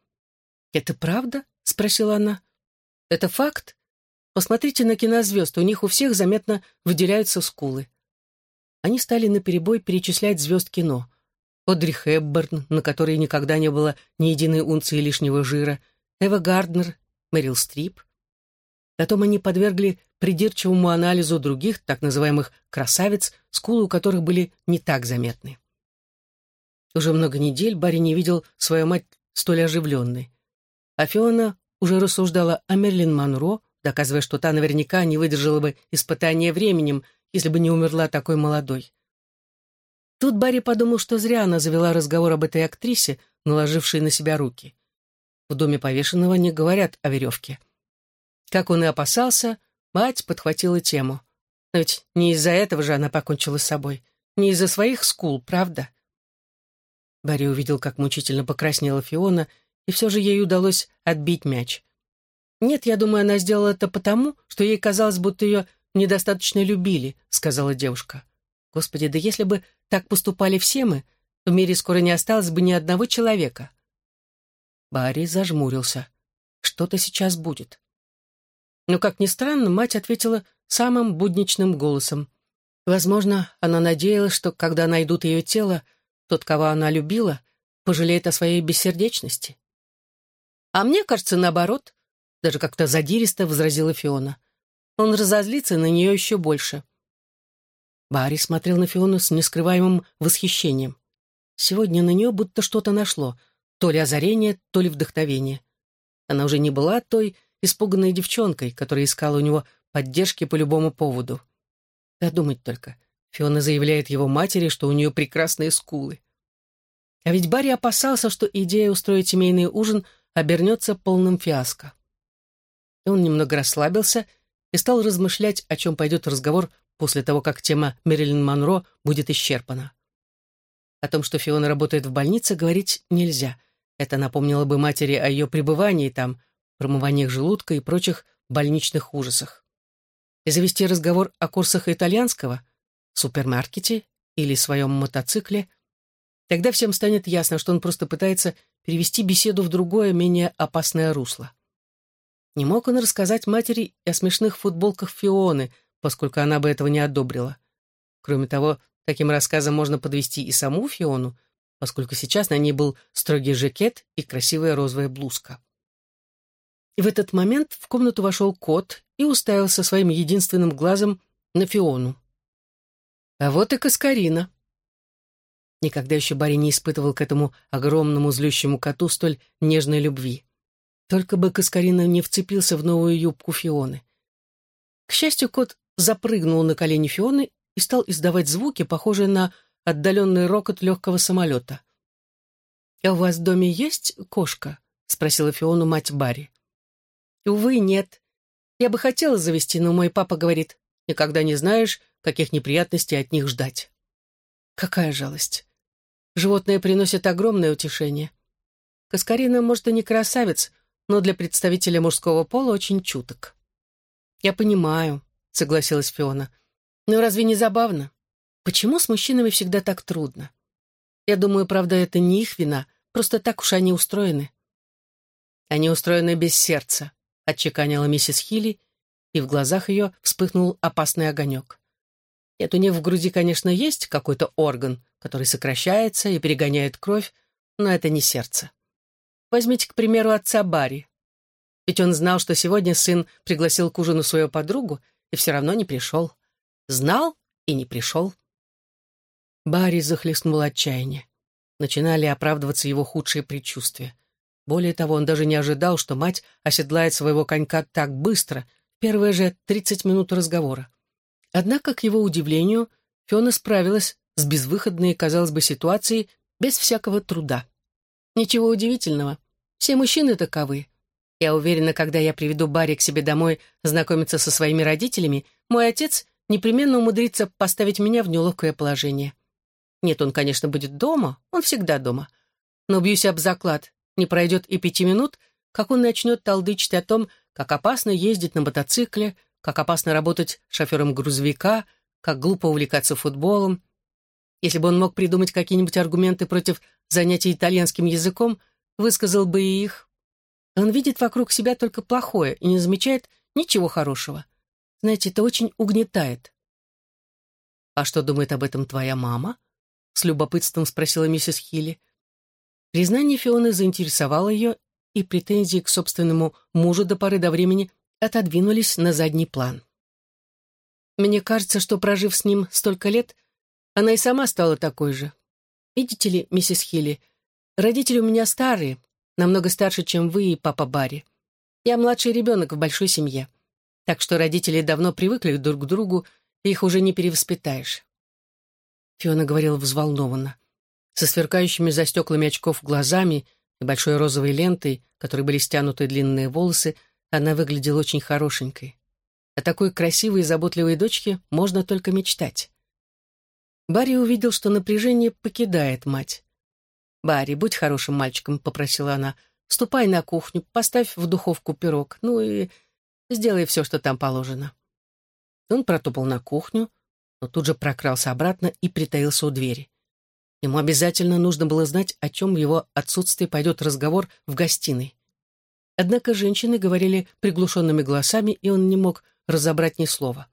«Это правда?» — спросила она. «Это факт? Посмотрите на кинозвезд, у них у всех заметно выделяются скулы». Они стали наперебой перечислять звезд кино. Одри Хепберн, на которой никогда не было ни единой унции лишнего жира, Эва Гарднер, Мэрил Стрип. Потом они подвергли придирчивому анализу других, так называемых красавиц, скулы у которых были не так заметны. Уже много недель Барри не видел свою мать столь оживленной. А Фиона уже рассуждала о Мерлин Монро, доказывая, что та наверняка не выдержала бы испытания временем, если бы не умерла такой молодой. Тут Барри подумал, что зря она завела разговор об этой актрисе, наложившей на себя руки. В доме повешенного не говорят о веревке. Как он и опасался, мать подхватила тему. Но ведь не из-за этого же она покончила с собой. Не из-за своих скул, правда? Барри увидел, как мучительно покраснела Фиона, и все же ей удалось отбить мяч. «Нет, я думаю, она сделала это потому, что ей казалось, будто ее недостаточно любили», — сказала девушка. «Господи, да если бы так поступали все мы, в мире скоро не осталось бы ни одного человека». Барри зажмурился. «Что-то сейчас будет». Но, как ни странно, мать ответила самым будничным голосом. Возможно, она надеялась, что, когда найдут ее тело, тот, кого она любила, пожалеет о своей бессердечности. А мне кажется, наоборот, даже как-то задиристо возразила Фиона. Он разозлится на нее еще больше. Барри смотрел на Фиону с нескрываемым восхищением. Сегодня на нее будто что-то нашло, то ли озарение, то ли вдохновение. Она уже не была той испуганной девчонкой, которая искала у него поддержки по любому поводу. Додумать только. Фиона заявляет его матери, что у нее прекрасные скулы. А ведь Барри опасался, что идея устроить семейный ужин обернется полным фиаско. И он немного расслабился и стал размышлять, о чем пойдет разговор после того, как тема Мэрилин Монро будет исчерпана. О том, что Фиона работает в больнице, говорить нельзя. Это напомнило бы матери о ее пребывании там, промываниях желудка и прочих больничных ужасах. И завести разговор о курсах итальянского — супермаркете или своем мотоцикле, тогда всем станет ясно, что он просто пытается перевести беседу в другое, менее опасное русло. Не мог он рассказать матери о смешных футболках Фионы, поскольку она бы этого не одобрила. Кроме того, таким рассказом можно подвести и саму Фиону, поскольку сейчас на ней был строгий жакет и красивая розовая блузка. И в этот момент в комнату вошел кот и уставился своим единственным глазом на Фиону. А вот и Каскарина. Никогда еще Барри не испытывал к этому огромному злющему коту столь нежной любви. Только бы Каскарина не вцепился в новую юбку Фионы. К счастью, кот запрыгнул на колени Фионы и стал издавать звуки, похожие на отдаленный рокот легкого самолета. «А у вас в доме есть кошка?» — спросила Фиону мать Барри. «Увы, нет. Я бы хотела завести, но мой папа говорит, никогда не знаешь, каких неприятностей от них ждать. Какая жалость. Животные приносят огромное утешение. Каскарина, может, и не красавец, но для представителя мужского пола очень чуток. «Я понимаю», — согласилась Фиона. «Но разве не забавно? Почему с мужчинами всегда так трудно? Я думаю, правда, это не их вина, просто так уж они устроены». «Они устроены без сердца», — отчеканила миссис Хилли и в глазах ее вспыхнул опасный огонек. Нет, у них в груди, конечно, есть какой-то орган, который сокращается и перегоняет кровь, но это не сердце. Возьмите, к примеру, отца Барри. Ведь он знал, что сегодня сын пригласил к ужину свою подругу, и все равно не пришел. Знал и не пришел. Барри захлестнуло отчаяние. Начинали оправдываться его худшие предчувствия. Более того, он даже не ожидал, что мать оседлает своего конька так быстро, первые же тридцать минут разговора. Однако, к его удивлению, Фиона справилась с безвыходной, казалось бы, ситуацией без всякого труда. Ничего удивительного. Все мужчины таковы. Я уверена, когда я приведу Барри к себе домой знакомиться со своими родителями, мой отец непременно умудрится поставить меня в неловкое положение. Нет, он, конечно, будет дома, он всегда дома. Но бьюсь об заклад, не пройдет и пяти минут, как он начнет толдычить о том, как опасно ездить на мотоцикле, как опасно работать шофером грузовика, как глупо увлекаться футболом. Если бы он мог придумать какие-нибудь аргументы против занятий итальянским языком, высказал бы и их. Он видит вокруг себя только плохое и не замечает ничего хорошего. Знаете, это очень угнетает. «А что думает об этом твоя мама?» — с любопытством спросила миссис Хилли. Признание Фионы заинтересовало ее, и претензии к собственному мужу до поры до времени отодвинулись на задний план. Мне кажется, что, прожив с ним столько лет, она и сама стала такой же. Видите ли, миссис Хилли, родители у меня старые, намного старше, чем вы и папа Барри. Я младший ребенок в большой семье. Так что родители давно привыкли друг к другу, и их уже не перевоспитаешь. Фиона говорила взволнованно. Со сверкающими за стеклами очков глазами и большой розовой лентой, которой были стянуты длинные волосы, она выглядела очень хорошенькой. О такой красивой и заботливой дочке можно только мечтать. Барри увидел, что напряжение покидает мать. «Барри, будь хорошим мальчиком», — попросила она. «Ступай на кухню, поставь в духовку пирог, ну и сделай все, что там положено». Он протопал на кухню, но тут же прокрался обратно и притаился у двери. Ему обязательно нужно было знать, о чем в его отсутствии пойдет разговор в гостиной. Однако женщины говорили приглушенными голосами, и он не мог разобрать ни слова.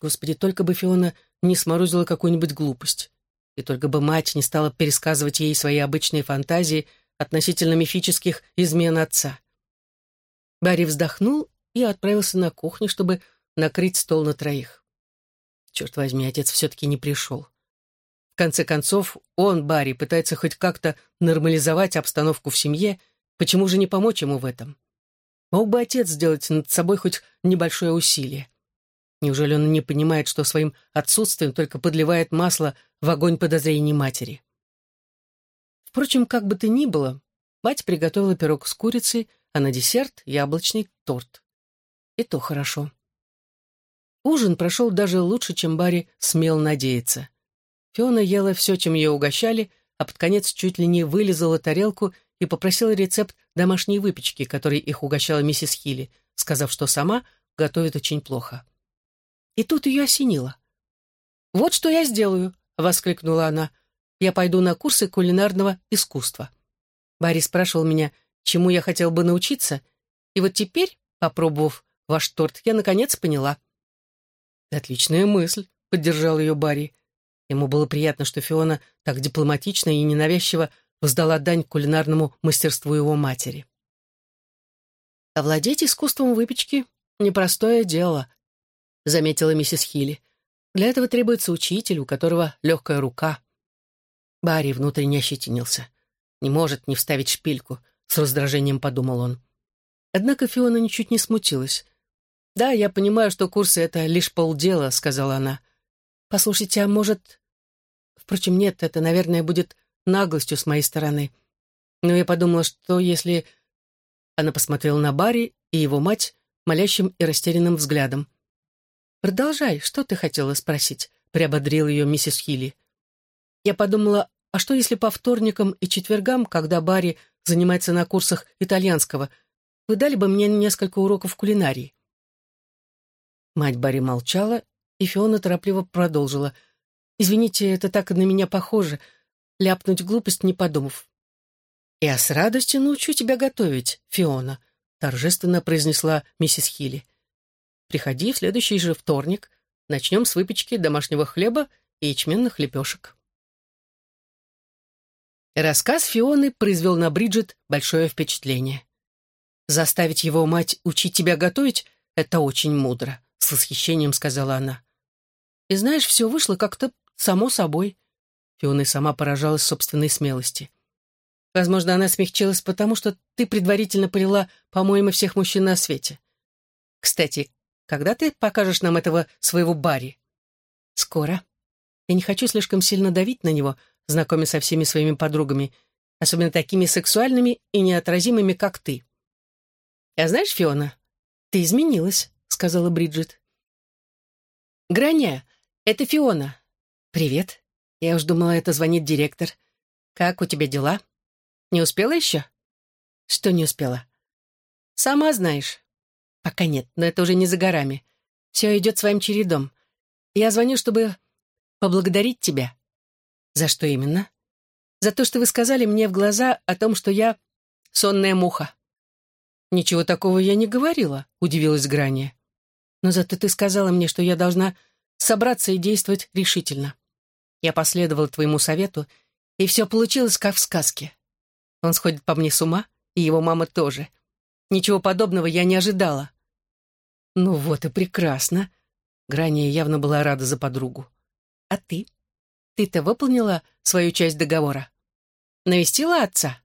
Господи, только бы Фиона не сморозила какую-нибудь глупость. И только бы мать не стала пересказывать ей свои обычные фантазии относительно мифических измен отца. Барри вздохнул и отправился на кухню, чтобы накрыть стол на троих. Черт возьми, отец все-таки не пришел. В конце концов, он, Барри, пытается хоть как-то нормализовать обстановку в семье, почему же не помочь ему в этом? Мог бы отец сделать над собой хоть небольшое усилие. Неужели он не понимает, что своим отсутствием только подливает масло в огонь подозрений матери? Впрочем, как бы то ни было, мать приготовила пирог с курицей, а на десерт — яблочный торт. И то хорошо. Ужин прошел даже лучше, чем Барри смел надеяться. Фиона ела все, чем ее угощали, а под конец чуть ли не вылезала тарелку и попросила рецепт домашней выпечки, которой их угощала миссис Хилли, сказав, что сама готовит очень плохо. И тут ее осенило. «Вот что я сделаю», — воскликнула она. «Я пойду на курсы кулинарного искусства». Барри спрашивал меня, чему я хотел бы научиться, и вот теперь, попробовав ваш торт, я наконец поняла. «Отличная мысль», — поддержал ее Барри. Ему было приятно, что Фиона так дипломатично и ненавязчиво воздала дань кулинарному мастерству его матери. Овладеть искусством выпечки — непростое дело, — заметила миссис Хилли. «Для этого требуется учитель, у которого легкая рука». Барри внутренне ощетинился. «Не может не вставить шпильку», — с раздражением подумал он. Однако Фиона ничуть не смутилась. «Да, я понимаю, что курсы — это лишь полдела», — сказала она. «Послушайте, а может...» Впрочем, нет, это, наверное, будет наглостью с моей стороны. Но я подумала, что если... Она посмотрела на Барри и его мать молящим и растерянным взглядом. «Продолжай, что ты хотела спросить?» — приободрил ее миссис Хилли. Я подумала, а что если по вторникам и четвергам, когда Барри занимается на курсах итальянского, вы дали бы мне несколько уроков кулинарии?» Мать Барри молчала, и Фиона торопливо продолжила. «Извините, это так на меня похоже. Ляпнуть глупость, не подумав». «Я с радостью научу тебя готовить, Фиона», — торжественно произнесла миссис Хилли. приходи в следующий же вторник. Начнем с выпечки домашнего хлеба и ячменных лепешек». Рассказ Фионы произвел на Бриджит большое впечатление. «Заставить его мать учить тебя готовить — это очень мудро», — с восхищением сказала она. «И знаешь, все вышло как-то само собой». Фиона сама поражалась собственной смелости. Возможно, она смягчилась потому, что ты предварительно полила, по-моему, всех мужчин на свете. Кстати, когда ты покажешь нам этого своего Барри? Скоро. Я не хочу слишком сильно давить на него, знакомя со всеми своими подругами, особенно такими сексуальными и неотразимыми, как ты. «А знаешь, Фиона, ты изменилась», — сказала Бриджит. «Граня, это Фиона». «Привет. Я уж думала, это звонит директор. Как у тебя дела?» Не успела еще? Что не успела? Сама знаешь. Пока нет, но это уже не за горами. Все идет своим чередом. Я звоню, чтобы поблагодарить тебя. За что именно? За то, что вы сказали мне в глаза о том, что я сонная муха. Ничего такого я не говорила, удивилась Грания. Но зато ты сказала мне, что я должна собраться и действовать решительно. Я последовала твоему совету, и все получилось, как в сказке. Он сходит по мне с ума, и его мама тоже. Ничего подобного я не ожидала. Ну вот и прекрасно. Грания явно была рада за подругу. А ты? Ты-то выполнила свою часть договора? Навестила отца?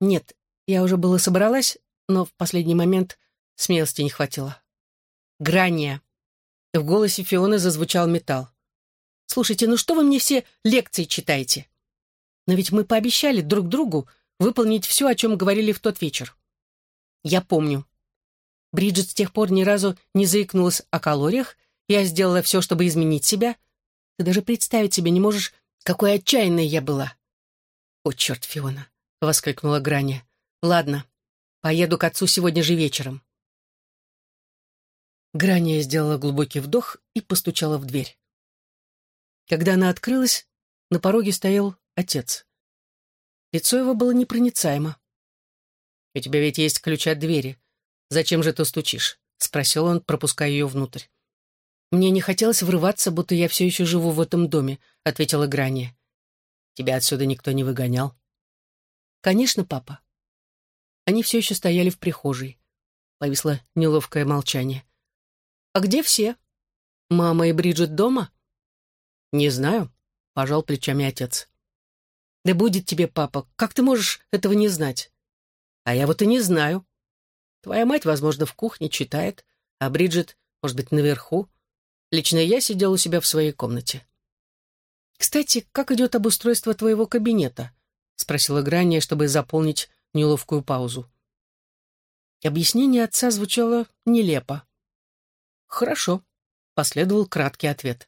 Нет, я уже было собралась, но в последний момент смелости не хватило. Грания. В голосе Фионы зазвучал металл. «Слушайте, ну что вы мне все лекции читаете? Но ведь мы пообещали друг другу выполнить все, о чем говорили в тот вечер. Я помню. Бриджит с тех пор ни разу не заикнулась о калориях. Я сделала все, чтобы изменить себя. Ты даже представить себе не можешь, какой отчаянной я была. «О, черт, Фиона!» — воскликнула Граня. «Ладно, поеду к отцу сегодня же вечером». Граня сделала глубокий вдох и постучала в дверь. Когда она открылась, на пороге стоял отец. Лицо его было непроницаемо. «У тебя ведь есть ключ от двери. Зачем же ты стучишь?» — спросил он, пропуская ее внутрь. «Мне не хотелось врываться, будто я все еще живу в этом доме», — ответила Грани. «Тебя отсюда никто не выгонял?» «Конечно, папа». Они все еще стояли в прихожей. Повисло неловкое молчание. «А где все? Мама и Бриджит дома?» «Не знаю», — пожал плечами отец. Да будет тебе, папа, как ты можешь этого не знать? А я вот и не знаю. Твоя мать, возможно, в кухне читает, а Бриджит, может быть, наверху. Лично я сидел у себя в своей комнате. «Кстати, как идет обустройство твоего кабинета?» — спросила Грания, чтобы заполнить неловкую паузу. Объяснение отца звучало нелепо. «Хорошо», — последовал краткий ответ.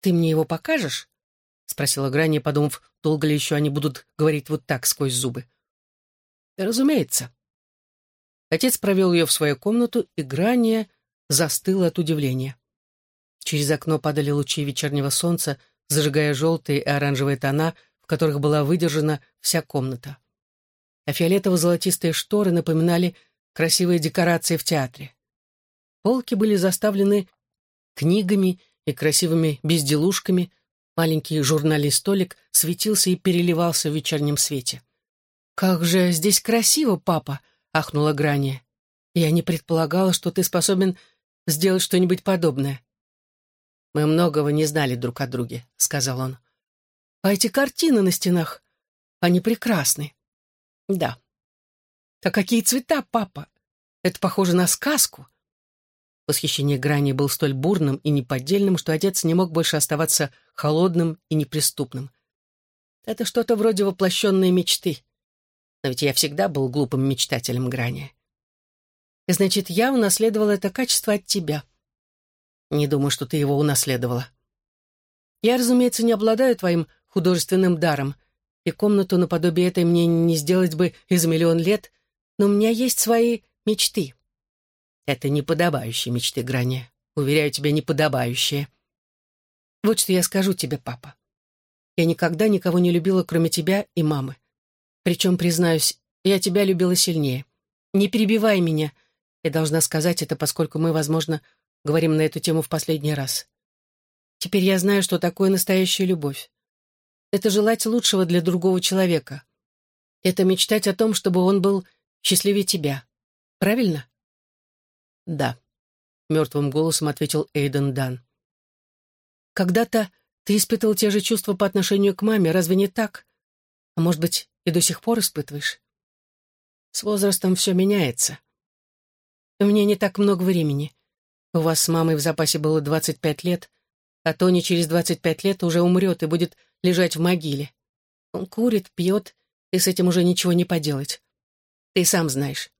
«Ты мне его покажешь?» — спросила Грани, подумав, долго ли еще они будут говорить вот так сквозь зубы. «Разумеется». Отец провел ее в свою комнату, и Грания застыла от удивления. Через окно падали лучи вечернего солнца, зажигая желтые и оранжевые тона, в которых была выдержана вся комната. А фиолетово-золотистые шторы напоминали красивые декорации в театре. Полки были заставлены книгами и красивыми безделушками, Маленький журнальный столик светился и переливался в вечернем свете. «Как же здесь красиво, папа!» — ахнула Грани. «Я не предполагала, что ты способен сделать что-нибудь подобное». «Мы многого не знали друг о друге», — сказал он. «А эти картины на стенах, они прекрасны». «Да». «А какие цвета, папа? Это похоже на сказку». Восхищение Грани был столь бурным и неподдельным, что отец не мог больше оставаться холодным и неприступным. Это что-то вроде воплощенной мечты. Но ведь я всегда был глупым мечтателем Грани. Значит, я унаследовала это качество от тебя. Не думаю, что ты его унаследовала. Я, разумеется, не обладаю твоим художественным даром, и комнату наподобие этой мне не сделать бы из миллион лет, но у меня есть свои мечты. Это неподобающие мечты, Грани. Уверяю тебя, неподобающие. Вот что я скажу тебе, папа. Я никогда никого не любила, кроме тебя и мамы. Причем, признаюсь, я тебя любила сильнее. Не перебивай меня. Я должна сказать это, поскольку мы, возможно, говорим на эту тему в последний раз. Теперь я знаю, что такое настоящая любовь. Это желать лучшего для другого человека. Это мечтать о том, чтобы он был счастливее тебя. Правильно? Да, мертвым голосом ответил Эйден Дан. Когда-то ты испытывал те же чувства по отношению к маме, разве не так? А может быть, и до сих пор испытываешь? С возрастом все меняется. У меня не так много времени. У вас с мамой в запасе было 25 лет, а Тони через 25 лет уже умрет и будет лежать в могиле. Он курит, пьет, и с этим уже ничего не поделать. Ты сам знаешь.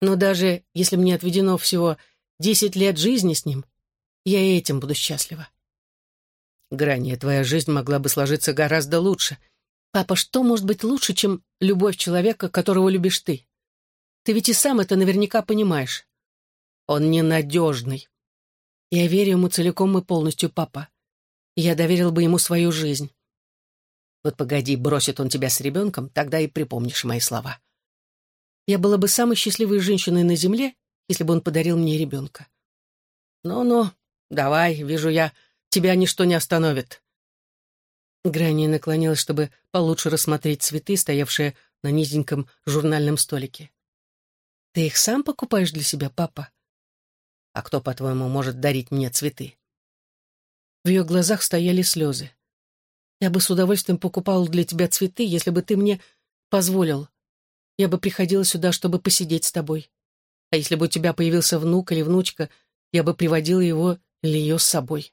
Но даже если мне отведено всего 10 лет жизни с ним, я и этим буду счастлива. Грани, твоя жизнь могла бы сложиться гораздо лучше. Папа, что может быть лучше, чем любовь человека, которого любишь ты? Ты ведь и сам это наверняка понимаешь. Он ненадежный. Я верю ему целиком и полностью, папа. Я доверил бы ему свою жизнь. Вот погоди, бросит он тебя с ребенком, тогда и припомнишь мои слова. Я была бы самой счастливой женщиной на земле, если бы он подарил мне ребенка. Ну-ну, давай, вижу я, тебя ничто не остановит. Грани наклонилась, чтобы получше рассмотреть цветы, стоявшие на низеньком журнальном столике. «Ты их сам покупаешь для себя, папа?» «А кто, по-твоему, может дарить мне цветы?» В ее глазах стояли слезы. «Я бы с удовольствием покупал для тебя цветы, если бы ты мне позволил. Я бы приходила сюда, чтобы посидеть с тобой. А если бы у тебя появился внук или внучка, я бы приводила его или ее с собой.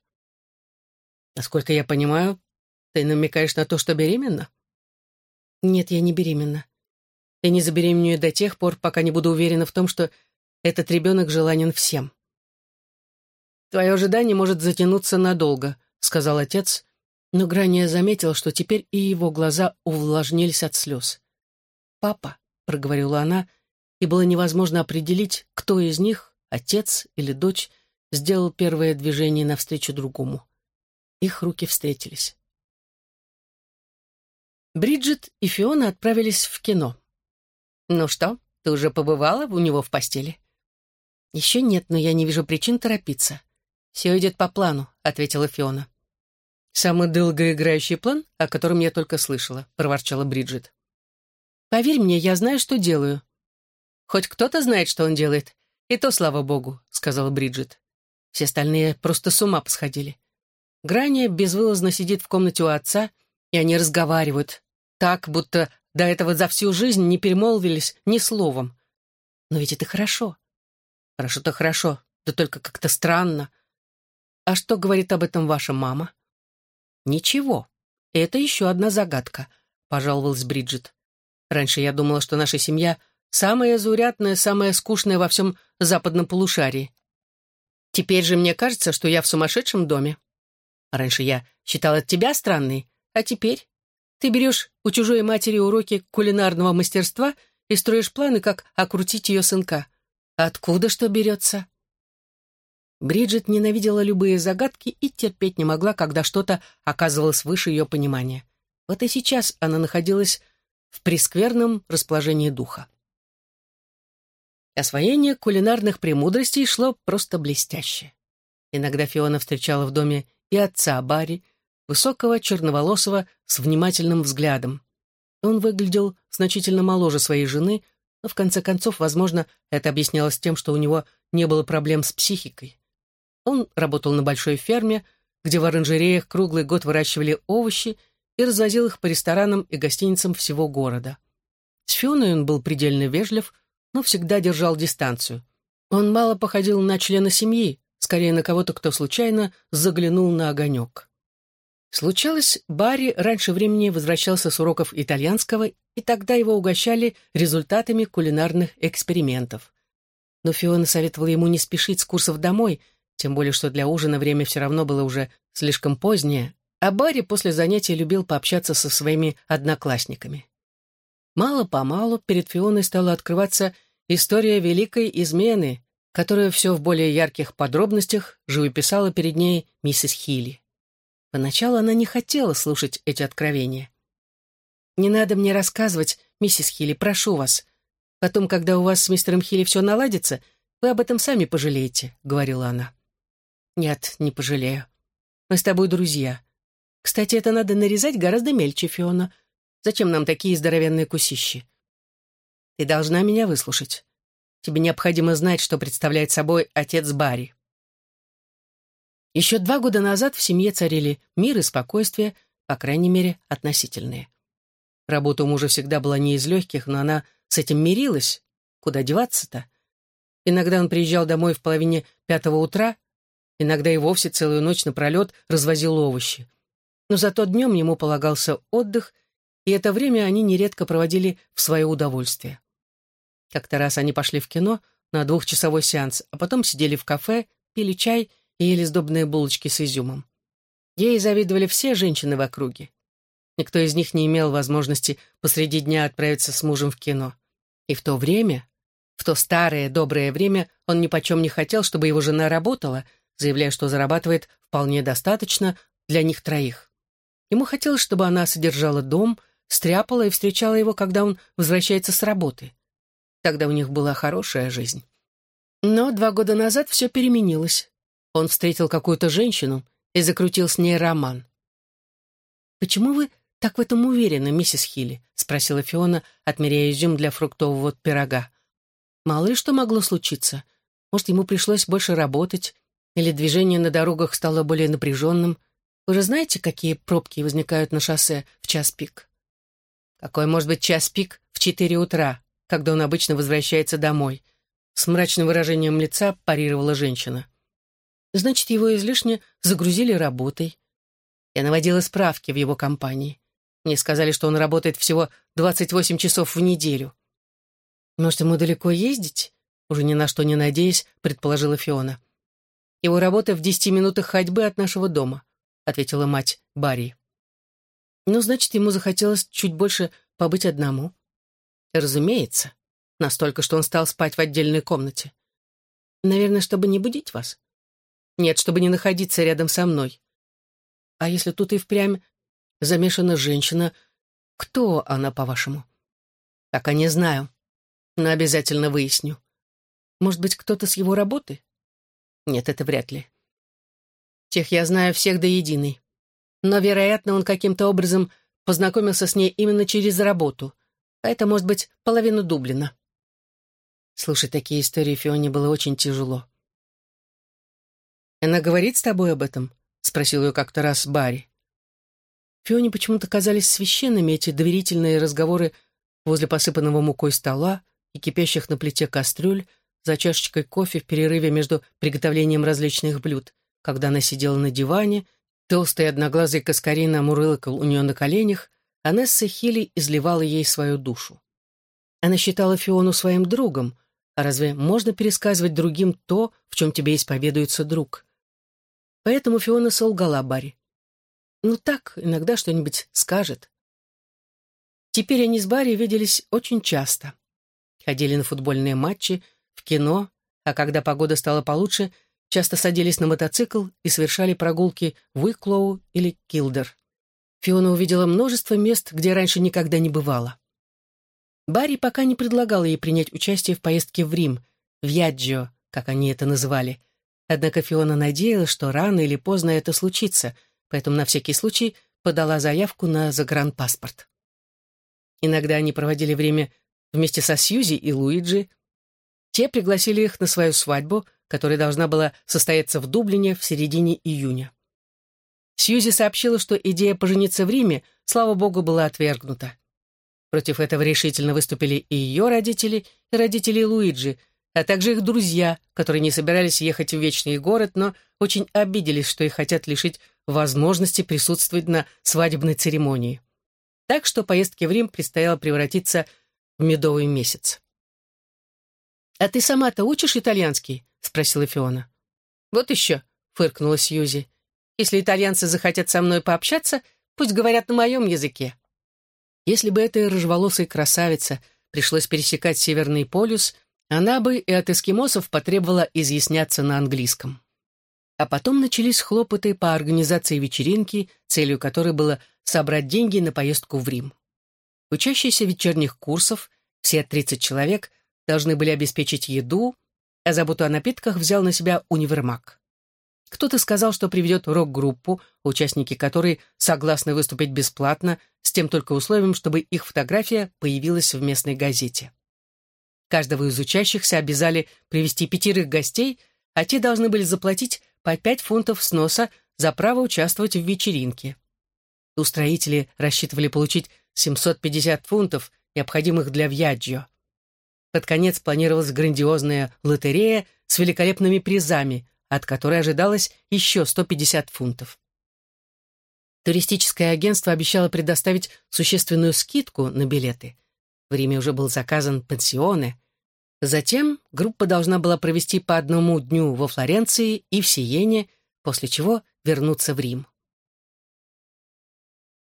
Насколько я понимаю, ты намекаешь на то, что беременна? Нет, я не беременна. Я не забеременею до тех пор, пока не буду уверена в том, что этот ребенок желанен всем. Твое ожидание может затянуться надолго, сказал отец, но Грания заметил, что теперь и его глаза увлажнились от слез. «Папа», — проговорила она, — и было невозможно определить, кто из них, отец или дочь, сделал первое движение навстречу другому. Их руки встретились. Бриджит и Фиона отправились в кино. «Ну что, ты уже побывала у него в постели?» «Еще нет, но я не вижу причин торопиться. Все идет по плану», — ответила Фиона. «Самый долгоиграющий план, о котором я только слышала», — проворчала Бриджит. «Поверь мне, я знаю, что делаю», Хоть кто-то знает, что он делает. И то, слава богу», — сказала Бриджит. Все остальные просто с ума посходили. Грания безвылазно сидит в комнате у отца, и они разговаривают, так, будто до этого за всю жизнь не перемолвились ни словом. Но ведь это хорошо. Хорошо-то хорошо, да только как-то странно. А что говорит об этом ваша мама? Ничего. Это еще одна загадка, пожаловалась Бриджит. Раньше я думала, что наша семья — Самое заурядное, самое скучное во всем западном полушарии. Теперь же мне кажется, что я в сумасшедшем доме. Раньше я считала тебя странной, а теперь ты берешь у чужой матери уроки кулинарного мастерства и строишь планы, как окрутить ее сынка. Откуда что берется? Бриджит ненавидела любые загадки и терпеть не могла, когда что-то оказывалось выше ее понимания. Вот и сейчас она находилась в прескверном расположении духа. Освоение кулинарных премудростей шло просто блестяще. Иногда Фиона встречала в доме и отца Барри, высокого, черноволосого, с внимательным взглядом. Он выглядел значительно моложе своей жены, но в конце концов, возможно, это объяснялось тем, что у него не было проблем с психикой. Он работал на большой ферме, где в оранжереях круглый год выращивали овощи и развозил их по ресторанам и гостиницам всего города. С Фионой он был предельно вежлив, но всегда держал дистанцию. Он мало походил на члена семьи, скорее на кого-то, кто случайно заглянул на огонек. Случалось, Барри раньше времени возвращался с уроков итальянского, и тогда его угощали результатами кулинарных экспериментов. Но Фиона советовала ему не спешить с курсов домой, тем более что для ужина время все равно было уже слишком позднее, а Барри после занятий любил пообщаться со своими одноклассниками. Мало-помалу перед Фионой стала открываться история великой измены, которую все в более ярких подробностях живописала перед ней миссис Хилли. Поначалу она не хотела слушать эти откровения. «Не надо мне рассказывать, миссис Хилли, прошу вас. Потом, когда у вас с мистером Хилли все наладится, Вы об этом сами пожалеете», — говорила она. «Нет, не пожалею. Мы с тобой друзья. Кстати, это надо нарезать гораздо мельче, Фиона. Зачем нам такие здоровенные кусищи? Ты должна меня выслушать. Тебе необходимо знать, что представляет собой отец Барри. Еще два года назад в семье царили мир и спокойствие, по крайней мере, относительные. Работа у мужа всегда была не из легких, но она с этим мирилась. Куда деваться-то? Иногда он приезжал домой в половине пятого утра, иногда и вовсе целую ночь напролет развозил овощи. Но зато днем ему полагался отдых, и это время они нередко проводили в свое удовольствие. Как-то раз они пошли в кино на двухчасовой сеанс, а потом сидели в кафе, пили чай и ели сдобные булочки с изюмом. Ей завидовали все женщины в округе. Никто из них не имел возможности посреди дня отправиться с мужем в кино. И в то время, в то старое доброе время, он ни почем не хотел, чтобы его жена работала, заявляя, что зарабатывает вполне достаточно для них троих. Ему хотелось, чтобы она содержала дом, стряпала и встречала его, когда он возвращается с работы. Тогда у них была хорошая жизнь. Но два года назад все переменилось. Он встретил какую-то женщину и закрутил с ней роман. «Почему вы так в этом уверены, миссис Хилли?» — спросила Фиона, отмеряя изюм для фруктового пирога. Мало ли что могло случиться. Может, ему пришлось больше работать, или движение на дорогах стало более напряженным — вы же знаете, какие пробки возникают на шоссе в час пик? Какой может быть час пик в четыре утра, когда он обычно возвращается домой? С мрачным выражением лица парировала женщина. Значит, его излишне загрузили работой. Я наводила справки в его компании. Мне сказали, что он работает всего 28 часов в неделю. Может, ему далеко ездить? Уже ни на что не надеясь, предположила Фиона. Его работа в десяти минутах ходьбы от нашего дома. — ответила мать Барри. «Ну, значит, ему захотелось чуть больше побыть одному». «Разумеется. Настолько, что он стал спать в отдельной комнате. Наверное, чтобы не будить вас?» «Нет, чтобы не находиться рядом со мной». «А если тут и впрямь замешана женщина, кто она, по-вашему?» «Пока не знаю, но обязательно выясню. Может быть, кто-то с его работы?» «Нет, это вряд ли. Тех я знаю всех до единой. Но, вероятно, он каким-то образом познакомился с ней именно через работу. А это, может быть, половина Дублина. Слушать такие истории Фионе было очень тяжело. «Она говорит с тобой об этом?» — спросил ее как-то раз Барри. Фионе почему-то казались священными эти доверительные разговоры возле посыпанного мукой стола и кипящих на плите кастрюль за чашечкой кофе в перерыве между приготовлением различных блюд когда она сидела на диване, толстый одноглазый Каскарина мурлыкал у нее на коленях, а Несса Хилли изливала ей свою душу. Она считала Фиону своим другом, а разве можно пересказывать другим то, в чем тебе исповедуется друг? Поэтому Фиона солгала Барри. Ну так, иногда что-нибудь скажет. Теперь они с Барри виделись очень часто. Ходили на футбольные матчи, в кино, а когда погода стала получше, часто садились на мотоцикл и совершали прогулки в Уиклоу или Килдер. Фиона увидела множество мест, где раньше никогда не бывала. Барри пока не предлагал ей принять участие в поездке в Рим, в Яджио, как они это называли. Однако Фиона надеялась, что рано или поздно это случится, поэтому на всякий случай подала заявку на загранпаспорт. Иногда они проводили время вместе со Сьюзи и Луиджи. Те пригласили их на свою свадьбу, которая должна была состояться в Дублине в середине июня. Сьюзи сообщила, что идея пожениться в Риме, слава богу, была отвергнута. Против этого решительно выступили и ее родители, и родители Луиджи, а также их друзья, которые не собирались ехать в Вечный город, но очень обиделись, что их хотят лишить возможности присутствовать на свадебной церемонии. Так что поездке в Рим предстояло превратиться в медовый месяц. «А ты сама-то учишь итальянский?» — спросила Фиона. «Вот еще», — фыркнула Сьюзи. «Если итальянцы захотят со мной пообщаться, пусть говорят на моем языке». Если бы этой рыжеволосой красавице пришлось пересекать Северный полюс, она бы и от эскимосов потребовала изъясняться на английском. А потом начались хлопоты по организации вечеринки, целью которой было собрать деньги на поездку в Рим. Учащиеся вечерних курсов, все 30 человек, должны были обеспечить еду, а заботу о напитках взял на себя универмаг. Кто-то сказал, что приведет рок-группу, участники которой согласны выступить бесплатно, с тем только условием, чтобы их фотография появилась в местной газете. Каждого из учащихся обязали привести пятерых гостей, а те должны были заплатить по пять фунтов сноса за право участвовать в вечеринке. Устроители рассчитывали получить 750 фунтов, необходимых для Вьяджио. Под конец планировалась грандиозная лотерея с великолепными призами, от которой ожидалось еще 150 фунтов. Туристическое агентство обещало предоставить существенную скидку на билеты. В Риме уже был заказан пансионы. Затем группа должна была провести по одному дню во Флоренции и в Сиене, после чего вернуться в Рим.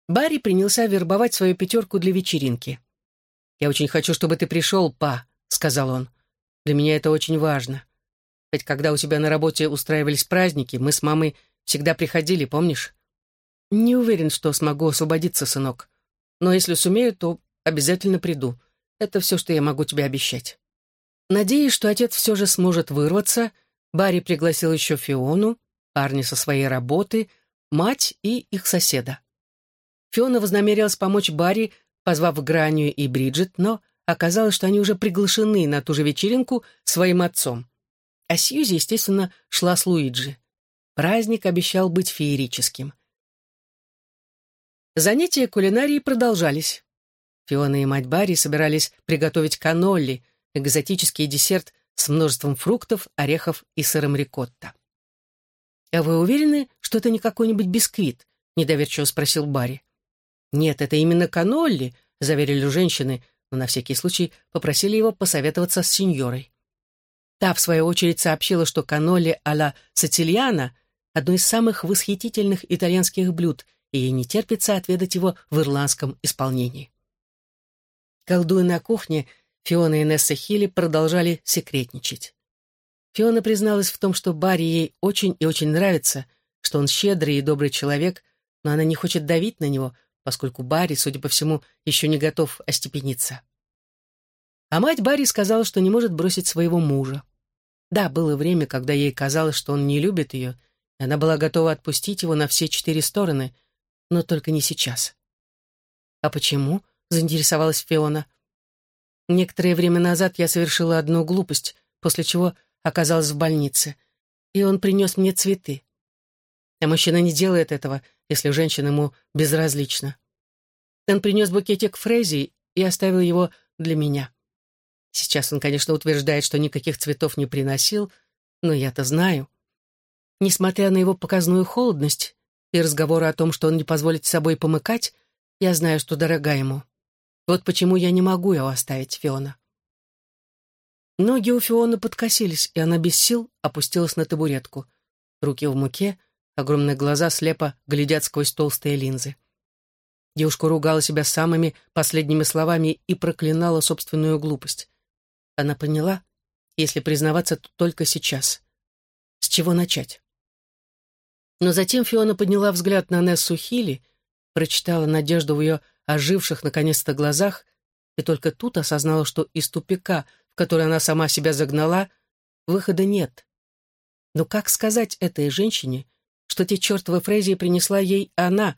Барри принялся вербовать свою пятерку для вечеринки. «Я очень хочу, чтобы ты пришел, па», — сказал он. «Для меня это очень важно. Ведь когда у тебя на работе устраивались праздники, мы с мамой всегда приходили, помнишь? Не уверен, что смогу освободиться, сынок. Но если сумею, то обязательно приду. Это все, что я могу тебе обещать. Надеясь, что отец все же сможет вырваться, Барри пригласил еще Фиону, парня со своей работы, мать и их соседа. Фиона вознамерилась помочь Барри, позвав Гранию и Бриджит, но оказалось, что они уже приглашены на ту же вечеринку своим отцом. А Сьюзи, естественно, шла с Луиджи. Праздник обещал быть феерическим. Занятия кулинарией продолжались. Фиона и мать Барри собирались приготовить канолли, экзотический десерт с множеством фруктов, орехов и сыром рикотта. «А вы уверены, что это не какой-нибудь бисквит?» — недоверчиво спросил Барри. «Нет, это именно канолли», — заверили женщины, но на всякий случай попросили его посоветоваться с сеньорой. Та, в свою очередь, сообщила, что каноле а-ла Сицильяна — одно из самых восхитительных итальянских блюд, и ей не терпится отведать его в ирландском исполнении. Колдуя на кухне, Фиона и Несса Хилли продолжали секретничать. Фиона призналась в том, что Барри ей очень и очень нравится, что он щедрый и добрый человек, но она не хочет давить на него, поскольку Барри, судя по всему, еще не готов остепениться. А мать Барри сказала, что не может бросить своего мужа. Да, было время, когда ей казалось, что он не любит ее, и она была готова отпустить его на все четыре стороны, но только не сейчас. «А почему?» — заинтересовалась Фиона. «Некоторое время назад я совершила одну глупость, после чего оказалась в больнице, и он принес мне цветы. А мужчина не делает этого, если женщина ему безразлична. Он принес букетик Фрейзи и оставил его для меня. Сейчас он, конечно, утверждает, что никаких цветов не приносил, но я-то знаю. Несмотря на его показную холодность и разговоры о том, что он не позволит с собой помыкать, я знаю, что дорога ему. Вот почему я не могу его оставить, Фиона. Ноги у Фионы подкосились, и она без сил опустилась на табуретку. Руки в муке, огромные глаза слепо глядят сквозь толстые линзы. Девушка ругала себя самыми последними словами и проклинала собственную глупость. Она поняла, если признаваться, то только сейчас. С чего начать? Но затем Фиона подняла взгляд на Нессу Хилли, прочитала надежду в ее оживших наконец-то глазах и только тут осознала, что из тупика, в который она сама себя загнала, выхода нет. Но как сказать этой женщине, что те чертовы фрезии принесла ей она,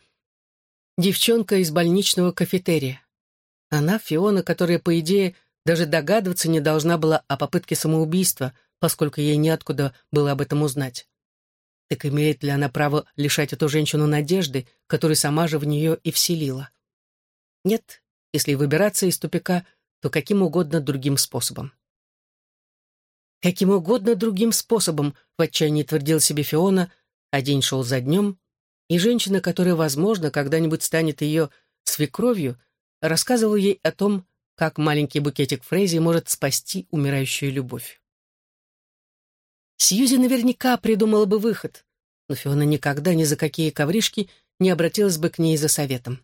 девчонка из больничного кафетерия? Она, Фиона, которая, по идее, даже догадываться не должна была о попытке самоубийства, поскольку ей неоткуда было об этом узнать. Так имеет ли она право лишать эту женщину надежды, которую сама же в нее и вселила? Нет, если выбираться из тупика, то каким угодно другим способом. Каким угодно другим способом, в отчаянии твердил себе Фиона, день шел за днем, и женщина, которая, возможно, когда-нибудь станет ее свекровью, рассказывала ей о том, как маленький букетик Фрейзи может спасти умирающую любовь. Сьюзи наверняка придумала бы выход, но Фиона никогда ни за какие ковришки не обратилась бы к ней за советом.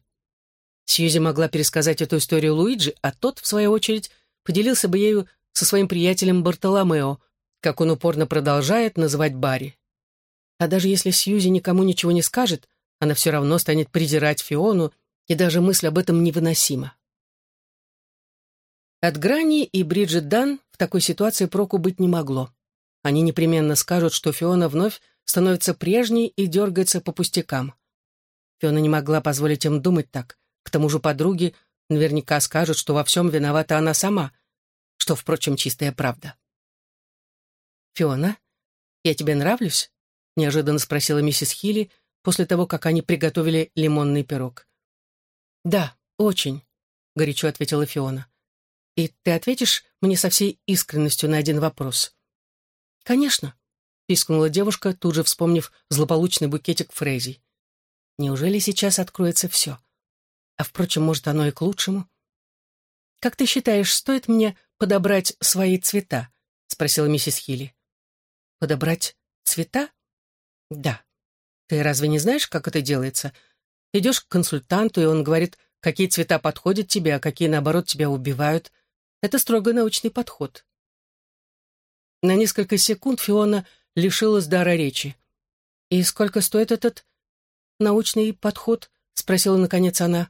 Сьюзи могла пересказать эту историю Луиджи, а тот, в свою очередь, поделился бы ею со своим приятелем Бартоломео, как он упорно продолжает называть Барри. А даже если Сьюзи никому ничего не скажет, она все равно станет презирать Фиону, и даже мысль об этом невыносима. От Грани и Бриджит Дан в такой ситуации проку быть не могло. они непременно скажут, что Фиона вновь становится прежней и дергается по пустякам. Фиона не могла позволить им думать так. К тому же подруги наверняка скажут, что во всем виновата она сама, что, впрочем, чистая правда. «Фиона, я тебе нравлюсь?» — неожиданно спросила миссис Хилли после того, как они приготовили лимонный пирог. «Да, очень», — горячо ответила Фиона. «И ты ответишь мне со всей искренностью на один вопрос?» «Конечно», — пискнула девушка, тут же вспомнив злополучный букетик Фрейзи. «Неужели сейчас откроется все? А, впрочем, может, оно и к лучшему?» «Как ты считаешь, стоит мне подобрать свои цвета?» — спросила миссис Хилли. «Подобрать цвета?» «Да. Ты разве не знаешь, как это делается? Идешь к консультанту, и он говорит, какие цвета подходят тебе, а какие, наоборот, тебя убивают. Это строго научный подход». На несколько секунд Фиона лишилась дара речи. «И сколько стоит этот научный подход?» — спросила наконец она.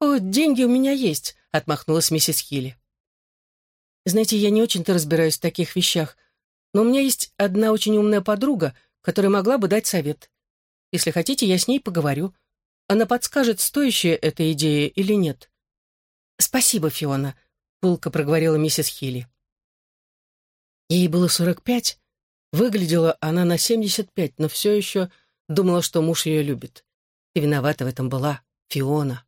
«О, деньги у меня есть», — отмахнулась миссис Хилли. Знаете, я не очень-то разбираюсь в таких вещах, но у меня есть одна очень умная подруга, которая могла бы дать совет. Если хотите, я с ней поговорю. Она подскажет, стоящая эта идея или нет. «Спасибо, Фиона», — пулко проговорила миссис Хилли. Ей было сорок пять. Выглядела она на семьдесят пять, но все еще думала, что муж ее любит. И виновата в этом была Фиона.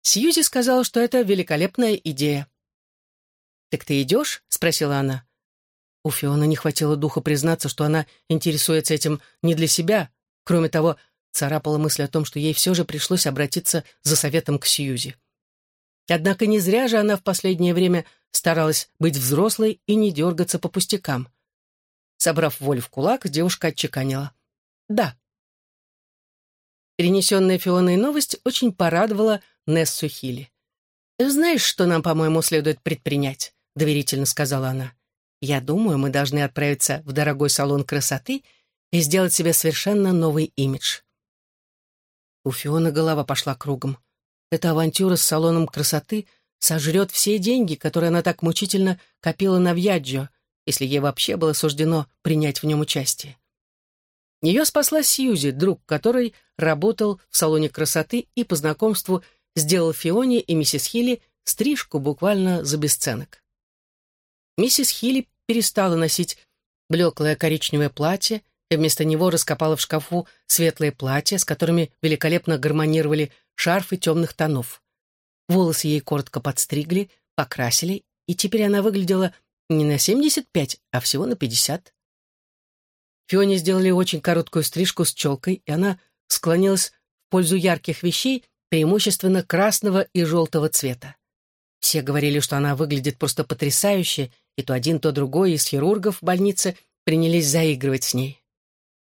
Сьюзи сказала, что это великолепная идея. «Так ты идешь?» — спросила она. У Фиона не хватило духа признаться, что она интересуется этим не для себя. Кроме того, царапала мысль о том, что ей все же пришлось обратиться за советом к Сьюзи. Однако не зря же она в последнее время старалась быть взрослой и не дергаться по пустякам. Собрав волю в кулак, девушка отчеканила. «Да». Перенесенная Фионой новость очень порадовала Нессу Хилли. «Знаешь, что нам, по-моему, следует предпринять?» — доверительно сказала она. «Я думаю, мы должны отправиться в дорогой салон красоты и сделать себе совершенно новый имидж». У Фиона голова пошла кругом. Эта авантюра с салоном красоты сожрет все деньги, которые она так мучительно копила на Вьяджо, если ей вообще было суждено принять в нем участие. Ее спасла Сьюзи, друг которой работал в салоне красоты и по знакомству сделал Фионе и миссис Хилли стрижку буквально за бесценок. Миссис Хилли перестала носить блеклое коричневое платье и вместо него раскопала в шкафу светлые платья, с которыми великолепно гармонировали шарфы темных тонов. Волосы ей коротко подстригли, покрасили, и теперь она выглядела не на 75, а всего на 50. Фионе сделали очень короткую стрижку с челкой, и она склонилась в пользу ярких вещей, преимущественно красного и желтого цвета. Все говорили, что она выглядит просто потрясающе, и то один, то другой из хирургов в больнице принялись заигрывать с ней.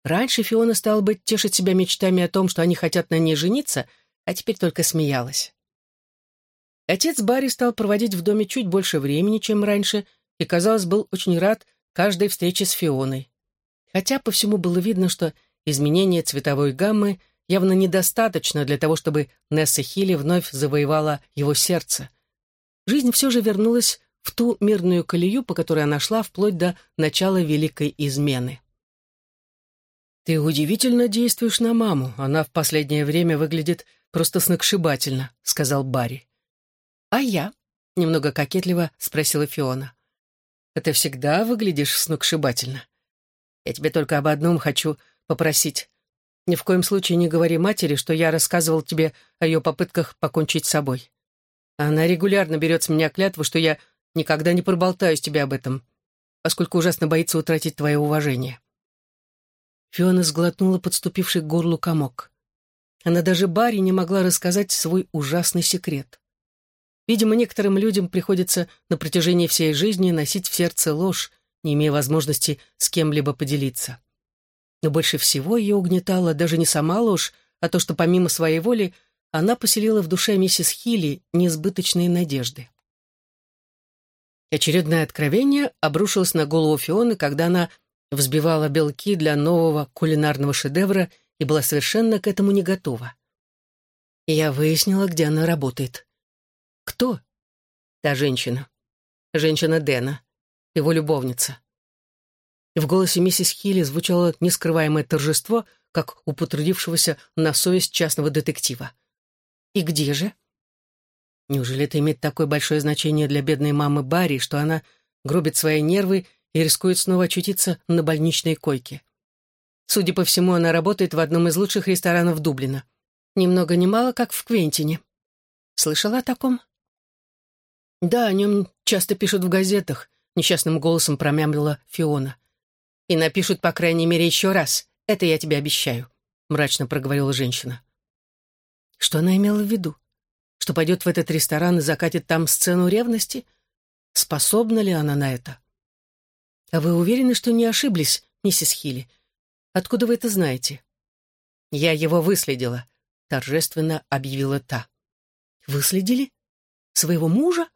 Раньше Фиона стала бы тешить себя мечтами о том, что они хотят на ней жениться, а теперь только смеялась. Отец Барри стал проводить в доме чуть больше времени, чем раньше, и, казалось, был очень рад каждой встрече с Фионой. Хотя по всему было видно, что изменение цветовой гаммы явно недостаточно для того, чтобы Несса Хилли вновь завоевала его сердце жизнь все же вернулась в ту мирную колею, по которой она шла вплоть до начала великой измены. «Ты удивительно действуешь на маму. Она в последнее время выглядит просто сногсшибательно», — сказал Барри. «А я?» — немного кокетливо спросила Фиона. «А ты всегда выглядишь сногсшибательно. Я тебе только об одном хочу попросить. Ни в коем случае не говори матери, что я рассказывал тебе о ее попытках покончить с собой. Она регулярно берет с меня клятву, что я никогда не проболтаюсь тебе об этом, поскольку ужасно боится утратить твое уважение. Фиона сглотнула подступивший к горлу комок. Она даже Барри не могла рассказать свой ужасный секрет. Видимо, некоторым людям приходится на протяжении всей жизни носить в сердце ложь, не имея возможности с кем-либо поделиться. Но больше всего ее угнетала даже не сама ложь, а то, что помимо своей воли она поселила в душе миссис Хилли несбыточные надежды. Очередное откровение обрушилось на голову Фионы, когда она взбивала белки для нового кулинарного шедевра и была совершенно к этому не готова. Я выяснила, где она работает. Кто? Та женщина. Женщина Дэна, его любовница. И в голосе миссис Хилли звучало нескрываемое торжество, как у потрудившегося на совесть частного детектива. «И где же?» Неужели это имеет такое большое значение для бедной мамы Барри, что она гробит свои нервы и рискует снова очутиться на больничной койке? Судя по всему, она работает в одном из лучших ресторанов Дублина. Ни много ни мало, как в Квентине. Слышала о таком? Да, о нем часто пишут в газетах, несчастным голосом промямлила Фиона. И напишут, по крайней мере, еще раз. Это я тебе обещаю, мрачно проговорила женщина. Что она имела в виду? Что пойдет в этот ресторан и закатит там сцену ревности? Способна ли она на это? А вы уверены, что не ошиблись, миссис Хилли? Откуда вы это знаете? Я его выследила, торжественно объявила та. Выследили? Своего мужа?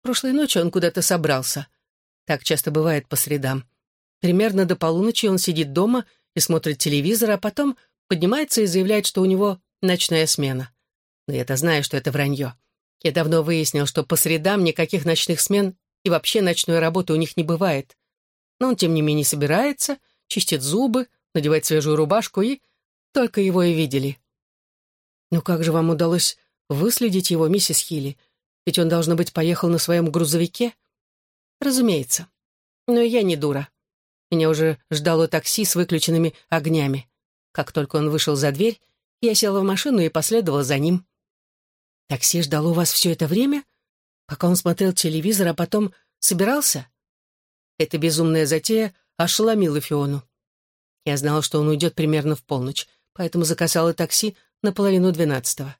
Прошлой ночью он куда-то собрался. Так часто бывает по средам. Примерно до полуночи он сидит дома и смотрит телевизор, а потом поднимается и заявляет, что у него ночная смена. Но я-то знаю, что это вранье. Я давно выяснил, что по средам никаких ночных смен и вообще ночной работы у них не бывает. Но он, тем не менее, собирается — чистит зубы, надевает свежую рубашку и... Только его и видели. «Ну как же вам удалось выследить его, миссис Хилли? Ведь он, должно быть, поехал на своем грузовике?» «Разумеется. Но я не дура. Меня уже ждало такси с выключенными огнями. Как только он вышел за дверь, я села в машину и последовала за ним. Такси ждало вас все это время? Пока он смотрел телевизор, а потом собирался? Эта безумная затея ошеломила Фиону. Я знала, что он уйдет примерно в полночь, поэтому заказала такси на половину двенадцатого.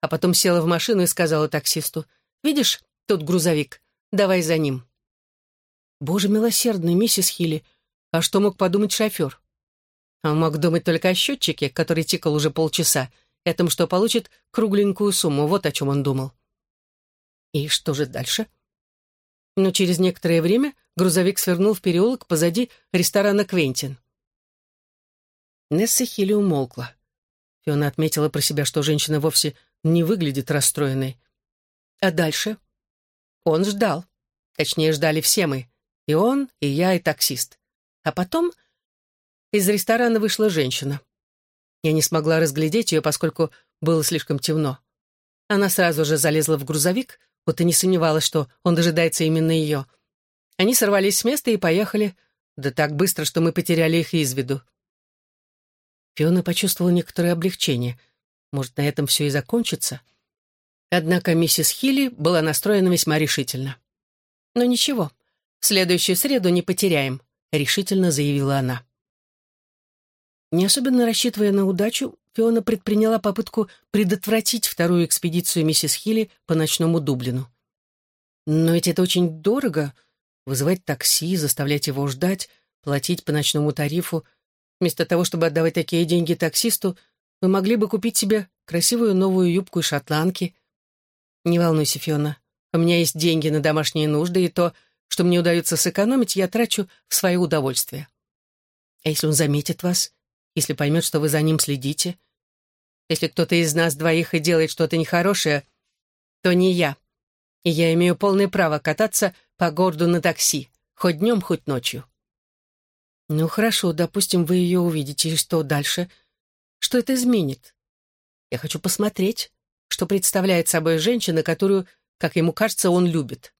А потом села в машину и сказала таксисту, «Видишь, тут грузовик, давай за ним». «Боже милосердный, миссис Хилли, а что мог подумать шофер?» Он мог думать только о счетчике, который тикал уже полчаса, и о том, что получит кругленькую сумму, вот о чем он думал. И что же дальше? Но через некоторое время грузовик свернул в переулок позади ресторана «Квентин». Несса Хилли умолкла. Фиона отметила про себя, что женщина вовсе не выглядит расстроенной. А дальше? Он ждал. Точнее, ждали все мы. И он, и я, и таксист. А потом из ресторана вышла женщина. Я не смогла разглядеть ее, поскольку было слишком темно. Она сразу же залезла в грузовик, вот и не сомневалась, что он дожидается именно ее. Они сорвались с места и поехали, да так быстро, что мы потеряли их из виду. Фиона почувствовала некоторое облегчение. Может, на этом все и закончится? Однако миссис Хилли была настроена весьма решительно. «Но ничего, в следующую среду не потеряем», — решительно заявила она. Не особенно рассчитывая на удачу, Фиона предприняла попытку предотвратить вторую экспедицию миссис Хилли по ночному Дублину. Но ведь это очень дорого — вызывать такси, заставлять его ждать, платить по ночному тарифу. Вместо того, чтобы отдавать такие деньги таксисту, вы могли бы купить себе красивую новую юбку и шотландки. Не волнуйся, Фиона, у меня есть деньги на домашние нужды, и то, что мне удается сэкономить, я трачу в свое удовольствие. А если он заметит вас, если поймет, что вы за ним следите, если кто-то из нас двоих и делает что-то нехорошее, то не я. И я имею полное право кататься по городу на такси, хоть днем, хоть ночью. Ну хорошо, допустим, вы ее увидите, и что дальше? Что это изменит? Я хочу посмотреть, что представляет собой женщина, которую, как ему кажется, он любит.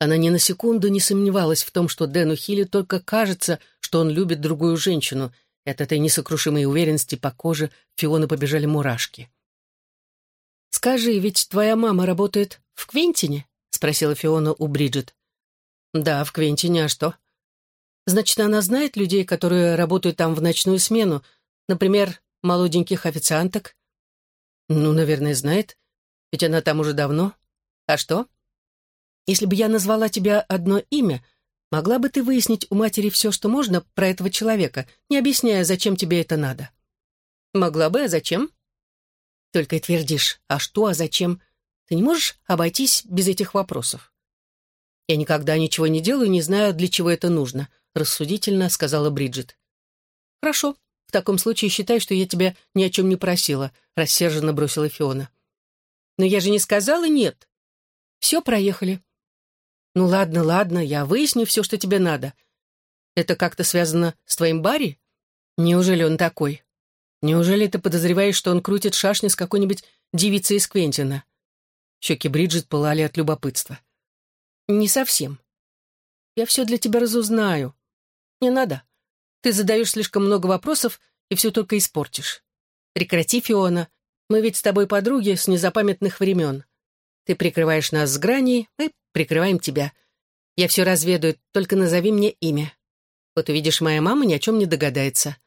Она ни на секунду не сомневалась в том, что Дэну Хилли только кажется, что он любит другую женщину — от этой несокрушимой уверенности по коже Фионы побежали мурашки. «Скажи, ведь твоя мама работает в Квентине?» — спросила Фиона у Бриджит. «Да, в Квентине, а что?» «Значит, она знает людей, которые работают там в ночную смену, например, молоденьких официанток?» «Ну, наверное, знает, ведь она там уже давно. А что?» «Если бы я назвала тебе одно имя, Могла бы ты выяснить у матери все, что можно про этого человека, не объясняя, зачем тебе это надо? Могла бы, а зачем? Только и твердишь, а что, а зачем? Ты не можешь обойтись без этих вопросов. Я никогда ничего не делаю, не знаю, для чего это нужно, рассудительно сказала Бриджит. Хорошо, в таком случае считай, что я тебя ни о чем не просила, рассерженно бросила Фиона. Но я же не сказала нет. Все, проехали. «Ну ладно, ладно, я выясню все, что тебе надо. Это как-то связано с твоим Барри? Неужели он такой? Неужели ты подозреваешь, что он крутит шашни с какой-нибудь девицей из Квентина?» Щеки Бриджит пылали от любопытства. «Не совсем. Я все для тебя разузнаю. Не надо. Ты задаешь слишком много вопросов и все только испортишь. Прекрати, Фиона. Мы ведь с тобой подруги с незапамятных времен. Ты прикрываешь нас с граней, мы прикрываем тебя. Я все разведаю, только назови мне имя. Вот увидишь, моя мама ни о чем не догадается.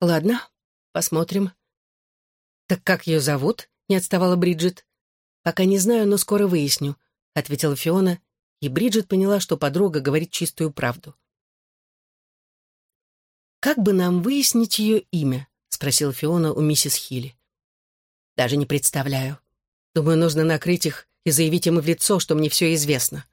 Ладно, посмотрим. Так как ее зовут? Не отставала Бриджит. Пока не знаю, но скоро выясню, ответила Фиона, и Бриджит поняла, что подруга говорит чистую правду. «Как бы нам выяснить ее имя?» — спросила Фиона у миссис Хилли. «Даже не представляю. Думаю, нужно накрыть их и заявить им в лицо, что мне все известно.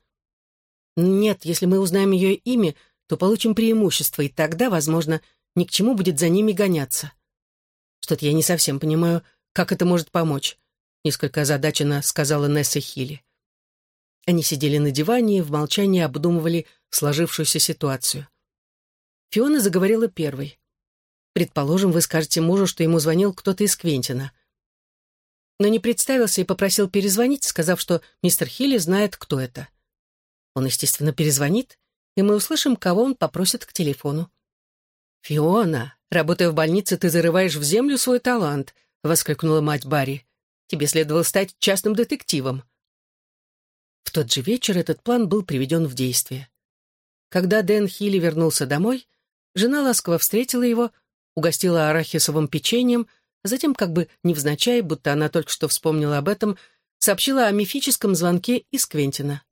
Нет, если мы узнаем ее имя, то получим преимущество, и тогда, возможно, ни к чему будет за ними гоняться. Что-то я не совсем понимаю, как это может помочь, несколько озадаченно сказала Несса Хилли. Они сидели на диване и в молчании обдумывали сложившуюся ситуацию. Фиона заговорила первой. «Предположим, вы скажете мужу, что ему звонил кто-то из Квентина. Но не представился и попросил перезвонить, сказав, что мистер Хилли знает, кто это. Он, естественно, перезвонит, и мы услышим, кого он попросит к телефону. «Фиона, работая в больнице, ты зарываешь в землю свой талант», — воскликнула мать Барри. «Тебе следовало стать частным детективом». В тот же вечер этот план был приведен в действие. Когда Дэн Хилли вернулся домой, жена ласково встретила его, угостила арахисовым печеньем, затем, как бы невзначай, будто она только что вспомнила об этом, сообщила о мифическом звонке из Квентина.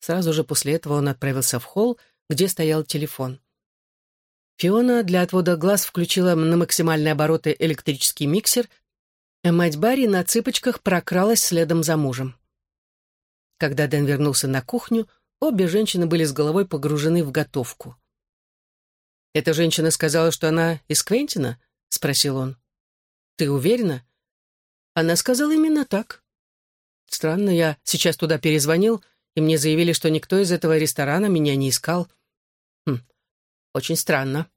Сразу же после этого он отправился в холл, где стоял телефон. Фиона для отвода глаз включила на максимальные обороты электрический миксер, а мать Барри на цыпочках прокралась следом за мужем. Когда Дэн вернулся на кухню, обе женщины были с головой погружены в готовку. «Эта женщина сказала, что она из Квентина?» — спросил он. «Ты уверена?» Она сказала именно так. Странно, я сейчас туда перезвонил, и мне заявили, что никто из этого ресторана меня не искал. Хм, очень странно.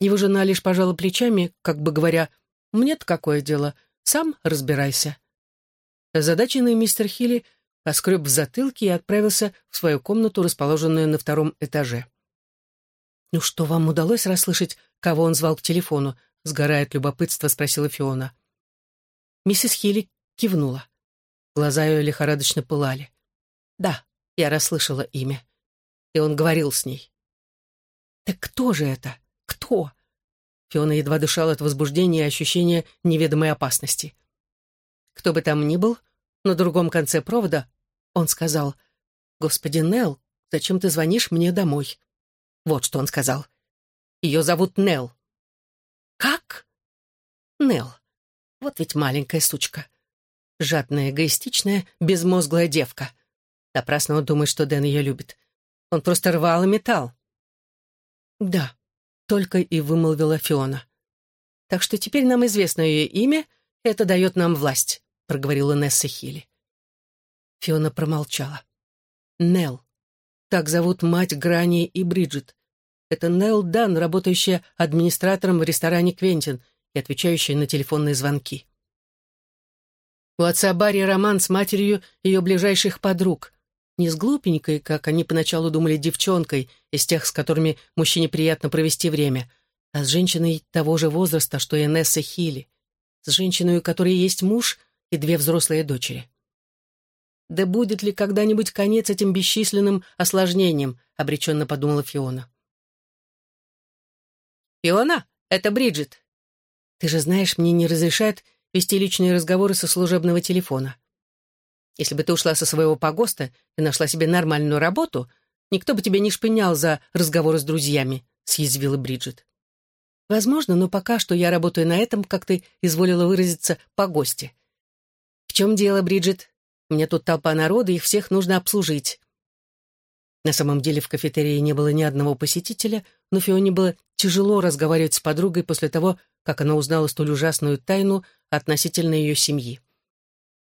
Его жена лишь пожала плечами, как бы говоря, «Мне-то какое дело, сам разбирайся». Озадаченный мистер Хилли поскреб в затылке и отправился в свою комнату, расположенную на втором этаже. «Ну что, вам удалось расслышать, кого он звал к телефону?» — сгорая от любопытства, спросила Фиона. Миссис Хилли кивнула. Глаза ее лихорадочно пылали. «Да, я расслышала имя. И он говорил с ней». «Так кто же это? Кто?» Фиона едва дышала от возбуждения и ощущения неведомой опасности. Кто бы там ни был, на другом конце провода он сказал, «Господи, Нелл, зачем ты звонишь мне домой?» Вот что он сказал. «Ее зовут Нелл». «Как?» «Нелл. Вот ведь маленькая сучка. Жадная, эгоистичная, безмозглая девка. Напрасно он думает, что Дэн ее любит. Он просто рвал и металл». «Да», — только и вымолвила Фиона. «Так что теперь нам известно ее имя, это дает нам власть», — проговорила Несса Хилли. Фиона промолчала. Нелл. Так зовут мать Грани и Бриджит. Это Нелл Дан, работающая администратором в ресторане «Квентин» и отвечающая на телефонные звонки. У отца Барри роман с матерью ее ближайших подруг. Не с глупенькой, как они поначалу думали, девчонкой, из тех, с которыми мужчине приятно провести время, а с женщиной того же возраста, что и Несса Хилли. С женщиной, у которой есть муж и две взрослые дочери. «Да будет ли когда-нибудь конец этим бесчисленным осложнениям?» — обреченно подумала Фиона. «Фиона, это Бриджит!» «Ты же знаешь, мне не разрешают вести личные разговоры со служебного телефона. Если бы ты ушла со своего погоста и нашла себе нормальную работу, никто бы тебя не шпынял за разговоры с друзьями», — съязвила Бриджит. «Возможно, но пока что я работаю на этом, как ты изволила выразиться, по гости». «В чем дело, Бриджит? Мне тут толпа народа, их всех нужно обслужить». На самом деле в кафетерии не было ни одного посетителя, но Фионе было тяжело разговаривать с подругой после того, как она узнала столь ужасную тайну относительно ее семьи.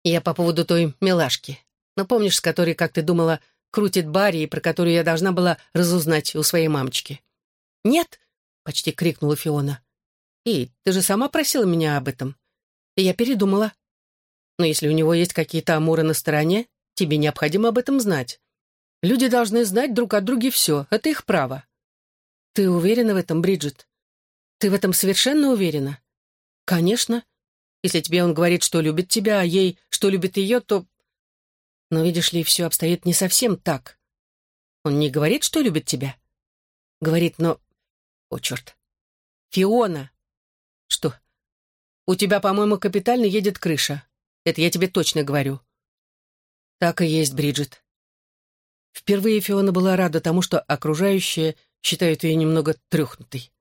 «Я по поводу той милашки. Но помнишь, с которой, как ты думала, крутит Барри, и про которую я должна была разузнать у своей мамочки. «Нет!» — почти крикнула Фиона. «И ты же сама просила меня об этом. И я передумала. Но если у него есть какие-то амуры на стороне, тебе необходимо об этом знать. Люди должны знать друг о друге все, это их право». «Ты уверена в этом, Бриджит? Ты в этом совершенно уверена?» «Конечно. Если тебе он говорит, что любит тебя, а ей, что любит ее, то...» «Но видишь ли, все обстоит не совсем так. Он не говорит, что любит тебя?» «Говорит, но...» «О, черт! Фиона!» «Что?» «У тебя, по-моему, капитально едет крыша. Это я тебе точно говорю». «Так и есть, Бриджит». Впервые Фиона была рада тому, что окружающие считают ее немного трюхнутой.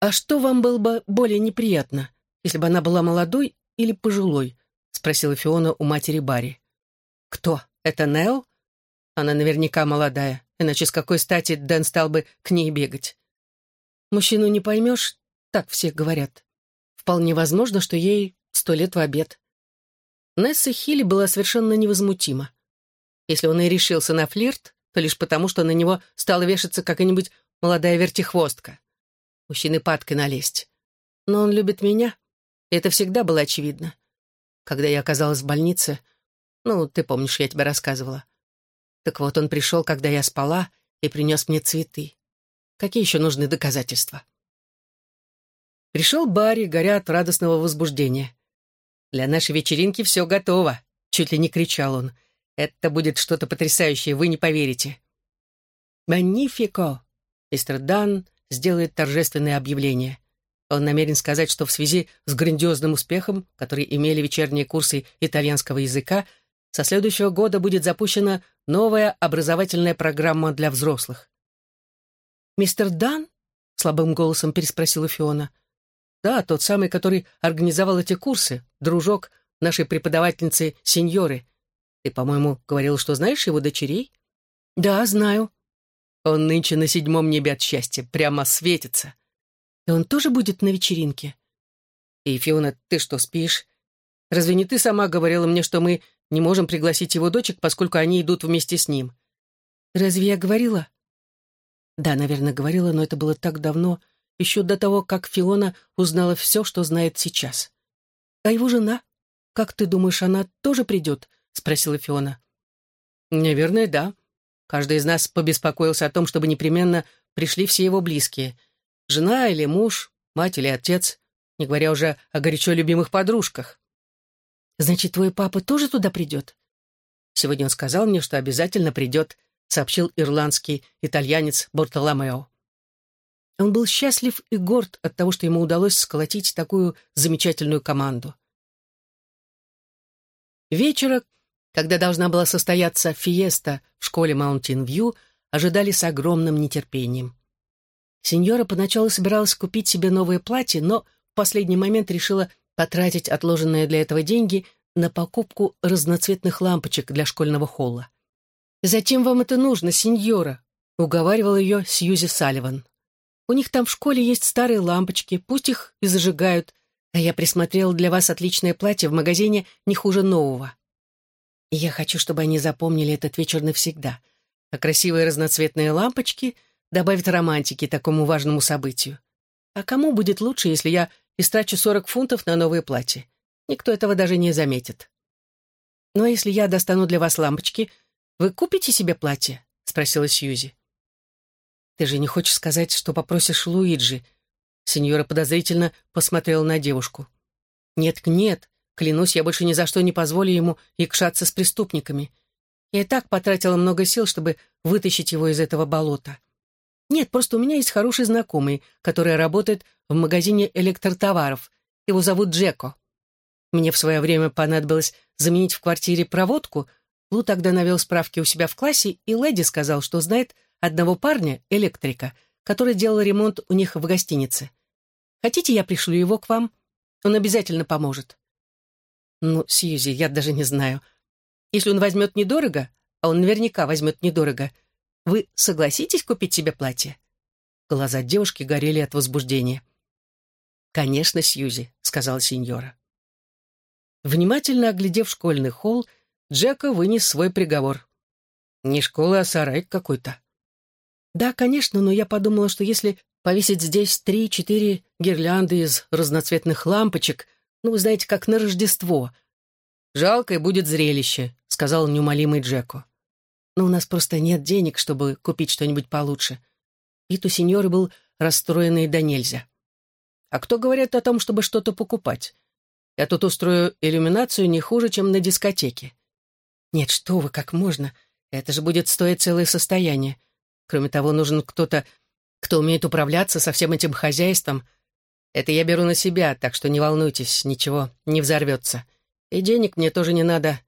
«А что вам было бы более неприятно, если бы она была молодой или пожилой?» — спросила Фиона у матери Барри. «Кто? Это Нел? Она наверняка молодая, иначе с какой стати Дэн стал бы к ней бегать? Мужчину не поймешь, так все говорят. Вполне возможно, что ей сто лет в обед». Несса Хилли была совершенно невозмутима. Если он и решился на флирт, то лишь потому, что на него стала вешаться какая-нибудь молодая вертихвостка. Мужчины падкой налезть. Но он любит меня, это всегда было очевидно. Когда я оказалась в больнице, ну, ты помнишь, я тебе рассказывала. Так вот, он пришел, когда я спала, и принес мне цветы. Какие еще нужны доказательства? Пришел Барри, горя от радостного возбуждения. «Для нашей вечеринки все готово», — чуть ли не кричал он. «Это будет что-то потрясающее, вы не поверите». «Манифико!» Мистер Дан сделает торжественное объявление. Он намерен сказать, что в связи с грандиозным успехом, который имели вечерние курсы итальянского языка, со следующего года будет запущена новая образовательная программа для взрослых. «Мистер Дан?» — слабым голосом переспросила Фиона. «Да, тот самый, который организовал эти курсы, дружок нашей преподавательницы сеньоры. Ты, по-моему, говорил, что знаешь его дочерей?» «Да, знаю», он нынче на седьмом небе от счастья, прямо светится. И он тоже будет на вечеринке? И, Фиона, ты что, спишь? Разве не ты сама говорила мне, что мы не можем пригласить его дочек, поскольку они идут вместе с ним? Разве я говорила? Да, наверное, говорила, но это было так давно, еще до того, как Фиона узнала все, что знает сейчас. А его жена? Как ты думаешь, она тоже придет? Спросила Фиона. Наверное, да. Каждый из нас побеспокоился о том, чтобы непременно пришли все его близкие. Жена или муж, мать или отец, не говоря уже о горячо любимых подружках. «Значит, твой папа тоже туда придет?» «Сегодня он сказал мне, что обязательно придет», сообщил ирландский итальянец Бортоломео. Он был счастлив и горд от того, что ему удалось сколотить такую замечательную команду. Вечера, когда должна была состояться фиеста в школе Маунтин-Вью, ожидали с огромным нетерпением. Сеньора поначалу собиралась купить себе новое платье, но в последний момент решила потратить отложенные для этого деньги на покупку разноцветных лампочек для школьного холла. «Зачем вам это нужно, сеньора?» — уговаривал ее Сьюзи Салливан. «У них там в школе есть старые лампочки, пусть их и зажигают, а я присмотрела для вас отличное платье в магазине не хуже нового». Я хочу, чтобы они запомнили этот вечер навсегда. А красивые разноцветные лампочки добавят романтики такому важному событию. А кому будет лучше, если я истрачу 40 фунтов на новое платье? Никто этого даже не заметит. «Ну а если я достану для вас лампочки, вы купите себе платье?» — спросила Сьюзи. «Ты же не хочешь сказать, что попросишь Луиджи?» Сеньора подозрительно посмотрела на девушку. «Нет-нет, Клянусь, я больше ни за что не позволю ему икшаться с преступниками. Я и так потратила много сил, чтобы вытащить его из этого болота. Нет, просто у меня есть хороший знакомый, который работает в магазине электротоваров. Его зовут Джеко. Мне в свое время понадобилось заменить в квартире проводку. Лу тогда навел справки у себя в классе, и Леди сказал, что знает одного парня, электрика, который делал ремонт у них в гостинице. Хотите, я пришлю его к вам? Он обязательно поможет. Ну, Сьюзи, я даже не знаю. Если он возьмет недорого, а он наверняка возьмет недорого, вы согласитесь купить себе платье?» Глаза девушки горели от возбуждения. «Конечно, Сьюзи», — сказала сеньора. Внимательно оглядев школьный холл, Джека вынес свой приговор. Не школа, а сарай какой-то. Да, конечно, но я подумала, что если повесить здесь три-четыре гирлянды из разноцветных лампочек, ну, вы знаете, как на Рождество. Жалкое будет зрелище, сказал неумолимый Джеку. Но у нас просто нет денег, чтобы купить что-нибудь получше. Вид у сеньоры был расстроенный до нельзя. А кто говорит о том, чтобы что-то покупать? Я тут устрою иллюминацию не хуже, чем на дискотеке. Нет, что вы, как можно? Это же будет стоить целое состояние. Кроме того, нужен кто-то, кто умеет управляться со всем этим хозяйством. Это я беру на себя, так что не волнуйтесь, ничего не взорвется. И денег мне тоже не надо,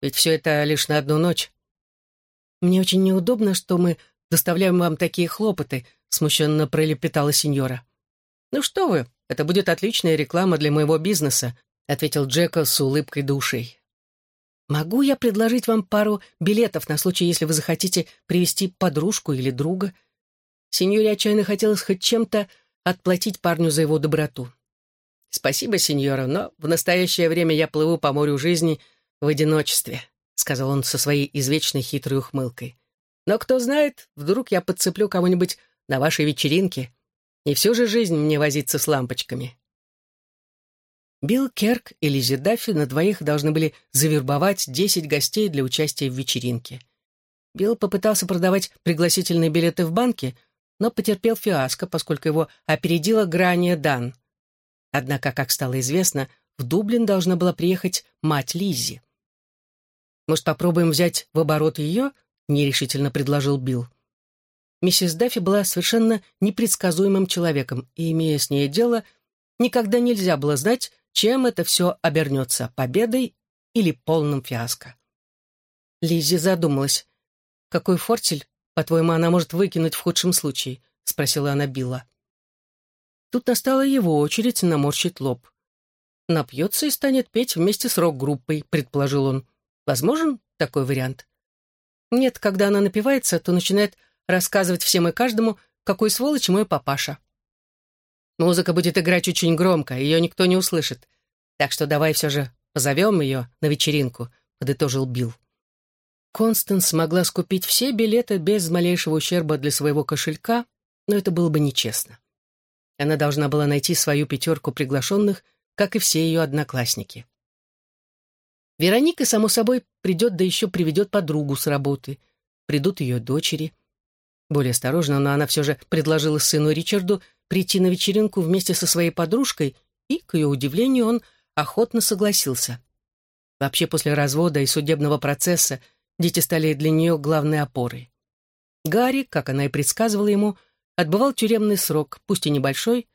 ведь все это лишь на одну ночь. Мне очень неудобно, что мы доставляем вам такие хлопоты, смущенно пролепетала сеньора. Ну что вы, это будет отличная реклама для моего бизнеса, ответил Джека с улыбкой душей. Могу я предложить вам пару билетов на случай, если вы захотите привести подружку или друга? Сеньоре отчаянно хотелось хоть чем-то отплатить парню за его доброту. «Спасибо, сеньора, но в настоящее время я плыву по морю жизни в одиночестве», сказал он со своей извечной хитрой ухмылкой. «Но кто знает, вдруг я подцеплю кого-нибудь на вашей вечеринке. И всю же жизнь мне возиться с лампочками». Билл Керк и Лизи Даффи на двоих должны были завербовать десять гостей для участия в вечеринке. Билл попытался продавать пригласительные билеты в банке, но потерпел фиаско, поскольку его опередила Грания Дан. Однако, как стало известно, в Дублин должна была приехать мать Лизи. «Может, попробуем взять в оборот ее?» — нерешительно предложил Билл. Миссис Даффи была совершенно непредсказуемым человеком, и, имея с ней дело, никогда нельзя было знать, чем это все обернется, победой или полным фиаско. Лиззи задумалась. «Какой фортель, по-твоему, она может выкинуть в худшем случае?» — спросила она Билла. Тут настала его очередь наморщить лоб. «Напьется и станет петь вместе с рок-группой», — предположил он. «Возможен такой вариант?» «Нет, когда она напивается, то начинает рассказывать всем и каждому, какой сволочь мой папаша. Музыка будет играть очень громко, ее никто не услышит. Так что давай все же позовем ее на вечеринку», — подытожил Билл. Констанс могла скупить все билеты без малейшего ущерба для своего кошелька, но это было бы нечестно. Она должна была найти свою пятерку приглашенных, как и все ее одноклассники. Вероника, само собой, придет, да еще приведет подругу с работы. Придут ее дочери. Более осторожно, но она все же предложила сыну Ричарду прийти на вечеринку вместе со своей подружкой, и, к ее удивлению, он охотно согласился. Вообще, после развода и судебного процесса дети стали для нее главной опорой. Гарри, как она и предсказывала ему, отбывал тюремный срок, пусть и небольшой,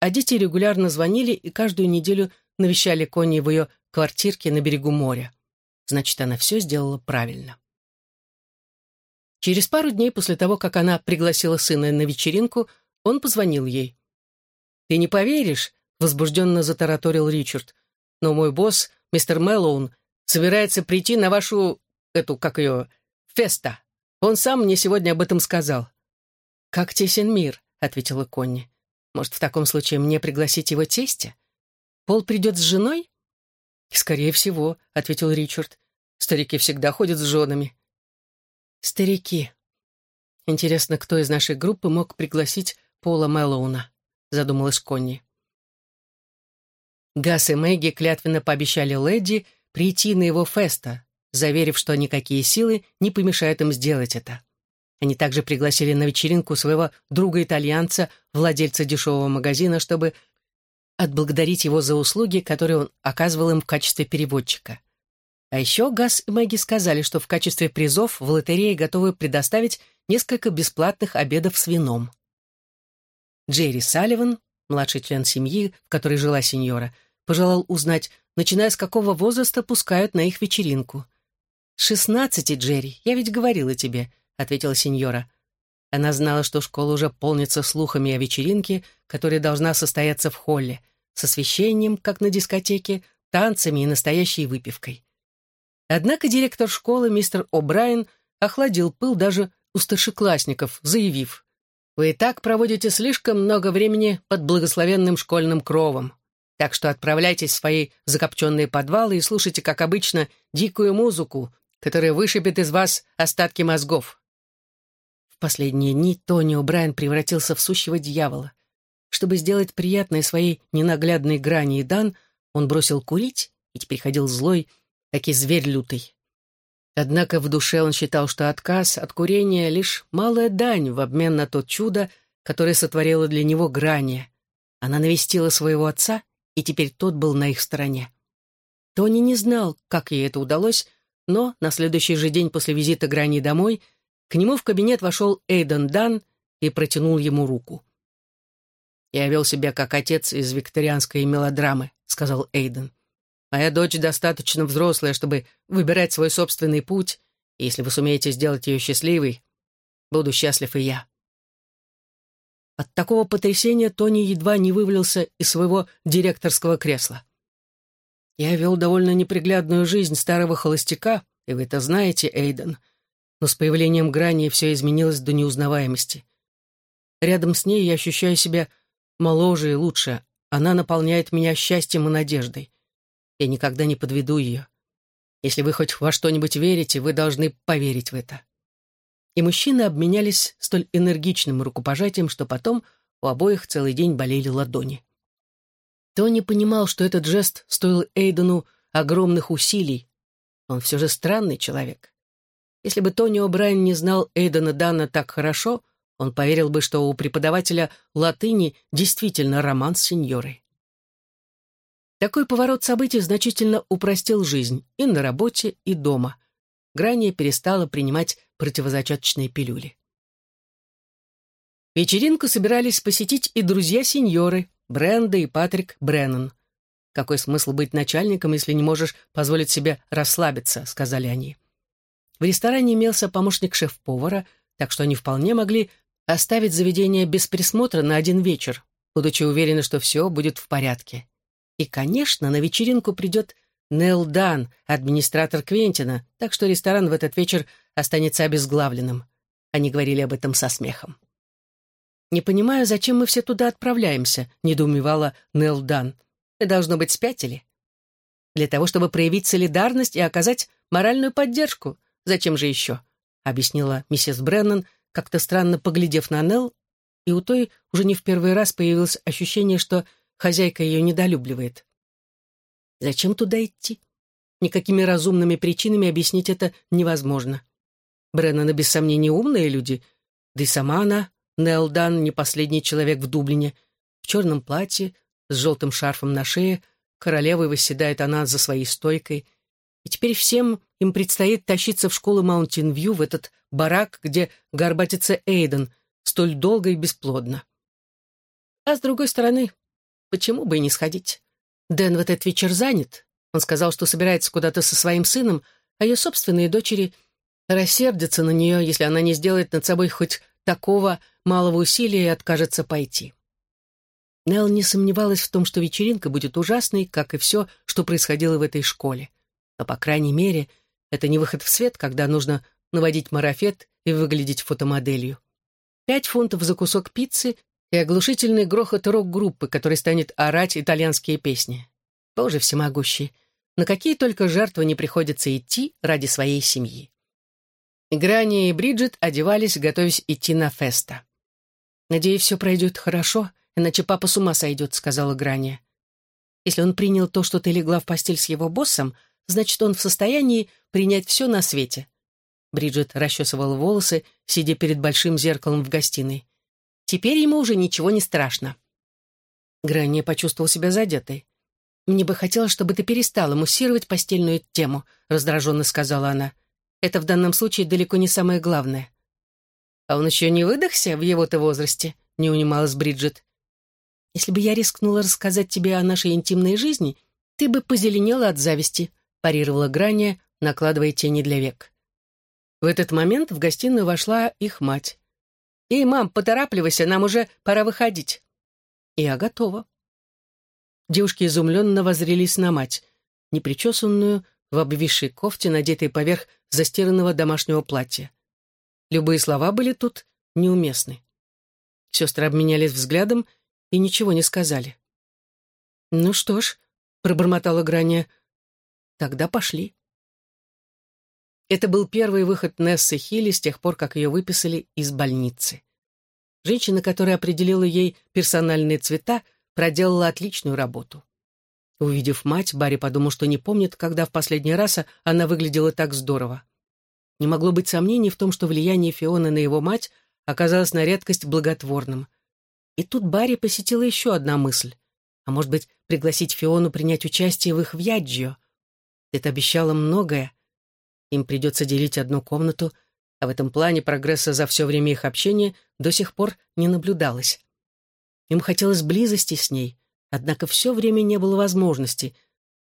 а дети регулярно звонили и каждую неделю навещали Конни в ее квартирке на берегу моря. Значит, она все сделала правильно. Через пару дней после того, как она пригласила сына на вечеринку, он позвонил ей. «Ты не поверишь», — возбужденно затараторил Ричард, «но мой босс, мистер Мэллоун, собирается прийти на вашу, эту, как ее, феста. Он сам мне сегодня об этом сказал». «Как тесен мир», — ответила Конни. «Может, в таком случае мне пригласить его тестя? Пол придет с женой?» «Скорее всего», — ответил Ричард. «Старики всегда ходят с женами». «Старики», Интересно, кто из нашей группы мог пригласить Пола Мэллоуна, задумалась Конни. Гас и Мэгги клятвенно пообещали Лэдди прийти на его феста, заверив, что никакие силы не помешают им сделать это. Они также пригласили на вечеринку своего друга-итальянца, владельца дешевого магазина, чтобы отблагодарить его за услуги, которые он оказывал им в качестве переводчика. А еще Гас и Мэгги сказали, что в качестве призов в лотерее готовы предоставить несколько бесплатных обедов с вином. Джерри Салливан, младший член семьи, в которой жила сеньора, пожелал узнать, начиная с какого возраста пускают на их вечеринку. Шестнадцати, Джерри, я ведь говорила тебе», — ответила сеньора. Она знала, что школа уже полнится слухами о вечеринке, которая должна состояться в холле, с освещением, как на дискотеке, танцами и настоящей выпивкой. Однако директор школы, мистер О'Брайен, охладил пыл даже у старшеклассников, заявив, вы и так проводите слишком много времени под благословенным школьным кровом. Так что отправляйтесь в свои закопченные подвалы и слушайте, как обычно, дикую музыку, которая вышибет из вас остатки мозгов. В последние дни Тони О'Брайен превратился в сущего дьявола. Чтобы сделать приятное своей ненаглядной грани и дан, он бросил курить и теперь ходил злой, как и зверь лютый. Однако в душе он считал, что отказ от курения — лишь малая дань в обмен на то чудо, которое сотворило для него Грани. Она навестила своего отца, и теперь тот был на их стороне. Тони не знал, как ей это удалось, но на следующий же день после визита Грани домой к нему в кабинет вошел Эйден Дан и протянул ему руку. «Я вел себя как отец из викторианской мелодрамы», — сказал Эйден. «Моя дочь достаточно взрослая, чтобы выбирать свой собственный путь, и если вы сумеете сделать ее счастливой, буду счастлив и я». От такого потрясения Тони едва не вывалился из своего директорского кресла. «Я вел довольно неприглядную жизнь старого холостяка, и вы это знаете, Эйден, но с появлением грани все изменилось до неузнаваемости. Рядом с ней я ощущаю себя моложе и лучше. Она наполняет меня счастьем и надеждой. Я никогда не подведу ее. Если вы хоть во что-нибудь верите, вы должны поверить в это. И мужчины обменялись столь энергичным рукопожатием, что потом у обоих целый день болели ладони. Тони понимал, что этот жест стоил Эйдену огромных усилий. Он все же странный человек. Если бы Тони О'Брайен не знал Эйдена Дана так хорошо, он поверил бы, что у преподавателя латыни действительно роман с сеньорой. Такой поворот событий значительно упростил жизнь и на работе, и дома. Грания перестала принимать противозачаточные пилюли. Вечеринку собирались посетить и друзья сеньоры, Бренда и Патрик Бреннан. «Какой смысл быть начальником, если не можешь позволить себе расслабиться?» — сказали они. В ресторане имелся помощник шеф-повара, так что они вполне могли оставить заведение без присмотра на один вечер, будучи уверены, что все будет в порядке. И, конечно, на вечеринку придет Нел Дан, администратор Квентина, так что ресторан в этот вечер останется обезглавленным. Они говорили об этом со смехом. «Не понимаю, зачем мы все туда отправляемся», — недоумевала Нел Дан. «Мы, должно быть, спятили». «Для того, чтобы проявить солидарность и оказать моральную поддержку. Зачем же еще?» — объяснила миссис Бреннан, как-то странно поглядев на Нелл, и у той уже не в первый раз появилось ощущение, что хозяйка ее недолюбливает. Зачем туда идти? Никакими разумными причинами объяснить это невозможно. Бреннаны, без сомнения, умные люди, да и сама она, Нелл Дан, не последний человек в Дублине, в черном платье, с желтым шарфом на шее, королевой восседает она за своей стойкой, и теперь всем им предстоит тащиться в школу Маунтин-Вью в этот барак, где горбатится Эйден, столь долго и бесплодно. А с другой стороны, почему бы и не сходить? Дэн в этот вечер занят. Он сказал, что собирается куда-то со своим сыном, а ее собственные дочери рассердятся на нее, если она не сделает над собой хоть такого малого усилия откажется пойти. Нелл не сомневалась в том, что вечеринка будет ужасной, как и все, что происходило в этой школе. Но, по крайней мере, это не выход в свет, когда нужно наводить марафет и выглядеть фотомоделью. Пять фунтов за кусок пиццы и оглушительный грохот рок-группы, который станет орать итальянские песни. Боже всемогущий, на какие только жертвы не приходится идти ради своей семьи. Грани и Бриджит одевались, готовясь идти на феста. «Надеюсь, все пройдет хорошо, иначе папа с ума сойдет», — сказала Грани. «Если он принял то, что ты легла в постель с его боссом, значит, он в состоянии принять все на свете». Бриджит расчесывала волосы, сидя перед большим зеркалом в гостиной. Теперь ему уже ничего не страшно. Грани почувствовал себя задетой. «Мне бы хотелось, чтобы ты перестала муссировать постельную тему», — раздраженно сказала она. «Это в данном случае далеко не самое главное». «А он еще не выдохся в его-то возрасте?» — не унималась Бриджит. «Если бы я рискнула рассказать тебе о нашей интимной жизни, ты бы позеленела от зависти», — парировала Грания, накладывая тени для век. В этот момент в гостиную вошла их мать. «Эй, мам, поторапливайся, нам уже пора выходить». «Я готова». Девушки изумленно воззрелись на мать, непричесанную, в обвисшей кофте, надетой поверх застиранного домашнего платья. Любые слова были тут неуместны. Сестры обменялись взглядом и ничего не сказали. «Ну что ж», — пробормотала Граня, — «тогда пошли». Это был первый выход Нессы Хилли с тех пор, как ее выписали из больницы. Женщина, которая определила ей персональные цвета, проделала отличную работу. Увидев мать, Барри подумал, что не помнит, когда в последний раз она выглядела так здорово. Не могло быть сомнений в том, что влияние Фионы на его мать оказалось на редкость благотворным. И тут Барри посетила еще одна мысль. А может быть, пригласить Фиону принять участие в их вьяджио? Это обещало многое. Им придется делить одну комнату, а в этом плане прогресса за все время их общения до сих пор не наблюдалось. Им хотелось близости с ней, однако все время не было возможности.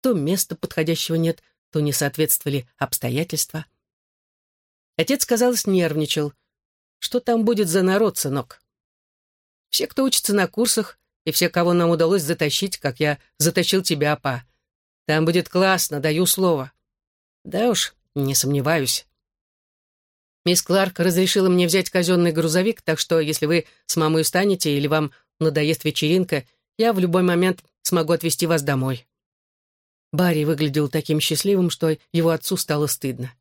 То места подходящего нет, то не соответствовали обстоятельства. Отец, казалось, нервничал. Что там будет за народ, сынок? Все, кто учится на курсах, и все, кого нам удалось затащить, как я затащил тебя, па. Там будет классно, даю слово. Да уж, не сомневаюсь. Мисс Кларк разрешила мне взять казенный грузовик, так что если вы с мамой устанете или вам надоест вечеринка, я в любой момент смогу отвезти вас домой. Барри выглядел таким счастливым, что его отцу стало стыдно.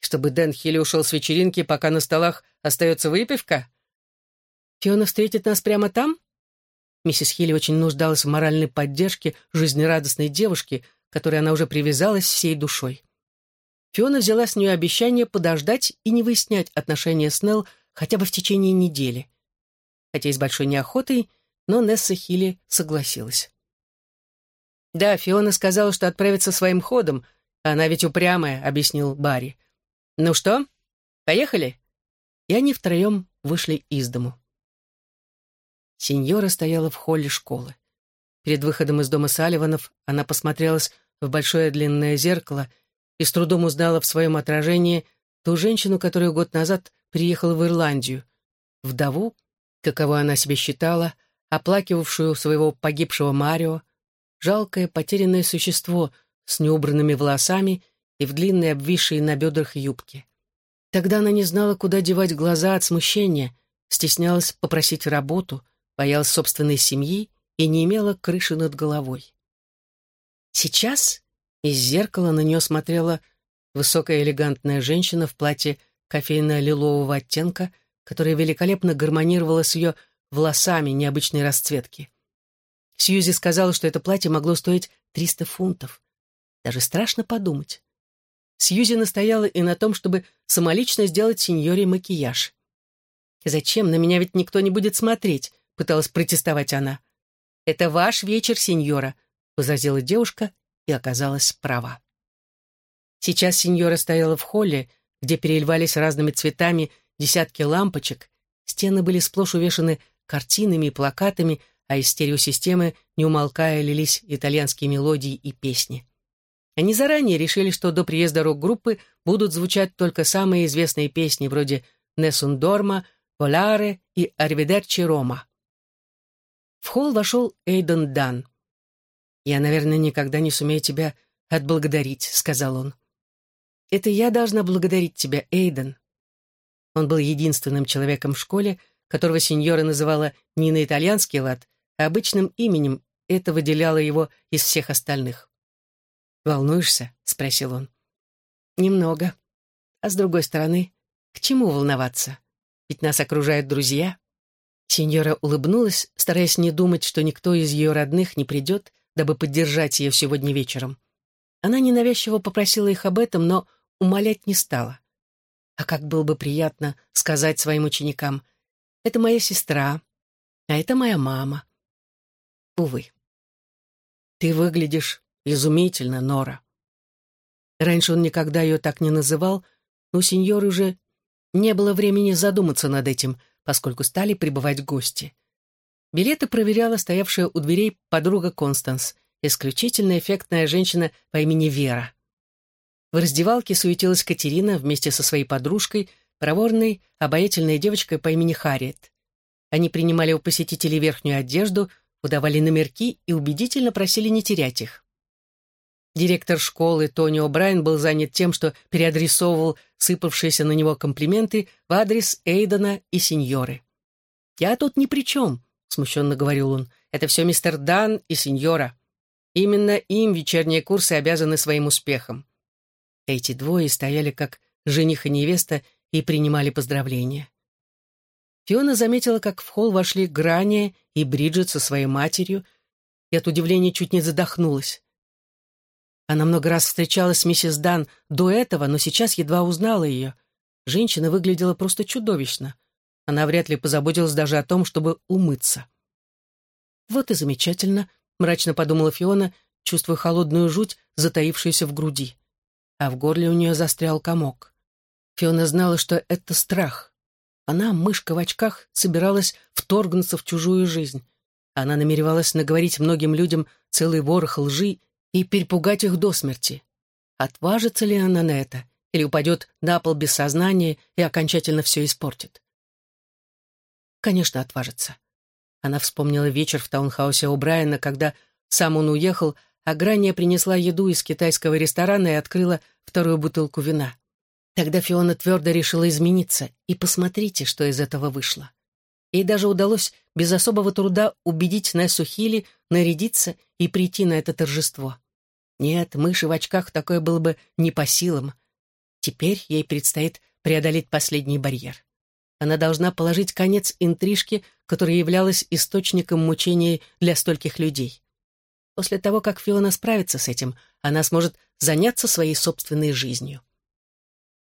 Чтобы Дэн Хилли ушел с вечеринки, пока на столах остается выпивка? Фиона встретит нас прямо там? Миссис Хилли очень нуждалась в моральной поддержке жизнерадостной девушки, которой она уже привязалась всей душой. Фиона взяла с нее обещание подождать и не выяснять отношения с Нелл хотя бы в течение недели. Хотя и с большой неохотой, но Несса Хилли согласилась. «Да, Фиона сказала, что отправится своим ходом. Она ведь упрямая», — объяснил Барри. «Ну что, поехали?» И они втроем вышли из дому. Сеньора стояла в холле школы. Перед выходом из дома Салливанов она посмотрелась в большое длинное зеркало и с трудом узнала в своем отражении ту женщину, которая год назад приехала в Ирландию, вдову, каково она себе считала, оплакивавшую своего погибшего Марио, жалкое потерянное существо с неубранными волосами и в длинной обвисшей на бедрах юбке. Тогда она не знала, куда девать глаза от смущения, стеснялась попросить работу, боялась собственной семьи и не имела крыши над головой. Сейчас из зеркала на нее смотрела высокая элегантная женщина в платье кофейно-лилового оттенка, которое великолепно гармонировало с ее волосами необычной расцветки. Сьюзи сказала, что это платье могло стоить 300 фунтов. Даже страшно подумать. Сьюзи настояла и на том, чтобы самолично сделать сеньоре макияж. «Зачем? На меня ведь никто не будет смотреть пыталась протестовать она. «Это ваш вечер, сеньора», — возразила девушка и оказалась права. Сейчас сеньора стояла в холле, где переливались разными цветами десятки лампочек, стены были сплошь увешаны картинами и плакатами, а из стереосистемы, не умолкая, лились итальянские мелодии и песни. Они заранее решили, что до приезда рок-группы будут звучать только самые известные песни вроде «Несун Дорма», «Воларе» и «Арведерчи Рома». В холл вошел Эйден Дан. «Я, наверное, никогда не сумею тебя отблагодарить», — сказал он. «Это я должна благодарить тебя, Эйден». Он был единственным человеком в школе, которого сеньора называла не на итальянский лад, а обычным именем, это выделяло его из всех остальных. «Волнуешься?» — спросил он. «Немного. А с другой стороны, к чему волноваться? Ведь нас окружают друзья». Сеньора улыбнулась, стараясь не думать, что никто из ее родных не придет, дабы поддержать ее сегодня вечером. Она ненавязчиво попросила их об этом, но умолять не стала. А как было бы приятно сказать своим ученикам, «Это моя сестра, а это моя мама». Увы. «Ты выглядишь изумительно, Нора». Раньше он никогда ее так не называл, но у сеньоры уже не было времени задуматься над этим — поскольку стали прибывать гости. Билеты проверяла стоявшая у дверей подруга Констанс, исключительно эффектная женщина по имени Вера. В раздевалке суетилась Катерина вместе со своей подружкой, проворной, обаятельной девочкой по имени Харриет. Они принимали у посетителей верхнюю одежду, выдавали номерки и убедительно просили не терять их. Директор школы Тони О'Брайен был занят тем, что переадресовывал сыпавшиеся на него комплименты в адрес Эйдена и сеньоры. «Я тут ни при чем», — смущенно говорил он. «Это все мистер Дан и сеньора. Именно им вечерние курсы обязаны своим успехом». Эти двое стояли как жених и невеста и принимали поздравления. Фиона заметила, как в холл вошли Грания и Бриджит со своей матерью, и от удивления чуть не задохнулась. Она много раз встречалась с миссис Дан до этого, но сейчас едва узнала ее. Женщина выглядела просто чудовищно. Она вряд ли позаботилась даже о том, чтобы умыться. «Вот и замечательно», — мрачно подумала Фиона, чувствуя холодную жуть, затаившуюся в груди. А в горле у нее застрял комок. Фиона знала, что это страх. Она, мышка в очках, собиралась вторгнуться в чужую жизнь. Она намеревалась наговорить многим людям целый ворох лжи и перепугать их до смерти. Отважится ли она на это, или упадет на пол без сознания и окончательно все испортит? Конечно, отважится. Она вспомнила вечер в таунхаусе у Брайана, когда сам он уехал, а Грания принесла еду из китайского ресторана и открыла вторую бутылку вина. Тогда Фиона твердо решила измениться, и посмотрите, что из этого вышло. Ей даже удалось без особого труда убедить Нессу Хилли нарядиться и прийти на это торжество. Нет, мыши в очках такое было бы не по силам. Теперь ей предстоит преодолеть последний барьер. Она должна положить конец интрижке, которая являлась источником мучений для стольких людей. После того, как Фиона справится с этим, она сможет заняться своей собственной жизнью.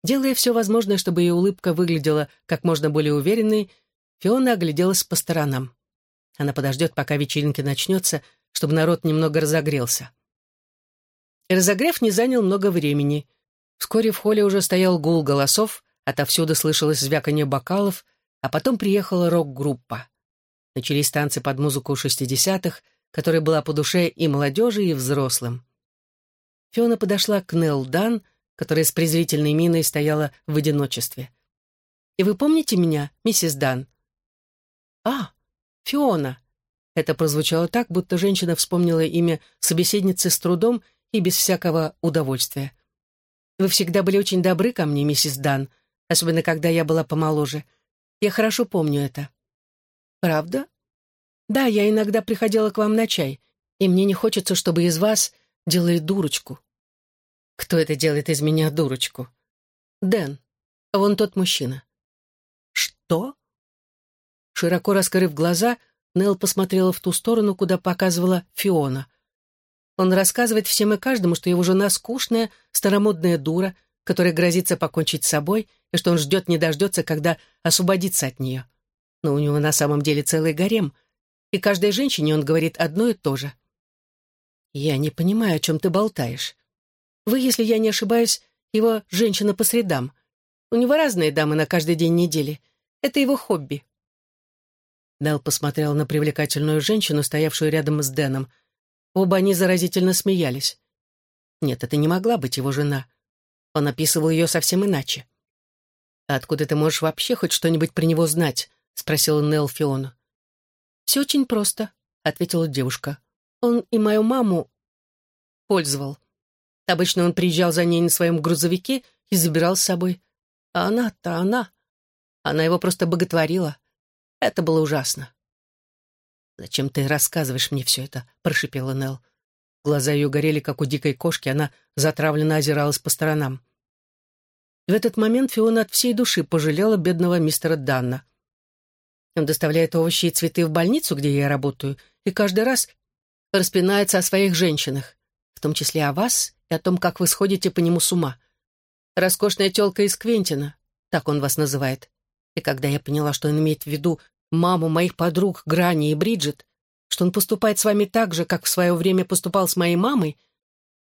Делая все возможное, чтобы ее улыбка выглядела как можно более уверенной, Фиона огляделась по сторонам. Она подождет, пока вечеринка начнется, чтобы народ немного разогрелся. Разогрев не занял много времени. Вскоре в холле уже стоял гул голосов, отовсюду слышалось звяканье бокалов, а потом приехала рок-группа. Начались танцы под музыку шестидесятых, которая была по душе и молодежи, и взрослым. Фиона подошла к Нелл Дан, которая с презрительной миной стояла в одиночестве. «И вы помните меня, миссис Дан?» «А, Фиона!» Это прозвучало так, будто женщина вспомнила имя собеседницы с трудом и без всякого удовольствия. «Вы всегда были очень добры ко мне, миссис Дан, особенно когда я была помоложе. Я хорошо помню это». «Правда?» Да, я иногда приходила к вам на чай, и мне не хочется, чтобы из вас делали дурочку. Кто это делает из меня дурочку? Дэн. Вон тот мужчина. Что? Широко раскрыв глаза, Нелл посмотрела в ту сторону, куда показывала Фиона. Он рассказывает всем и каждому, что его жена скучная, старомодная дура, которая грозится покончить с собой, и что он ждет не дождется, когда освободится от нее. Но у него на самом деле целый гарем — и каждой женщине он говорит одно и то же. «Я не понимаю, о чем ты болтаешь. Вы, если я не ошибаюсь, его женщина по средам. У него разные дамы на каждый день недели. Это его хобби». Нелл посмотрел на привлекательную женщину, стоявшую рядом с Дэном. Оба они заразительно смеялись. Нет, это не могла быть его жена. Он описывал ее совсем иначе. «А откуда ты можешь вообще хоть что-нибудь про него знать?» — спросил Нелл Фиону. «Все очень просто», — ответила девушка. «Он и мою маму пользовал. Обычно он приезжал за ней на своем грузовике и забирал с собой. А она-то она. Она его просто боготворила. Это было ужасно». «Зачем ты рассказываешь мне все это?» — прошипела Нелл. Глаза ее горели, как у дикой кошки, она затравленно озиралась по сторонам. В этот момент Фиона от всей души пожалела бедного мистера Данна. Он доставляет овощи и цветы в больницу, где я работаю, и каждый раз распинается о своих женщинах, в том числе о вас и о том, как вы сходите по нему с ума. Роскошная тёлка из Квентина, так он вас называет. И когда я поняла, что он имеет в виду маму моих подруг Грани и Бриджит, что он поступает с вами так же, как в свое время поступал с моей мамой,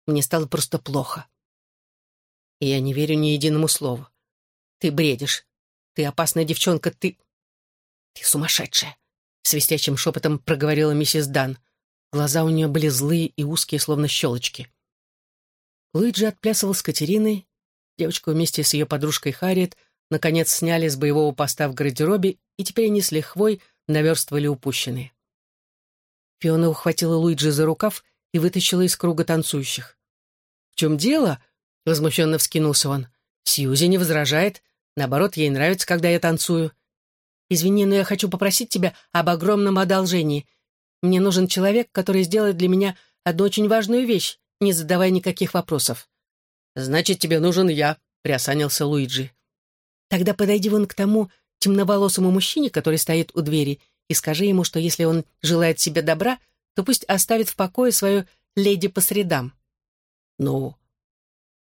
мне стало просто плохо. И я не верю ни единому слову. Ты бредишь. Ты опасная девчонка, ты... «Ты сумасшедшая!» — свистящим шепотом проговорила миссис Дан. Глаза у нее были злые и узкие, словно щелочки. Луиджи отплясывал с Катериной. Девочку вместе с ее подружкой Харриет наконец сняли с боевого поста в гардеробе, и теперь они с лихвой наверстывали упущенные. Фиона ухватила Луиджи за рукав и вытащила из круга танцующих. «В чем дело?» — возмущенно вскинулся он. «Сьюзи не возражает. Наоборот, ей нравится, когда я танцую. Извини, но я хочу попросить тебя об огромном одолжении. Мне нужен человек, который сделает для меня одну очень важную вещь, не задавая никаких вопросов. «Значит, тебе нужен я», — приосанился Луиджи. «Тогда подойди вон к тому темноволосому мужчине, который стоит у двери, и скажи ему, что если он желает себе добра, то пусть оставит в покое свою леди по средам». «Ну,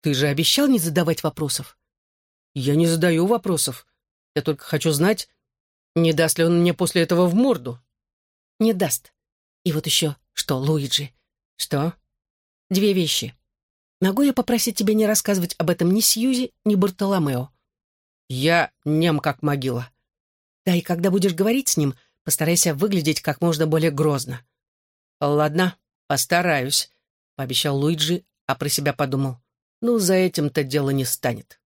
ты же обещал не задавать вопросов?» «Я не задаю вопросов. Я только хочу знать, не даст ли он мне после этого в морду?» «Не даст. И вот еще что, Луиджи?» «Что?» «Две вещи. Могу я попросить тебя не рассказывать об этом ни Сьюзи, ни Бартоломео?» «Я нем как могила». «Да, и когда будешь говорить с ним, постарайся выглядеть как можно более грозно». «Ладно, постараюсь», — пообещал Луиджи, а про себя подумал. «Ну, за этим-то дело не станет».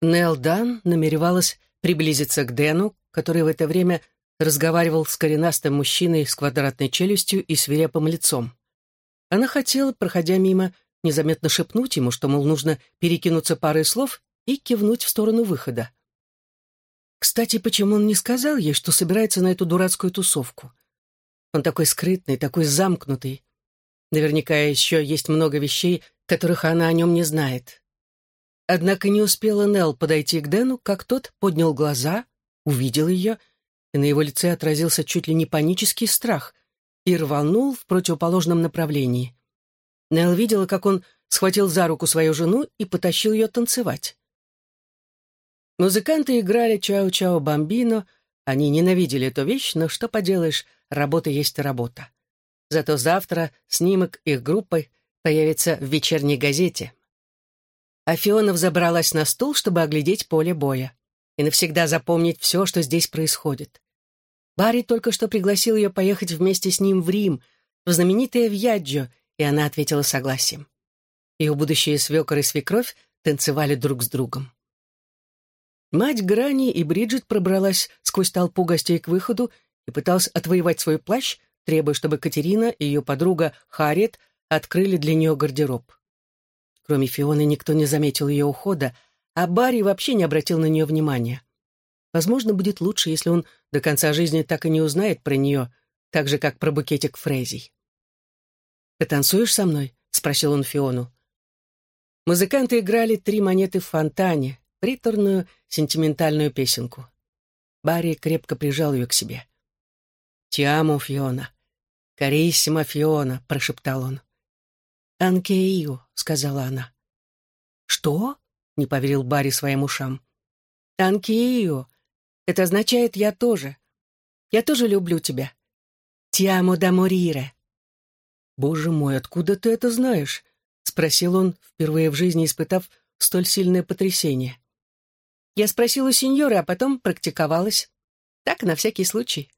Нел Дан намеревалась приблизиться к Дэну, который в это время разговаривал с коренастым мужчиной с квадратной челюстью и свирепым лицом. Она хотела, проходя мимо, незаметно шепнуть ему, что, мол, нужно перекинуться парой слов и кивнуть в сторону выхода. Кстати, почему он не сказал ей, что собирается на эту дурацкую тусовку? Он такой скрытный, такой замкнутый. Наверняка еще есть много вещей, которых она о нем не знает. Однако не успела Нелл подойти к Дэну, как тот поднял глаза, увидел ее, и на его лице отразился чуть ли не панический страх, и рванул в противоположном направлении. Нелл видела, как он схватил за руку свою жену и потащил ее танцевать. Музыканты играли «Чао-чао бомбино», они ненавидели эту вещь, но что поделаешь, работа есть работа. Зато завтра снимок их группы появится в вечерней газете. А Фиона взобралась на стул, чтобы оглядеть поле боя и навсегда запомнить все, что здесь происходит. Барри только что пригласил ее поехать вместе с ним в Рим, в знаменитое Вьяджо, и она ответила согласием. Ее будущие свекор и свекровь танцевали друг с другом. Мать Грани и Бриджит пробралась сквозь толпу гостей к выходу и пыталась отвоевать свой плащ, требуя, чтобы Катерина и ее подруга Харриет открыли для нее гардероб. Кроме Фионы никто не заметил ее ухода, а Барри вообще не обратил на нее внимания. Возможно, будет лучше, если он до конца жизни так и не узнает про нее, так же, как про букетик фрезий. «Потанцуешь со мной?» — спросил он Фиону. Музыканты играли три монеты в фонтане, приторную, сентиментальную песенку. Барри крепко прижал ее к себе. «Тиамо, Фиона! Кариссимо, Фиона!» — прошептал он. «Анкеио», — сказала она. «Что?» — не поверил Барри своим ушам. «Анкеио. Это означает «я тоже». Я тоже люблю тебя. Тиамо да морире». «Боже мой, откуда ты это знаешь?» — спросил он, впервые в жизни испытав столь сильное потрясение. Я спросила у сеньора, а потом практиковалась. Так, на всякий случай.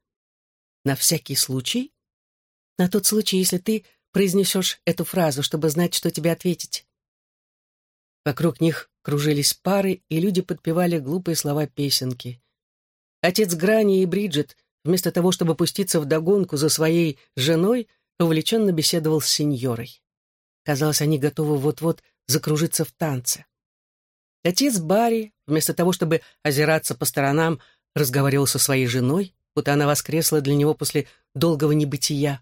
На всякий случай? На тот случай, если ты произнесешь эту фразу, чтобы знать, что тебе ответить. Вокруг них кружились пары, и люди подпевали глупые слова песенки. Отец Грани и Бриджит, вместо того, чтобы пуститься в догонку за своей женой, увлеченно беседовал с сеньорой. Казалось, они готовы вот-вот закружиться в танце. Отец Барри, вместо того, чтобы озираться по сторонам, разговаривал со своей женой, будто она воскресла для него после долгого небытия.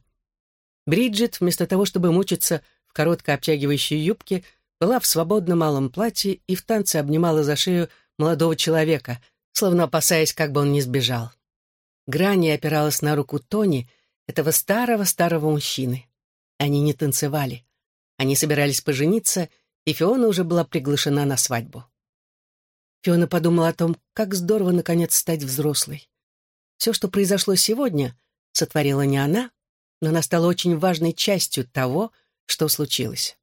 Бриджит, вместо того, чтобы мучиться в короткой обтягивающей юбке, была в свободном малом платье и в танце обнимала за шею молодого человека, словно опасаясь, как бы он не сбежал. Грани опиралась на руку Тони, этого старого-старого мужчины. Они не танцевали. Они собирались пожениться, и Фиона уже была приглашена на свадьбу. Фиона подумала о том, как здорово наконец стать взрослой. Все, что произошло сегодня, сотворила не она, но она стала очень важной частью того, что случилось.